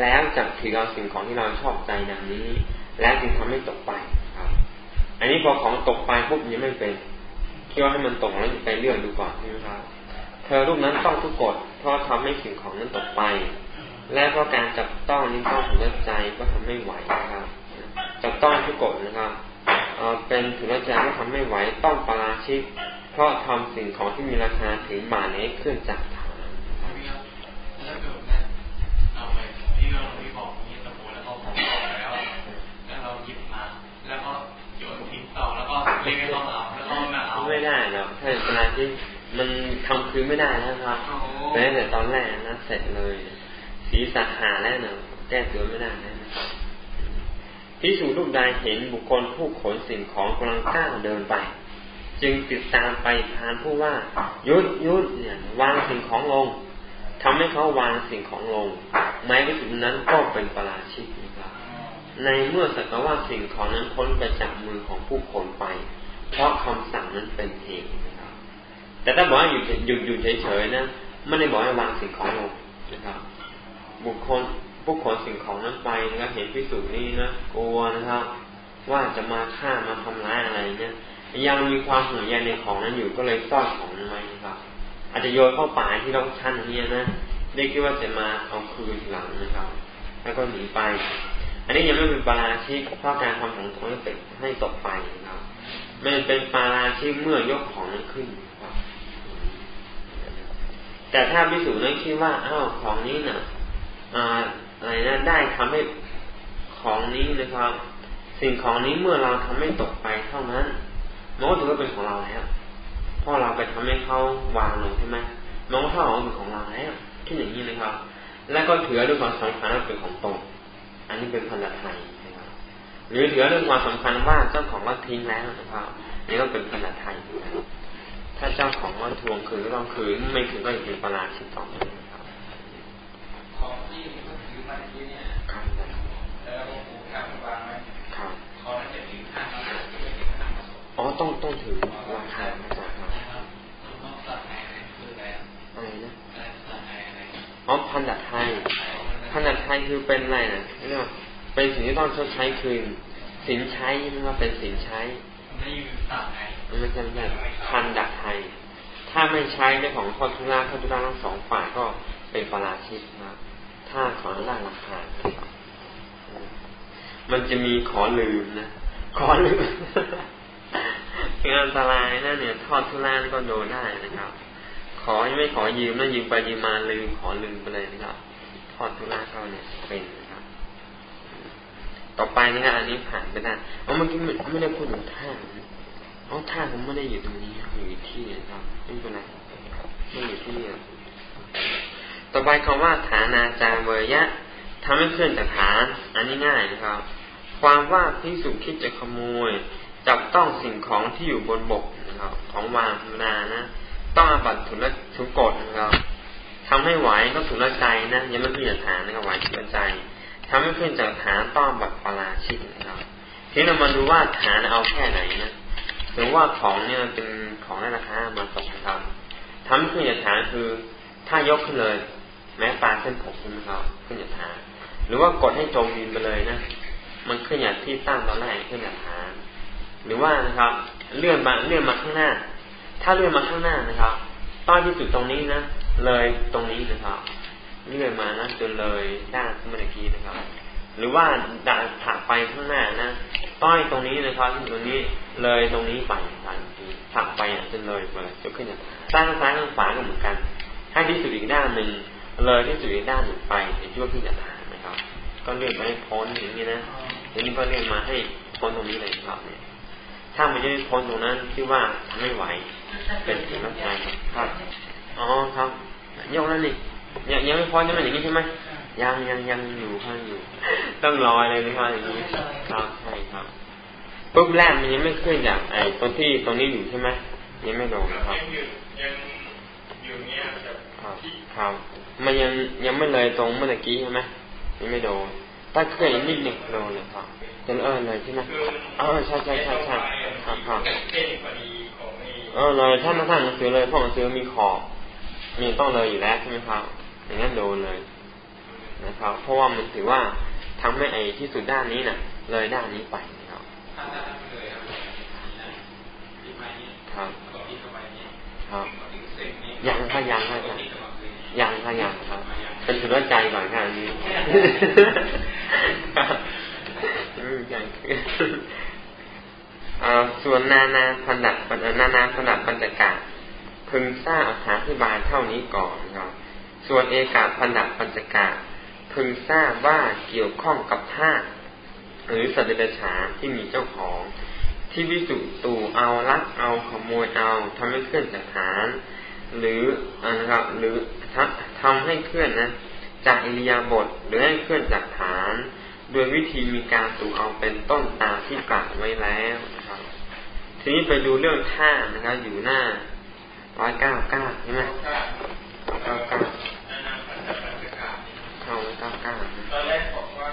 แล้วจะถือเอาสิ่งของที่เราชอบใจดังนี้ แล้วจึงทำให้ตกไปครับ อันนี้พอของตกไปปุ๊บยังไม่เป็นคิดว่าให้มันตกแล้วไปเลื่อนดูก่อนใช่ไหมครับ เธอรูปนั้นต้องทุกกฎเพราะทำให้สิ่งของนั้นตกไป และเพราะการจับต้องนี้ต้องถึงใจก็ทำไม่ไหวนะครับ จับต้องทุกกฎนะครับเป็นถึงใจก็ทำไม่ไหวต้องปราชิกเพราะทำสิ่งของที่มีราคาถึงบาทนี้ขึ้นจาก ฐานไม่ได้เนาะถ้าเวลาที่มันทำคืนไม่ได้แล้วครับแต่แต่ตอนแรกนะเสร็จเลยสีสัหาแล้วเนาะแก้ตัวไม่ได้นะพิสูจรูปใดเห็นบุคคลผู้ขนสิ่งของกำลังก้าวเดินไป จึงติดตามไปพานผู้ว่า ยุดยุดเนี่ยวางสิ่งของลง ทำให้เขาวางสิ่งของลง แม้วิสุนั้นก็เป็นปราชิกนะครับ ในเมื่อสักว่าสิ่งของนั้นพ้นไปจากมือของผู้ขนไป เพราะคำสั่งนั้นเป็นเหตุนะครับ แต่ถ้าบอกว่าอยู่หยุดอยู่เฉยๆนะไม่ได้บอกให้วางสิ่งของลงนะครับ บุคคลผู้ขนสิ่งของนั้นไปนะครับเห็นพิสูจน์นี่นะกลัวนะครับ ว่าจะมาฆ่ามาทำร้ายอะไรเนี่ยยังมีความห่วงใยในของนั้นอยู่ก็เลยซ่อนของนั้นไว้นะครับ อาจจะโยนเข้าป่าที่เราชั้นนี้นะได้คิดว่าจะมาเอาคืนหลังนะครับ แล้วก็หนีไป อันนี้ยังไม่เป็นปาราชิกเพราะการทำของตนให้ให้ตกไปนะครับมันเป็นปาราชิกเมื่อยกของนั้นขึ้นครับ แต่ถ้าพิสูจน์นั้นคิดว่าอ้าวของนี้น่ะอะไรนะได้ทำให้ของนี้นะครับ สิ่งของนี้เมื่อเราทำให้ตกไปเท่านั้นมันก็ถือว่าเป็นของเราแล้ว ราะเราไปทำให้เขาวางลงใช่ไหมมันก็เท่ากับเป็นของเราแล้วที่อย่างนี้นะครับ แล้วก็ถือด้วยความสำคัญว่าเป็นของตนอันนี้เป็นพันธไทยนะครับ หรือถือเรื่องความสำคัญว่าเจ้าของก็ทิ้งแล้วนะครับนี่ก็เป็นพันธไทยนะครับถ้าเจ้าของว่าทวงคืนก็ต้องคืนไม่คืนก็จะเป็นปราชิกต่อไปนะครับของที่เขาถือมาที่เนี่ยครับแล้วหลวงปู่ถามวางไหมครับของนั้นจะถือข้างละที่จะถือข้างละอ๋อต้องต้องถือราคาอาจารย์ครับอะไรนะ อ๋อพันธไทยพันธไทยคือเป็นอะไรนะเรียกว่าเป็นสิ่งที่ต้องชดใช้คืนสินใช้ไม่ว่าเป็นสินใช้ไม่อยู่ต่างไงไม่ใช่ไม่ใช่พันดักไทย ถ้าไม่ใช้ในของทอทุลาทอทุลาทั้งสองฝ่ายก็เป็นปราชิกนะถ้าขอล่างราคา มันจะมีขอลืมนะ ขอลืมเป็นอันตรายนะเนี่ย ทอดทุลานี่ก็โดนได้นะครับข อไม่ขอยืมนะยืมไปยืมมาลืมขอลืมไปเลยนะครับทอดทุลาเขาเนี่ยเป็นนะครับ ต่อไปนะครับอันนี้ผ่านไปได้เอาเมื่อกี้ไม่ได้พูดถึงท่าเอ๋อท่าผมไม่ได้อยู่ตรงนี้อยู่ที่นะครับไม่เป็นไรไม่อยู่ที่นี่ต่อไปคำว่าฐานาจาเวยะทำให้เคลื่อนจากฐาน อันนี้ง่ายนะครับ ความว่าพิสุคิดจะขโมย จับต้องสิ่งของที่อยู่บนบกนะครับ ของวางธรรมดานะ ต้องอาบัตถุลถุกฎนะครับทำให้ไหวก็ถุลใจนะยังไม่ขึ้นจากฐานนะครับไหวถุลใจทำให้ขึ้นจากฐานต้องบัตปราชิตนะครับทีนี้เรามาดูว่าฐานเอาแค่ไหนนะถึงว่าของเนี่ยเป็นของในราคามาตกครับทำขึ้นจากฐานคือถ้ายกขึ้นเลย แม้ปลาเส้นผมใช่ไหมครับขึ้นจากฐานหรือว่ากดให้จมดินไปเลยนะมันขึ้นจากที่ตั้งตอนแรกขึ้นจากฐาน หรือว่านะครับ เลื่อนมาเลื่อนมาข้างหน้า ถ้าเลื่อนมาข้างหน้านะครับต้อยที่สุดตรงนี้นะเลยตรงนี้นะครับเลื่อนมานะจนเลยด้านเมื่อกี้นะครับ หรือว่าดันถักไปข้างหน้านะต้อยตรงนี้นะครับตรงนี้เลยตรงนี้ไปทางถักไปอะจนเลยไปจะขึ้นอย่างซ้ายซ้ายข้างขวาก็เหมือนกันถ้าที่สุดอีกด้านหนึ่งเลยที่สุดอีกด้านหนึ่งไปจะชื่อว่าขึ้นจากฐานนะครับ ก็เลื่อนไปให้พ้นอย่างนี้นะทีนี้ก็เลื่อนมาให้พ้นตรงนี้เลยครับเนี่ยถ้ามันจะพ้นตรงนั้นที่ว่าทำไม่ไหว เป็นสิ่งรักใจครับอ๋อครับยกแล้วนี่ยังยังไม่พ้นยังไม่อย่างนี้ใช่ไหมยังยังยังอยู่ข้างอยู่ ต้องรออะไรนะครับอย่างนี้ครับใช่ครับปุ๊บแรกมันยังไม่ขึ้นจากไอ้ตรงที่ตรงนี้อยู่ใช่ไหมยังไม่ลงนะครับยังอยู่เนี้ยครับครับ มันยังยังไม่เลยตรงเมื่อกี้ใช่ไหมยังไม่โดนถ้าเคยนิดหนึ่งโดนเลยครับจะเออเลยใช่ไหมเออใช่ใช่ใช่ใช่ครับครับ เออเลยท่านท่านหนังสือเลยเพราะหนังสือมีขอบมีต้องเลยอยู่แล้วใช่ไหมครับอย่างนั้นโดนเลยนะครับ เพราะว่ามันถือว่าทำให้ไอ้ที่สุดด้านนี้น่ะ เลยด้านนี้ไปครับครับยังค่ะยังค่ะยังค่ะยังครับเป็นสุดใจก่อนค่ะอันนี้ยัง ส่วนนานาพันดับนานาพันดับปัญจกาพึงทราบอธิบายเท่านี้ก่อนครับส่วนเอกาพันดับปัญจกาพึงทราบว่าเกี่ยวข้องกับธาตุหรือสัตว์เดรัจฉานที่มีเจ้าของ ที่วิสุตูเอาลักเอาขโมยเอาทำให้เคลื่อนจากฐาน หรือนะครับหรือทำให้เคลื่อนนะจากอิริยาบถหรือให้เคลื่อนจากฐาน โดยวิธีมีการตูเอาเป็นต้นตาที่กล่าวไว้แล้ว ทีนี้ไปดูเรื่องท่านะครับ อยู่หน้าร้อยเก้าเก้าใช่ไหมเก้าเก้าเข้าเก้าเก้าตอนแรกบอกว่า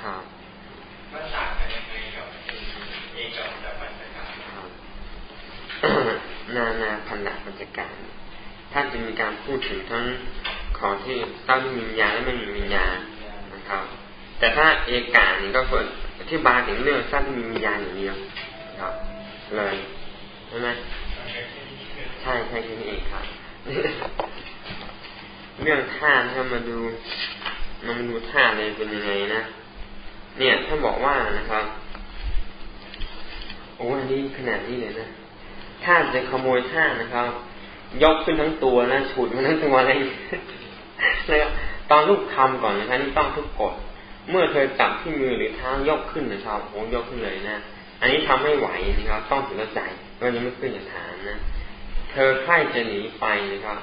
ครับมันต่างกันยังไงกับเอกกับปัญจการนานาพันธะปัญจการท่านจะมีการพูดถึงทั้งของที่ต้องมีวิญญาณและไม่มีวิญญาณนะครับ แต่ถ้าเอกานี่ก็เปิด อธิบายถึงเรื่องสร้างที่มีวิญญาณอย่างเดียวครับเลยใช่ไหมใช่ใช่แค่นี้เองครับ เรื่องท่าถ้ามาดูมาดูท่าเลยเป็นยังไงนะเนี่ยถ้าบอกว่านะครับโอ้อันนี้ขนาดนี้เลยนะถ้าจะขโมยท่านะครับ ยกขึ้นทั้งตัวนะฉุดมันทั้งตัวอะไรแล้วตอนลูกทำก่อนนะครับนี่ต้องทุกกฎ เมื่อเธอจับที่มือหรือเท้ายกขึ้นนะครับโอ้ยกขึ้นเลยนะ อันนี้ทำไม่ไหวนะครับ ต้องถึงใจก็ยังไม่ขึ้นจากฐานนะ เธอใคร่จะหนีไปนะครับ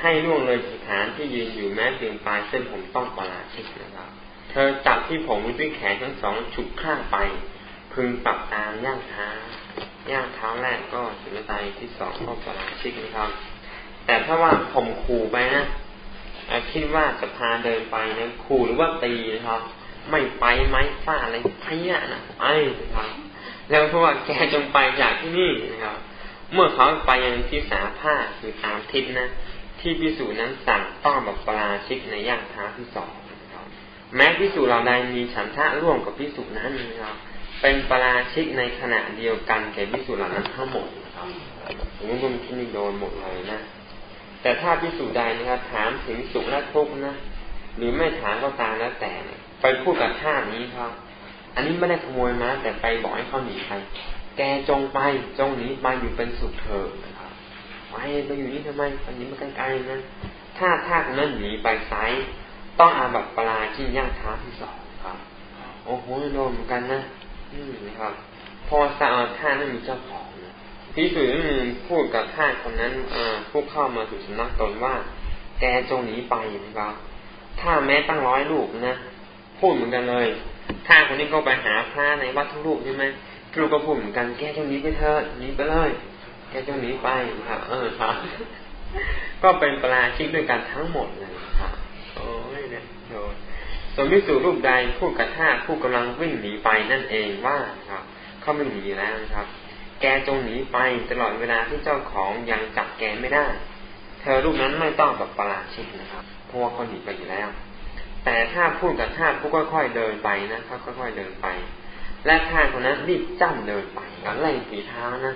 ให้ล่วงเลยสถานที่ยืนอยู่แม้เพียงปลายเส้นผมต้องประหลาดชิดนะครับ เธอจับที่ผมด้วยแขนทั้งสองฉุดข้างไป พึงปรับตามย่างเท้าย่างเท้าแรกก็ถึงใจที่สองก็ประหลาดชิดนะครับ แต่ถ้าว่าผมขู่ไปนะคิดว่าจะพาเดินไปนะขู่หรือว่าตีนะครับ ไม่ไปไม้าอะไรพยะนะไอ้นะครับแล้วเพราะว่าแกจงไปจากที่นี่นะครับ เมื่อเขาไปยังที่สาผ้าคือตามทิศนะ ที่พิสูจนั้นสั่งต้องแบบปราชิกในย่างเท้าที่สองนะครับแม้พิสูจเราใดมีฉันทะร่วมกับพิสูจนั้นนะครับเป็นปราชิกในขณะเดียวกันแก่พิสูจเหล่านั้นทั้งหมดนะครับผมว่าที่นี่โดนหมดเลยนะ แต่ถ้าพิสูจน์ใดนะครับ ถามถึงสุขและทุกข์นะ หรือไม่ถามก็ตามแล้วแต่ ไปพูดกับท่านี้ครับ อันนี้ไม่ได้ขโมยมาแต่ไปบอกให้เขาหนีไปแกจงไปจงหนีไปอยู่เป็นสุขเถิดนะครับไว้ไปอยู่นี่ทำไมอันนี้มันไกลๆนะถ้าท่านั้นหนีไปไซต้องอาบัตปลาที่ย่างเท้าที่สองครับ โอ้โหโดนเหมือนกันนะอืมนะครับ พอสาดท่านั้นมีเจ้าของพิสูจน์พูดกับท่านคนนั้นผู้เข้ามาสู่สำนักตนว่า แกจงหนีไปนะครับ ถ้าแม้ตั้งร้อยลูกนะ พูดเหมือนกันเลยท่าคนนี้ก็ไปหาพระในวัดทุกลูกใช่ไหมลูกก็พูดเหมือนกันแกจงหนีไปเถอะหนีไปเลย แกจงหนีไปครับเออครับก็เป็นปราชิกด้วยกันทั้งหมดเลยครับโอ้ยเนี่ยโดนสมมิสูรูปใดพูดกับท่าผู้กำลังวิ่งหนีไปนั่นเองว่าครับ เขาไม่หนีแล้วนะครับ แกจงหนีไปตลอดเวลาที่เจ้าของยังจับแกไม่ได้ เธอรูปนั้นไม่ต้องแบบประลาชิดนะครับเพราะว่าเขาหนีไปอยู่แล้ว แต่ถ้าพูดกับท่าผู้ค่อยๆเดินไปนะเขาค่อยๆเดินไป และท่าคนนั้นรีบจ้ำเดินไปแล้วไล่ฝีเท้านะ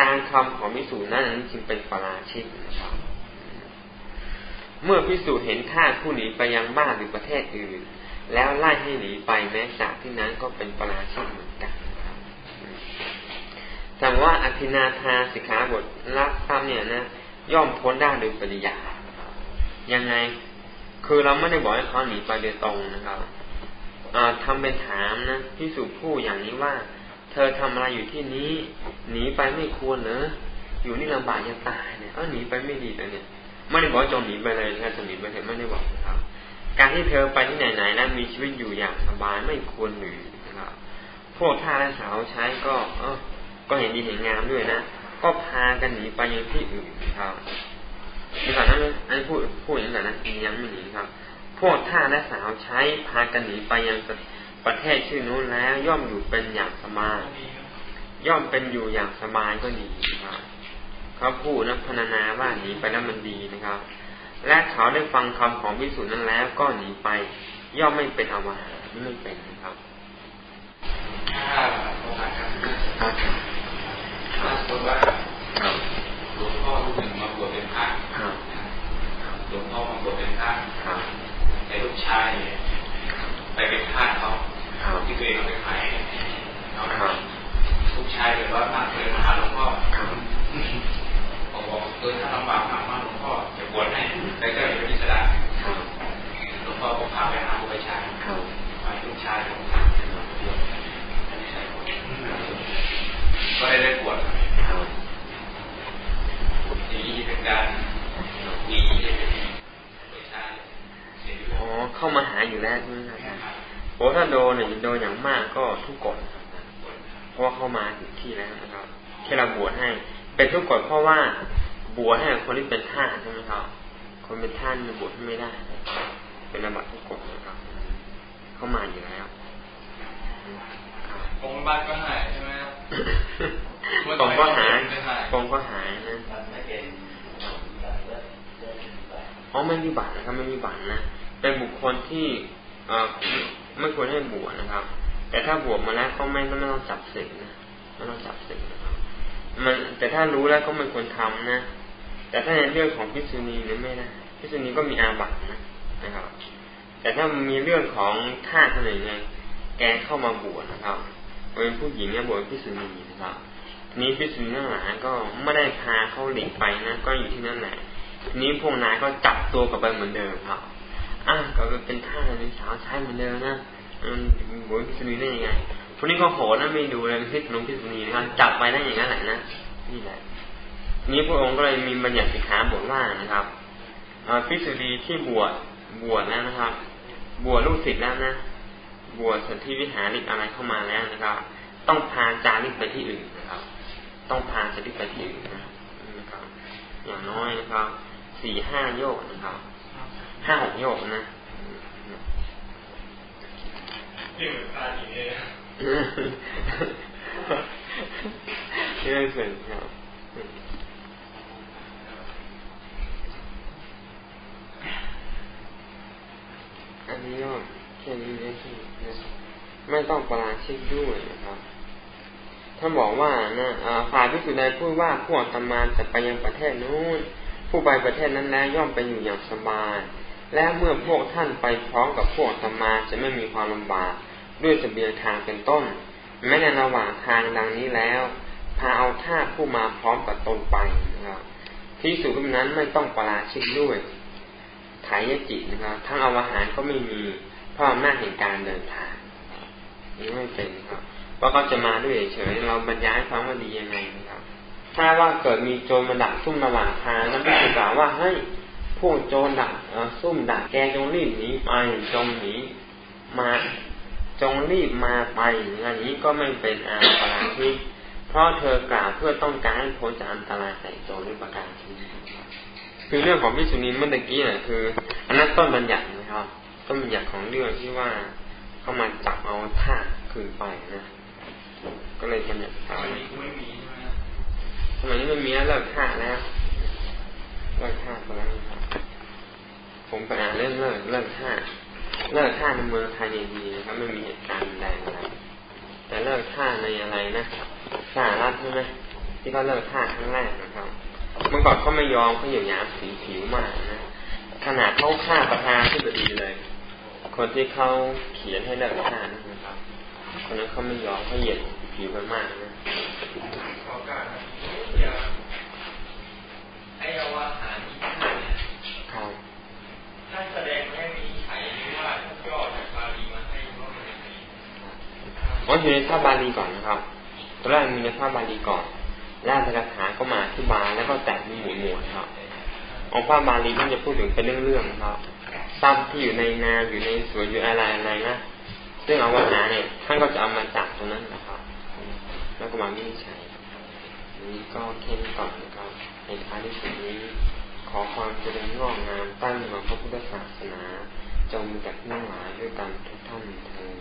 ตามคำของพิสูจน์นั้นจึงเป็นปราชิดนะครับเมื่อพิสูจน์เห็นท่าผู้หนีไปยังบ้านหรือประเทศอื่น แล้วไล่ให้หนีไปแม้จากที่นั้นก็เป็นปราชิดเหมือนกันแต่ว่าอธินาทาสิกขาบทรักทรัพย์เนี่ยนะย่อมพ้นได้โดยปริยายังไง คือเราไม่ได้บอกให้เขาหนีไปโดยตรงนะครับทำเป็นถามนะพิสูจผู้อย่างนี้ว่า เธอทำอะไรอยู่ที่นี้ หนีไปไม่ควรเนอะอยู่นี่ลำบากยังตายเนี่ยเออหนีไปไม่ดีเลยเนี่ยไม่ได้บอกจงหนีไปเลยนะครับจงหนีไปเถอะไม่ได้บอกนะครับ การที่เธอไปที่ไหนๆแล้วมีชีวิตอยู่อย่างสบายไม่ควรหนีนะครับ พวกท่าและสาวใช้ก็ เออก็เห็นดีเห็นงามด้วยนะก็พากันหนีไปยังที่อื่นครับ ดีกว่านั้นอันนี้พูดพูดอย่างนั้นนะยังไม่หนีครับ พวกท่าและสาวใช้พากันหนีไปยังประเทศชื่อนู้นแล้ว ย่อมอยู่เป็นอย่างสบาย ย่อมเป็นอยู่อย่างสบายก็ดีครับเขาพูดนะพนานาว่าหนีไปแล้วมันดีนะครับ และเขาได้ฟังคำของพิสูจน์นั้นแล้ว ก็หนีไป ย่อมไม่เป็นอวหารไม่เป็นนะครับครับถ้าสมมติว่าหลวงพ่อลูกหนึ่งมาบวชเป็นพระหลวงพ่อมาบวชเป็นพระแต่ลูกชายไปเป็นทาสเขาที่ตัวเองเอาไปขายเขาลูกชายเดือดร้อนมากเลยมาหาหลวงพ่อบอกบอกเออถ้าลำบากมากมากหลวงพ่อจะบวชให้ไปก็เป็นอิสระหลวงพ่อก็พาไปหาผู้ชายไปลูกชายของก็ได้ได้ปวดอย่างนี้เป็นการมีอ๋อเข้ามาหาอยู่แล้วใช่ไหมครับโอ้ถ้าโดนเนี่ยโดนอย่างมากก็ทุกกฎเพราะว่าเข้ามาถึงที่แล้วนะครับแค่เราบวชให้ เป็นทุกกฎเพ ราะว่าบวชให้คนที่เป็นท่าใช่ไหมครับ คนเป็นท่านบวชไม่ได้ เป็นระบัดทุกกฎนะครับ เข้ามาอยู่แล้วองค์บ้านก็หายใช่ไหมกองก็หายกองก็หายนะอ๋อไม่มีบัตรนะครับ ไม่มีบัตรนะ เป็นบุคคลที่เอ่อไม่ควรให้บวชนะครับ แต่ถ้าบวชมาแล้วก็ไม่ไม่ต้องจับศึกนะไม่ต้องจับศึกนะครับ มันแต่ถ้ารู้แล้วก็ไม่ควรทำนะ แต่ถ้าในเรื่องของพิษุณีนี่ไม่ได้พิษุณีก็มีอาบัตินะนะครับ แต่ถ้ามีเรื่องของท่าคนไหนไงแกเข้ามาบวชนะครับเป็นผู้หญิงเนี่ยบวชพิษุณีนะครับนี้พิษุณีทั้งหลายก็ไม่ได้พาเขาหลีกไปนะก็อยู่ที่นั่นแหละนี้พวกนายก็จับตัวกลับไปเหมือนเดิมครับอะก็เป็นท่าในสาวใช้เหมือนเดิมนะอืมบวชพิษุณีได้ยังไง พวกนี้ก็โหนะไม่ดูเลยพิษนุพิษุณีนะครับจับไปได้อย่างนั้นแหละนะนี่แหละนี้พระองค์ก็เลยมีบัญญัติสิกขาบทว่านะครับพิสุณีที่บวชบวชแล้วนะครับ บวชลูกศิษย์แล้วนะ บวชสันที่วิหาริกอะไรเข้ามาแล้วนะครับ ต้องพาจาริกไปที่อื่นนะครับ ต้องพาจาริกไปที่อื่นนะครับ อย่างน้อยนะครับสี่ห้าโยกนะครับห้าหกโยกนะนี่เหมือนตาดีเองไม่ได้เสร็จครับอันนี้ก็แค่นี้นะที่ไม่ต้องปราชิกด้วยนะครับท่านบอกว่านะฝ่ายพิสุใดพูดว่าพวกตมาจะไปยังประเทศนู้นผู้ไปประเทศนั้นแล้วย่อมไปอยู่อย่างสบาย และเมื่อพวกท่านไปพร้อมกับพวกตมาจะไม่มีความลำบาก ด้วยสเสบียงทางเป็นต้น แม้ในระหว่างทางดังนี้แล้ว พาเอาท่าผู้มาพร้อมกับตนไปนะครับที่สุดนั้นไม่ต้องปราชิกด้วยขายจิตนะครับ ทั้งอวหารก็ไม่มีเพราะอำนาจแห่งการเดินทางนี่ไม่เป็นครับเพราะเขาจะมาด้วยเฉยเราบรรยายฟังว่าดียังไงนะครับ ถ้าว่าเกิดมีโจรมาดักซุ่มระหว่างทางนั้นไม่ถูกกล่าวว่าให้พวกโจรดักซุ่มดักแกจงรีบหนีไปจงหนีมา จงรีบมาไปอย่างนี้ก็ไม่เป็นอาปาราชิกเพราะเธอกล่าวเพื่อต้องการให้พ้นจากอันตรายใส่โจรหรือประการที่คือเรื่องของพิสุนีเมื่อกี้เนี่ยคืออันนั้นต้นบัญญัตินะครับต้นบัญญัติของเรื่องที่ว่าเข้ามาจับเอาท่าคืนไปนะก็เลยบัญญัติสมัยนี้ไม่มีใช่ไหมสมัยนี้ไม่มีแล้วเลิกท่าแล้วเลิกท่าไปแล้วผมไปอ่านเรื่องเลิกเลิกท่า เลิกท่าในเมืองไทยดีนะครับไม่มีเหตุการณ์ใดอะไร แต่เลิกท่าในอะไรนะสหรัฐใช่ไหมที่เขาเลิกท่าครั้งแรกนะครับเมื่อก่อนเขาไม่ยอมเขาอยู่ยามสีผิวมากนะขนาดเขาฆ่าประธานที่บดีเลย คนที่เขาเขียนให้เลิกฆ่านะครับคนนั้นเขาไม่ยอมเขาเหยียดผิวกันมากนะขอการไอ้อาหารที่ครับท่านแสดงให้มีไขว่าท่านย่อจากบาลีมาให้ว่าเป็นยังไง อ๋ออยู่ในพระบาลีก่อนนะครับตอนแรกมีในพระบาลีก่อนแล้พระคาถาก็มาที่บาแล้วก็แตกมีหมู่หมู่ครับองค์พระบาลีท่านจะพูดถึงเป็นเรื่องๆนะครับทรัพย์ที่อยู่ในนาอยู่ในสวนอยู่อะไรอะไรนะซึ่งเอาวัหาเนี่ยท่านก็จะเอามาจากตรงนั้นนะครับ แล้วก็มาวินิจฉัยนี้ก็เค้นก่อนนะครับในท้ายที่สุดนี้ ขอความเจริญงอกงามตั้งมาพระพุทธศาสนา จงมีแต่ผู้หลายด้วยกันทุกท่านเถิด